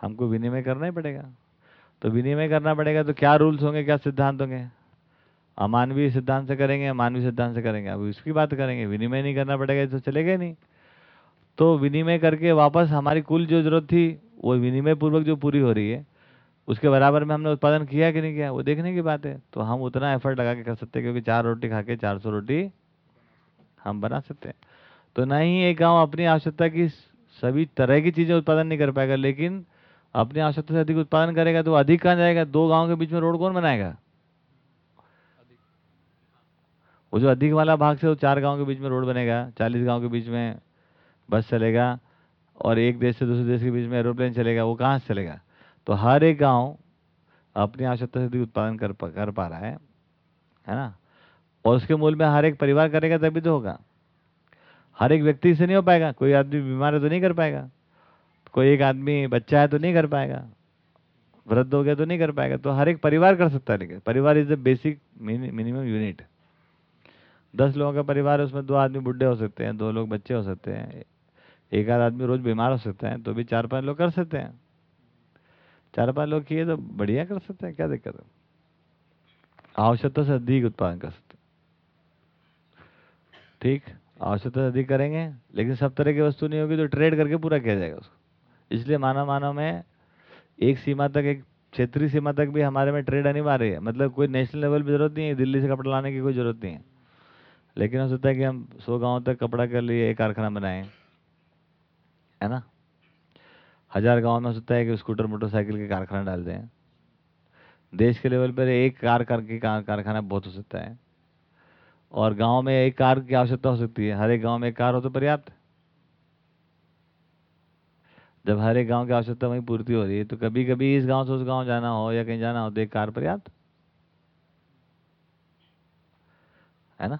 हमको विनिमय करना ही पड़ेगा। तो विनिमय करना पड़ेगा तो क्या रूल्स होंगे, क्या सिद्धांत होंगे? अमानवीय सिद्धांत से करेंगे मानवीय सिद्धांत से करेंगे। अब इसकी बात करेंगे, विनिमय नहीं करना पड़ेगा तो चलेगा नहीं। तो विनिमय करके वापस हमारी कुल जो ज़रूरत थी, वो विनिमय पूर्वक जो पूरी हो रही है, उसके बराबर में हमने उत्पादन किया कि नहीं किया, वो देखने की बात है। तो हम उतना एफर्ट लगा के कर सकते हैं, क्योंकि चार रोटी खा के चार सौ रोटी हम बना सकते हैं। तो ना ही एक गाँव अपनी आवश्यकता की सभी तरह की चीज़ें उत्पादन नहीं कर पाएगा, लेकिन अपनी आवश्यकता से अधिक उत्पादन करेगा तो अधिक कहाँ जाएगा? दो गाँव के बीच में रोड कौन बनाएगा? वो जो अधिक वाला भाग से वो चार गाँव के बीच में रोड बनेगा, चालीस गाँव के बीच में बस चलेगा और एक देश से दूसरे देश के बीच में एरोप्लेन चलेगा, वो कहाँ से चलेगा? तो हर एक गाँव अपनी आवश्यकता से उत्पादन कर कर पा रहा है है ना? और उसके मूल में हर एक परिवार करेगा तभी तो होगा। हर एक व्यक्ति से नहीं हो पाएगा, कोई आदमी बीमार है तो नहीं कर पाएगा, कोई एक आदमी बच्चा है तो नहीं कर पाएगा, वृद्ध हो गया तो नहीं कर पाएगा तो हर एक परिवार कर सकता है लेकिन, परिवार is the basic minimum unit दस लोगों का परिवार है, उसमें दो आदमी बुढ़े हो सकते हैं, दो लोग बच्चे हो सकते हैं, एक आध आदमी रोज बीमार हो सकता है तो भी चार पाँच लोग कर सकते हैं। चार पाँच लोग किए तो बढ़िया कर सकते हैं, क्या दिक्कत है? आवश्यकता से अधिक उत्पादन कर सकते ठीक, आवश्यकता से अधिक करेंगे, लेकिन सब तरह की वस्तु नहीं होगी तो ट्रेड करके पूरा किया जाएगा उसको। इसलिए मानव मानव में एक सीमा तक, एक क्षेत्रीय सीमा तक भी हमारे में ट्रेड अनिवार्य है। मतलब कोई नेशनल लेवल पे ज़रूरत नहीं है, दिल्ली से कपड़ा लाने की कोई ज़रूरत नहीं है। लेकिन हो सकता है कि हम सौ गाँव तक कपड़ा के लिए एक कारखाना बनाएँ है ना? हज़ार गाँव में हो सकता है कि स्कूटर मोटरसाइकिल के कारखाना डाल दें। देश के लेवल पर एक कार करके कार, कारखाना बहुत हो सकता है। और गाँव में एक कार की आवश्यकता हो सकती है। हर एक गाँव में एक कार हो तो पर्याप्त। जब हर एक गाँव की आवश्यकता वहीं पूर्ति हो रही है तो कभी कभी इस गाँव से उस गाँव जाना हो या कहीं जाना हो तो एक कार पर्याप्त। है ना?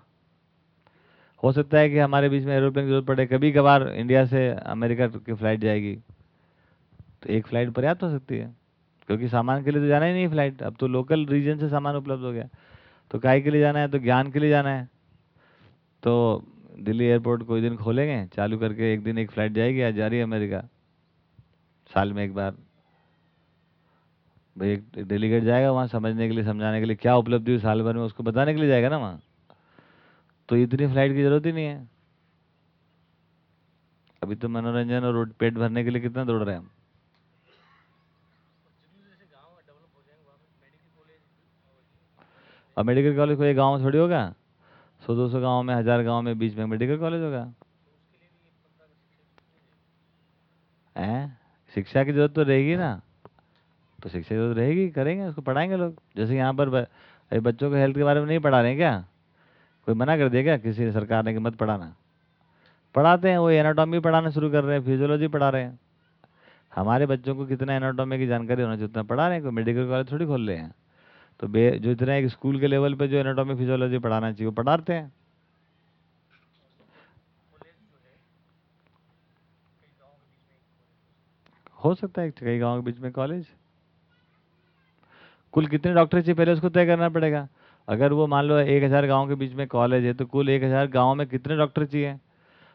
हो सकता है कि हमारे बीच में एरोप्लेन की ज़रूरत पड़े। कभी कभार इंडिया से अमेरिका की फ़्लाइट जाएगी। तो एक फ़्लाइट पर्याप्त हो सकती है। क्योंकि सामान के लिए तो जाना ही नहीं फ़्लाइट अब तो लोकल रीजन से सामान उपलब्ध हो गया। तो काय के लिए जाना है? तो ज्ञान के लिए जाना है। तो दिल्ली एयरपोर्ट कोई दिन खोलेंगे? चालू करके एक दिन एक फ़्लाइट जाएगी आज जा रही है अमेरिका साल में एक बार। भाई एक डेलीगेट जाएगा वहाँ, समझने के लिए, समझाने के लिए क्या उपलब्धि हुई साल भर में, उसको बताने के लिए जाएगा ना वहाँ? तो इतनी फ़्लाइट की ज़रूरत ही नहीं है। अभी तो मनोरंजन और रोड पेट भरने के लिए कितना दौड़ रहे हैं हम? अब मेडिकल कॉलेज कोई गाँव थोड़ी होगा? सौ दो सौ गाँव में, हज़ार गाँव में बीच में मेडिकल कॉलेज होगा? हैं? शिक्षा की ज़रूरत तो रहेगी ना। तो शिक्षा की ज़रूरत रहेगी, करेंगे उसको, पढ़ाएँगे लोग। जैसे यहाँ पर अभी बच्चों को हेल्थ के बारे में नहीं पढ़ा रहे हैं क्या? कोई मना कर दिया क्या किसी सरकार ने कि मत पढ़ाना? पढ़ाते हैं, वो एनाटॉमी पढ़ाना शुरू कर रहे हैं फिजियोलॉजी पढ़ा रहे हैं। हमारे बच्चों को कितना एनाटॉमी की जानकारी होना चाहिए, उतना पढ़ा रहे हैं, कोई मेडिकल कॉलेज थोड़ी खोल रहे हैं। तो बे, जो इतना एक स्कूल के लेवल पे जो एनाटॉमी फिजियोलॉजी पढ़ाना चाहिए, वो पढ़ाते हैं। हो सकता है कई गाँव के बीच में कॉलेज कुल कितने डॉक्टर चाहिए, पहले उसको तय करना पड़ेगा। अगर वो मान लो एक हज़ार गाँव के बीच में कॉलेज है तो कुल एक हज़ार गाँव में कितने डॉक्टर चाहिए?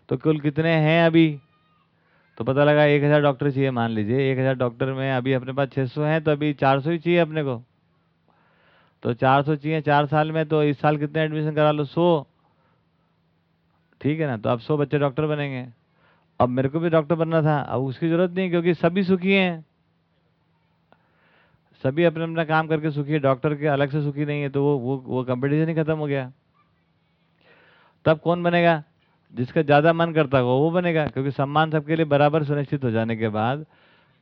तो कुल कितने हैं अभी? तो पता लगा एक हज़ार डॉक्टर चाहिए, मान लीजिए। एक हज़ार डॉक्टर में अभी अपने पास छः सौ हैं तो अभी चार सौ ही चाहिए अपने को। तो चार सौ चाहिए चार साल में तो इस साल कितने एडमिशन करा लो? सौ। ठीक है ना? तो अब सौ बच्चे डॉक्टर बनेंगे। अब मेरे को भी डॉक्टर बनना था। अब उसकी ज़रूरत नहीं, क्योंकि सभी सुखी हैं। सभी अपना अपना काम करके सुखी है डॉक्टर के अलग से सुखी नहीं है तो वो वो वो कंपटीशन ही खत्म हो गया। तब कौन बनेगा? जिसका ज़्यादा मन करता हो वो बनेगा, क्योंकि सम्मान सबके लिए बराबर सुनिश्चित हो जाने के बाद,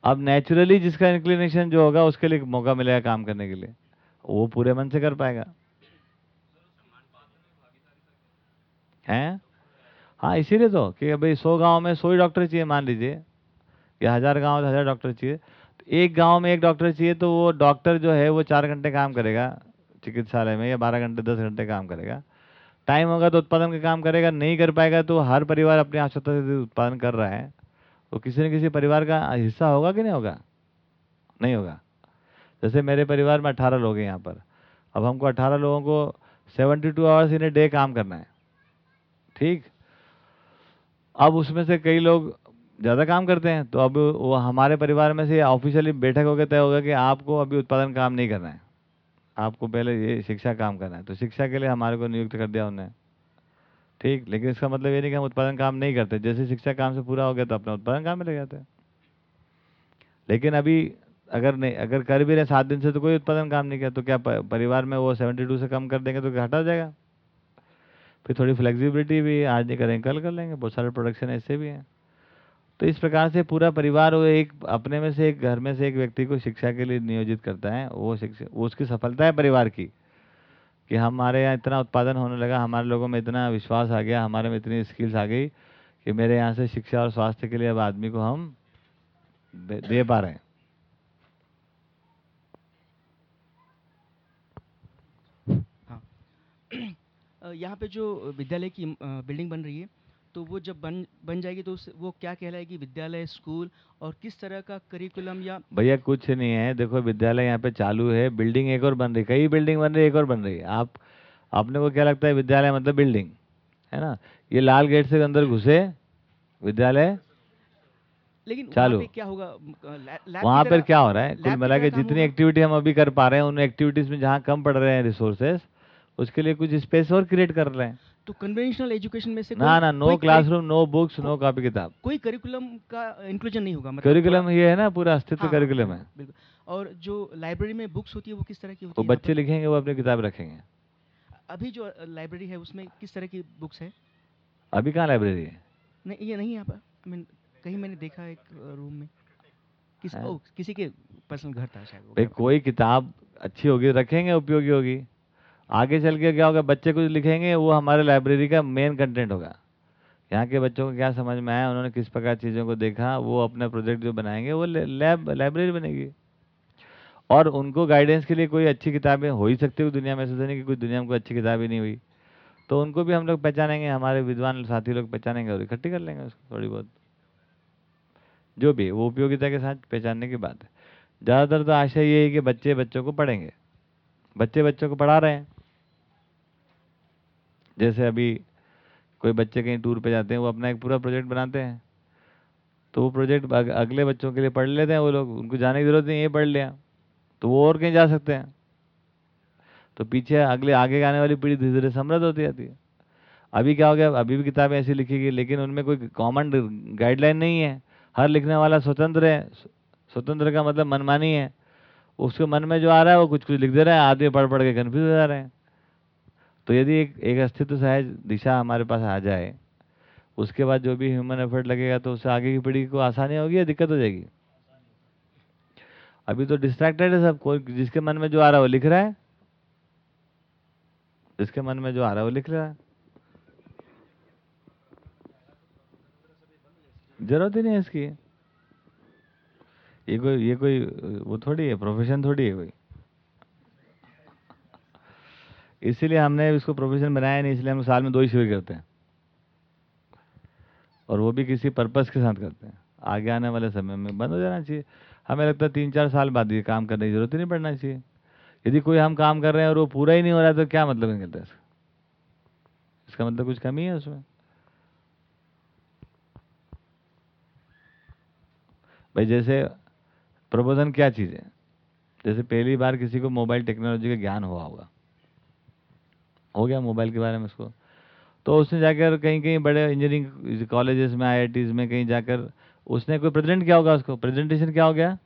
अब नेचुरली जिसका इंक्लिनेशन जो होगा, उसके लिए मौका मिलेगा काम करने के लिए। वो पूरे मन से कर पाएगा। हैं? हाँ इसीलिए तो कि भाई सौ गाँव में सौ ही डॉक्टर चाहिए, मान लीजिए। या हज़ार गाँव में हज़ार डॉक्टर चाहिए। एक गाँव में एक डॉक्टर चाहिए तो वो डॉक्टर जो है वो चार घंटे काम करेगा चिकित्सालय में या बारह घंटे, दस घंटे काम करेगा। टाइम होगा तो उत्पादन का काम करेगा, नहीं कर पाएगा तो हर परिवार अपनी आवश्यकता से उत्पादन कर रहा है। तो किसी न किसी परिवार का हिस्सा होगा कि नहीं होगा? नहीं होगा। जैसे मेरे परिवार में अठारह लोग हैं यहाँ पर। अब हमको अठारह लोगों को seventy two hours in a day काम करना है। ठीक? अब उसमें से कई लोग ज़्यादा काम करते हैं तो अब वो हमारे परिवार में से ऑफिशियली बैठक हो गया तय होगा कि आपको अभी उत्पादन काम नहीं करना है। आपको पहले ये शिक्षा काम करना है तो शिक्षा के लिए हमारे को नियुक्त कर दिया उन्होंने। ठीक, लेकिन इसका मतलब ये नहीं कि हम उत्पादन काम नहीं करते। जैसे शिक्षा काम से पूरा हो गया तो अपना उत्पादन काम में लग जाते हैं। लेकिन अभी अगर नहीं, अगर कर भी रहे सात दिन से तो कोई उत्पादन काम नहीं किया तो क्या परिवार में वो सेवेंटी टू से कम कर देंगे तो क्या हटा जाएगा? फिर थोड़ी फ्लेक्सिबिलिटी भी आज नहीं करेंगे, कल कर लेंगे, बहुत सारे प्रोडक्शन ऐसे भी हैं। तो इस प्रकार से पूरा परिवार वो एक, अपने में से एक, घर में से एक व्यक्ति को शिक्षा के लिए नियोजित करता है, वो शिक्षा, वो उसकी सफलता है परिवार की, कि हमारे यहाँ इतना उत्पादन होने लगा, हमारे लोगों में इतना विश्वास आ गया, हमारे में इतनी स्किल्स आ गई, कि मेरे यहाँ से शिक्षा और स्वास्थ्य के लिए अब आदमी को हम दे पा रहे हैं। हाँ। यहाँ पे जो विद्यालय की बिल्डिंग बन रही है तो वो जब बन बन जाएगी तो उस वो क्या कहलाएगी? विद्यालय स्कूल और किस तरह का करिकुलम या भैया कुछ नहीं है। देखो विद्यालय यहाँ पे चालू है। बिल्डिंग एक और बन रही कई बिल्डिंग बन रही है एक और बन रही है। आप आपने को क्या लगता है विद्यालय मतलब बिल्डिंग है ना? ये लाल गेट से अंदर घुसे विद्यालय लेकिन चालू। क्या होगा? वहाँ पर क्या हो रहा है? कुल मिला के जितनी एक्टिविटी हम अभी कर पा रहे हैं उन एक्टिविटीज़ में जहाँ कम पड़ रहे हैं रिसोर्सेस उसके लिए कुछ स्पेस और क्रिएट कर रहे हैं। तो कन्वेंशनल एजुकेशन में से ना ना no classroom no books no copy किताब। कोई करिकुलम का इंक्लूजन नहीं होगा मतलब करिकुलम ये है ना पूरा अस्तित्व हाँ, करिकुलम है। बिल्कुल और जो लाइब्रेरी में बुक्स होती है वो किस तरह की होती है? बच्चे लिखेंगे वो अपनी किताब रखेंगे। अभी जो लाइब्रेरी है उसमें किस तरह की बुक्स है? अभी कहाँ लाइब्रेरी है? नहीं ये नहीं यहाँ पर। आई मीन कहीं मैंने देखा एक रूम में। किस। ओ, किसी के पर्सनल घर था शायद कोई किताब अच्छी होगी रखेंगे उपयोगी होगी। आगे चल के क्या होगा? बच्चे कुछ लिखेंगे, वो हमारे लाइब्रेरी का मेन कंटेंट होगा। यहाँ के बच्चों को क्या समझ में आया? उन्होंने किस प्रकार चीज़ों को देखा? वो अपना प्रोजेक्ट जो बनाएँगे, वो लैब लाइब्रेरी बनेगी। और उनको गाइडेंस के लिए कोई अच्छी किताबें हो ही सकती है दुनिया में। ऐसा तो नहीं कि कोई दुनिया में कोई अच्छी किताब ही नहीं हुई। तो उनको भी हम लोग पहचानेंगे, हमारे विद्वान साथी लोग पहचानेंगे और इकट्ठी कर लेंगे उसको थोड़ी बहुत। जो भी, वो उपयोगिता के साथ पहचानने की बात है। ज़्यादातर तो आशा ये है कि बच्चे बच्चों को पढ़ेंगे। बच्चे बच्चों को पढ़ा रहे हैं। जैसे अभी कोई बच्चे कहीं टूर पे जाते हैं वो अपना एक पूरा प्रोजेक्ट बनाते हैं। तो वो प्रोजेक्ट अग, अगले बच्चों के लिए पढ़ लेते हैं वो लोग उनको जाने की ज़रूरत नहीं ये पढ़ लिया। तो वो और कहीं जा सकते हैं। तो पीछे अगले आगे आने वाली पीढ़ी धीरे धीरे समृद्ध होती जाती है। अभी क्या हो गया अभी भी किताबें ऐसी लिखी गई लेकिन उनमें कोई कॉमन गाइडलाइन नहीं है। हर लिखने वाला स्वतंत्र है स्वतंत्र का मतलब मनमानी है। उसके मन में जो आ रहा है वो कुछ कुछ लिख दे रहा है आदमी पढ़ पढ़ के कन्फ्यूज़ हो जा रहे हैं। तो यदि एक एक अस्तित्व सहज दिशा हमारे पास आ जाए, उसके बाद जो भी ह्यूमन एफर्ट लगेगा तो उससे आगे की पीढ़ी को आसानी होगी या दिक्कत हो जाएगी? अभी तो डिस्ट्रैक्टेड है सब, कोई जिसके मन में जो आ रहा है वो लिख रहा है। जिसके मन में जो आ रहा है वो लिख रहा है। ज़रूरत ही नहीं है इसकी। ये कोई ये कोई, वो थोड़ी है प्रोफेशन थोड़ी है कोई। इसीलिए हमने इसको प्रोफेशन बनाया नहीं, इसलिए हम साल में दो ही शिविर करते हैं। और वो भी किसी पर्पस के साथ करते हैं। आगे आने वाले समय में बंद हो जाना चाहिए। हमें लगता है तीन चार साल बाद ये काम करने की ज़रूरत ही नहीं पड़ना चाहिए। यदि कोई हम काम कर रहे हैं और वो पूरा ही नहीं हो रहा है तो क्या मतलब निकलता है इसका? मतलब कुछ कमी है उसमें? भाई जैसे प्रबोधन क्या चीज़ है? जैसे पहली बार किसी को मोबाइल टेक्नोलॉजी का ज्ञान हुआ होगा। हो गया मोबाइल के बारे में उसको तो उसने जाकर कहीं कहीं बड़े इंजीनियरिंग कॉलेजेस में आई में कहीं जाकर उसने कोई प्रेजेंट किया होगा उसको? प्रेजेंटेशन क्या हो गया?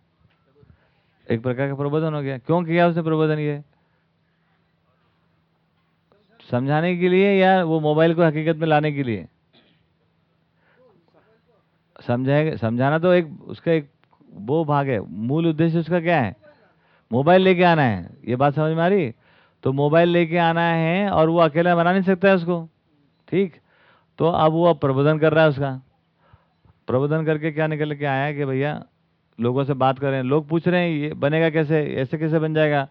एक प्रकार का प्रबोधन हो गया। क्यों किया उसने प्रबोधन ये? समझाने के लिए या वो मोबाइल को हकीकत में लाने के लिए? समझाएगा समझाना तो एक, उसका एक वो भाग है। मूल उद्देश्य उसका क्या है? मोबाइल लेके आना है। ये बात समझ में आ रही? तो मोबाइल लेके आना है और वो अकेला बना नहीं सकता है उसको। ठीक? तो अब वो अब प्रबोधन कर रहा है उसका। प्रबोधन करके क्या निकल के आया कि भैया, लोगों से बात कर रहे हैं। लोग पूछ रहे हैं, ये बनेगा कैसे? ऐसे कैसे बन जाएगा?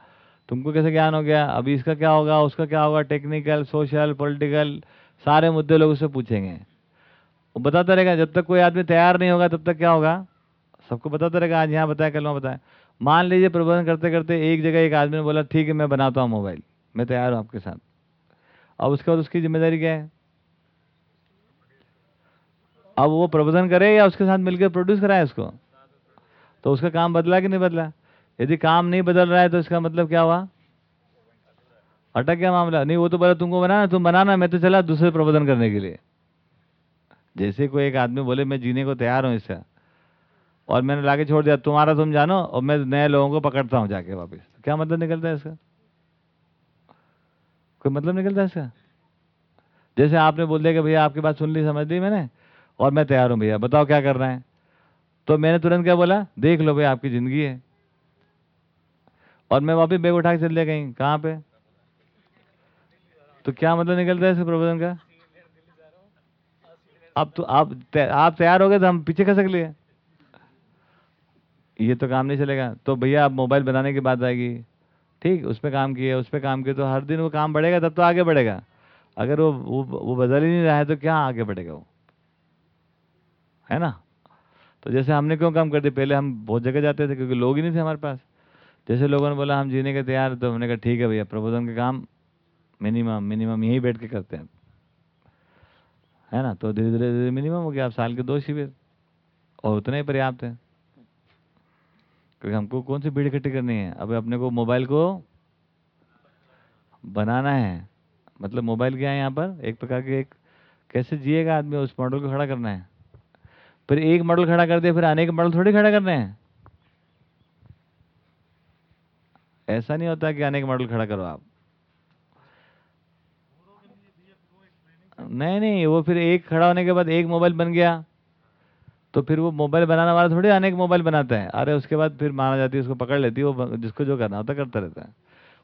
तुमको कैसे ज्ञान हो गया? अभी इसका क्या होगा? उसका क्या होगा? टेक्निकल, सोशल, पॉलिटिकल, सारे मुद्दे लोग उससे पूछेंगे। वो बताता रहेगा, जब तक कोई आदमी तैयार नहीं होगा, तब तक क्या होगा? सबको बताता रहेगा, आज यहाँ बताया कल वहाँ बताया मान लीजिए प्रबंधन करते करते एक जगह एक आदमी ने बोला, ठीक है, मैं बनाता हूँ मोबाइल। मैं तैयार हूँ आपके साथ। अब उसके बाद उसकी ज़िम्मेदारी क्या है? अब वो प्रबंधन करे या उसके साथ मिलकर प्रोड्यूस कराए उसको? तो उसका काम बदला कि नहीं बदला? यदि काम नहीं बदल रहा है तो इसका मतलब क्या हुआ? अटक गया मामला। नहीं, वो तो बोला, तुमको बनाना तुम बनाना मैं तो चला दूसरे प्रबंधन करने के लिए। जैसे कोई एक आदमी बोले, मैं जीने को तैयार हूँ इससे। और मैंने लाके छोड़ दिया, तुम्हारा तुम जानो, और मैं नए लोगों को पकड़ता हूँ जाके वापस। क्या मतलब निकलता है इसका? कोई मतलब निकलता है इसका? जैसे आपने बोल दिया कि भैया आपकी बात सुन ली, समझ ली मैंने, और मैं तैयार हूँ भैया, बताओ क्या करना है? तो मैंने तुरंत क्या बोला, देख लो भैया, आपकी ज़िंदगी है। और मैं वापस बैग उठा के चल दिया कहीं, कहाँ पे? तो क्या मतलब निकलता है इस प्रबोधन का? अब तो आप आप तैयार हो गए तो हम पीछे खसक लिए। ये तो काम नहीं चलेगा। तो भैया आप मोबाइल बनाने की बात आएगी। ठीक, उस पर काम किए उस पर काम किए तो हर दिन वो काम बढ़ेगा, तब तो आगे बढ़ेगा। अगर वो वो वो बदल ही नहीं रहा है तो क्या आगे बढ़ेगा वो? है ना? तो जैसे हमने क्यों काम कर दिया? पहले हम बहुत जगह जाते थे, क्योंकि लोग ही नहीं थे हमारे पास। जैसे लोगों ने बोला, हम जीने के तैयार तो हमने कहा, ठीक है भैया, प्रबोधन के काम मिनिमम मिनिमम यहीं बैठ के करते हैं। है ना? तो धीरे धीरे धीरे मिनिमम हो गया आप साल के दो शिविर। और उतने ही पर्याप्त है। क्योंकि हमको कौन सी भीड़ इकट्ठी करनी है? अब अपने को मोबाइल को बनाना है। मतलब मोबाइल क्या है यहाँ पर? एक प्रकार के एक कैसे जिएगा आदमी, उस मॉडल को खड़ा करना है। फिर एक मॉडल खड़ा कर दिया फिर अनेक मॉडल थोड़ी खड़ा करने हैं। ऐसा नहीं होता कि अनेक मॉडल खड़ा करो आप। नहीं नहीं, वो फिर एक खड़ा होने के बाद एक मोबाइल बन गया। तो फिर वो मोबाइल बनाने वाला थोड़ी अनेक मोबाइल बनाते हैं। अरे, उसके बाद फिर माना जाती है, उसको पकड़ लेती है, वो जिसको जो करना होता करता रहता है।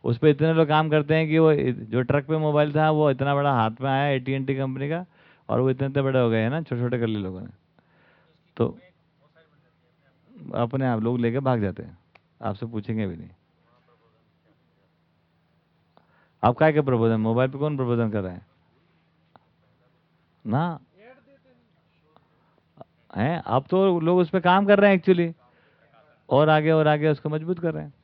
उस पर इतने लोग काम करते हैं कि वो जो ट्रक पे मोबाइल था, वो इतना बड़ा हाथ में आया ए टी कंपनी का और वो इतने इतने बड़े हो गए, हैं ना छोटे छोटे कर लिए लोगों ने। तो अपने आप लोग लेके भाग जाते हैं। आपसे पूछेंगे भी नहीं। आप क्या क्या प्रबोधन? मोबाइल पे कौन प्रबोधन कर रहे हैं? ना? हैं? अब तो लोग उस पर काम कर रहे हैं एक्चुअली और आगे और आगे उसको मज़बूत कर रहे हैं।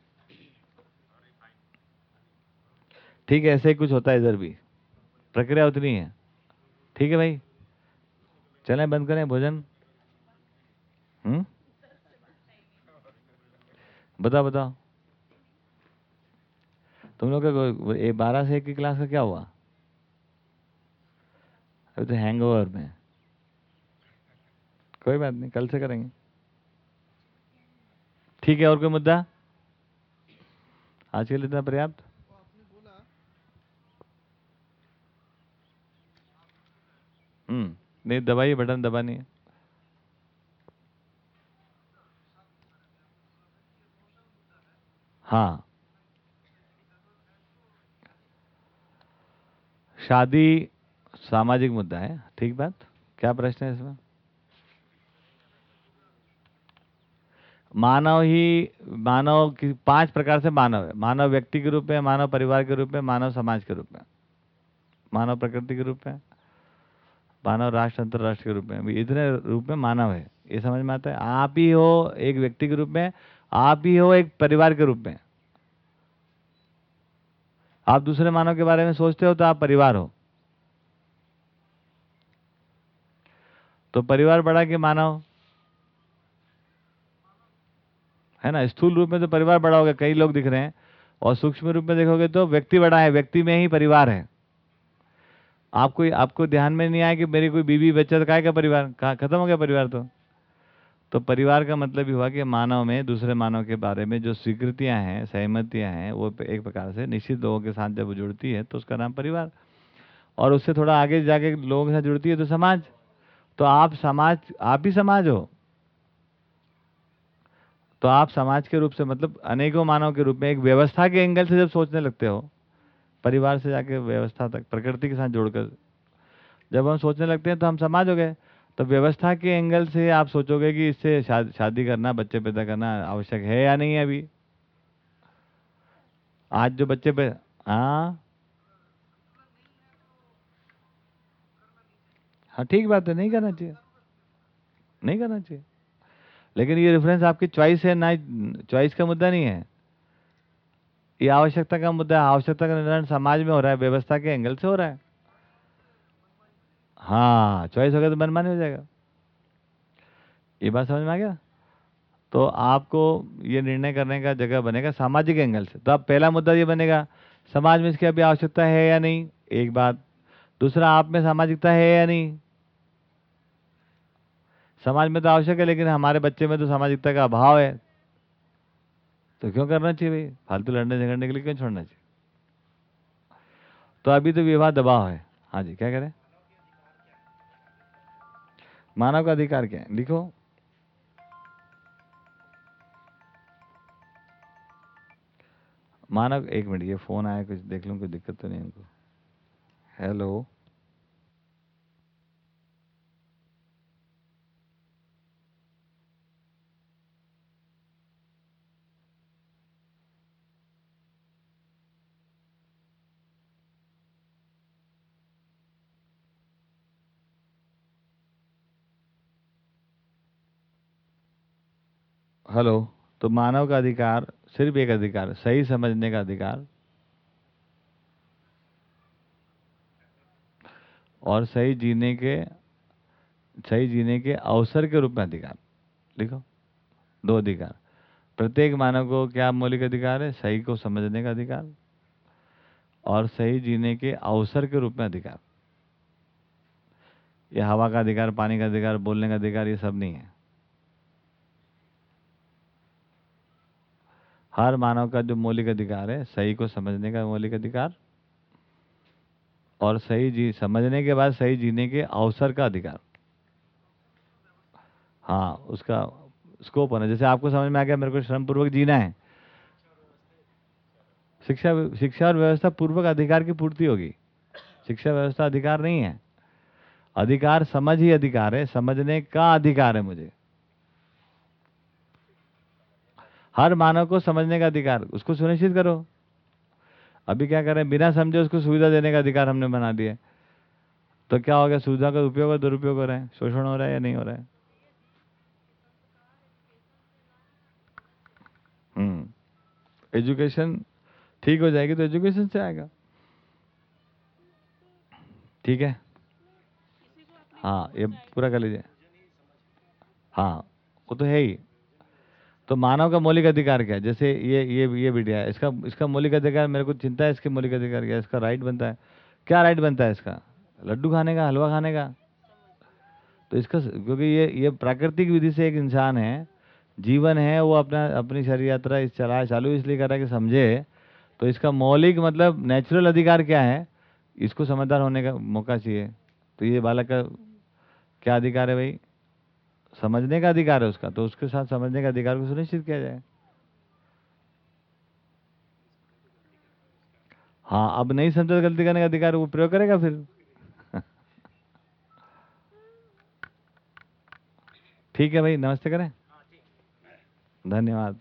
ठीक है, ऐसे ही कुछ होता है इधर भी। प्रक्रिया उतनी है। ठीक है भाई? चलें, बंद करें भोजन। हम्म? बताओ बताओ। तुम लोग का बारह से एक की क्लास का क्या हुआ? अभी तो हैंग में। कोई बात नहीं, कल से करेंगे। ठीक है, और कोई मुद्दा? आज के लिए इतना पर्याप्त? हम्म नहीं, दबाइए बटन दबानी है हाँ। शादी सामाजिक मुद्दा है, ठीक बात? क्या प्रश्न है इसमें? मानव ही, मानव की पाँच प्रकार से मानव है। मानव व्यक्ति के रूप में, मानव परिवार के रूप में, मानव समाज के रूप में। मानव प्रकृति के रूप में, मानव राष्ट्र, अंतरराष्ट्र के रूप में। इतने रूप में मानव है। ये समझ में आता है? आप ही हो एक व्यक्ति के रूप में, आप ही हो एक परिवार के रूप में। आप दूसरे मानव के बारे में सोचते हो तो आप परिवार हो। तो परिवार बड़ा कि मानव? है ना? स्थूल रूप में तो परिवार बड़ा होगा कई लोग दिख रहे हैं। और सूक्ष्म रूप में देखोगे तो व्यक्ति बड़ा है, व्यक्ति में ही परिवार है। आपको आपको ध्यान में नहीं आया कि मेरी कोई बीबी बच्चा तो का परिवार? कहा खत्म हो गया परिवार तो? तो परिवार का मतलब ही हुआ कि मानव में, दूसरे मानव के बारे में जो स्वीकृतियाँ हैं, सहमतियाँ हैं, वो एक प्रकार से निश्चित लोगों के साथ जब जुड़ती है तो उसका नाम परिवार। और उससे थोड़ा आगे जाके लोगों के साथ जुड़ती है तो समाज। तो आप समाज, आप ही समाज हो। तो आप समाज के रूप से मतलब अनेकों मानव के रूप में एक व्यवस्था के एंगल से जब सोचने लगते हो, परिवार से जाके व्यवस्था तक, प्रकृति के साथ जोड़कर, जब हम सोचने लगते हैं तो हम समाज हो गए। तो व्यवस्था के एंगल से आप सोचोगे कि इससे शादी करना, बच्चे पैदा करना आवश्यक है या नहीं अभी? आज जो बच्चे पे हाँ? हाँ ठीक बात है, नहीं करना चाहिए। नहीं करना चाहिए। लेकिन ये रेफरेंस आपकी चॉइस है, ना चॉइस का मुद्दा नहीं है। ये आवश्यकता का मुद्दा है, आवश्यकता का निर्धारण समाज में हो रहा है, व्यवस्था के एंगल से हो रहा है। हाँ चॉइस हो गया तो मनमानी हो जाएगा। ये बात समझ में आ गया? तो आपको ये निर्णय करने का जगह बनेगा सामाजिक एंगल से। तो अब पहला मुद्दा ये बनेगा, समाज में इसकी अभी आवश्यकता है या नहीं? एक बात। दूसरा, आप में सामाजिकता है या नहीं? समाज में तो आवश्यक है, लेकिन हमारे बच्चे में तो सामाजिकता का अभाव है। तो क्यों करना चाहिए भाई? फालतू लड़ने झगड़ने के लिए क्यों छोड़ना चाहिए? तो अभी तो विवाह दबाव है। हाँ जी, क्या करें मानव का अधिकार क्या है? लिखो। मानव, एक मिनट, ये फ़ोन आया, कुछ देख लूँ, कोई दिक्कत तो नहीं उनको। हेलो। हेलो तो मानव का अधिकार सिर्फ़ एक अधिकार, सही समझने का अधिकार और सही जीने के, सही जीने के अवसर के रूप में अधिकार। लिखो, दो अधिकार। प्रत्येक मानव को क्या मौलिक अधिकार है? सही को समझने का अधिकार और सही जीने के अवसर के रूप में अधिकार। ये हवा का अधिकार, पानी का अधिकार, बोलने का अधिकार, ये सब नहीं है। हर मानव का जो मौलिक अधिकार है, सही को समझने का मौलिक अधिकार और सही जी, समझने के बाद सही जीने के अवसर का अधिकार। हाँ उसका स्कोप होना, जैसे आपको समझ में आ गया मेरे को श्रम पूर्वक जीना है। शिक्षा शिक्षा और व्यवस्था पूर्वक अधिकार की पूर्ति होगी। शिक्षा व्यवस्था अधिकार नहीं है। अधिकार समझ ही अधिकार है, समझने का अधिकार है मुझे। हर मानव को समझने का अधिकार, उसको सुनिश्चित करो। अभी क्या करें? बिना समझे उसको सुविधा देने का अधिकार हमने बना दिया। तो क्या हो गया? सुविधा का उपयोग और दुरुपयोग हो रहा है? शोषण हो रहा है या नहीं हो रहा है? हम्म। एजुकेशन ठीक हो जाएगी तो एजुकेशन से आएगा। ठीक है? हाँ ये पूरा कर लीजिए। हाँ वो तो है ही। तो मानव का मौलिक अधिकार क्या है? जैसे ये ये ये बिटिया है, इसका इसका मौलिक अधिकार, मेरे को चिंता है इसके मौलिक अधिकार क्या इसका राइट बनता है। क्या राइट बनता है इसका? लड्डू खाने का, हलवा खाने का? तो इसका क्योंकि ये ये प्राकृतिक विधि से एक इंसान है, जीवन है, वो अपना, अपनी शरीर यात्रा इस चला, चालू इसलिए कर रहा है कि समझे। तो इसका मौलिक मतलब नेचुरल अधिकार क्या है? इसको समझदार होने का मौका चाहिए। तो ये बालक का क्या अधिकार है भाई? समझने का अधिकार है उसका तो उसके साथ समझने का अधिकार को सुनिश्चित किया जाए। हाँ अब नहीं समझा गलती करने का अधिकार वो प्रयोग करेगा फिर। ठीक है भाई नमस्ते करें। धन्यवाद।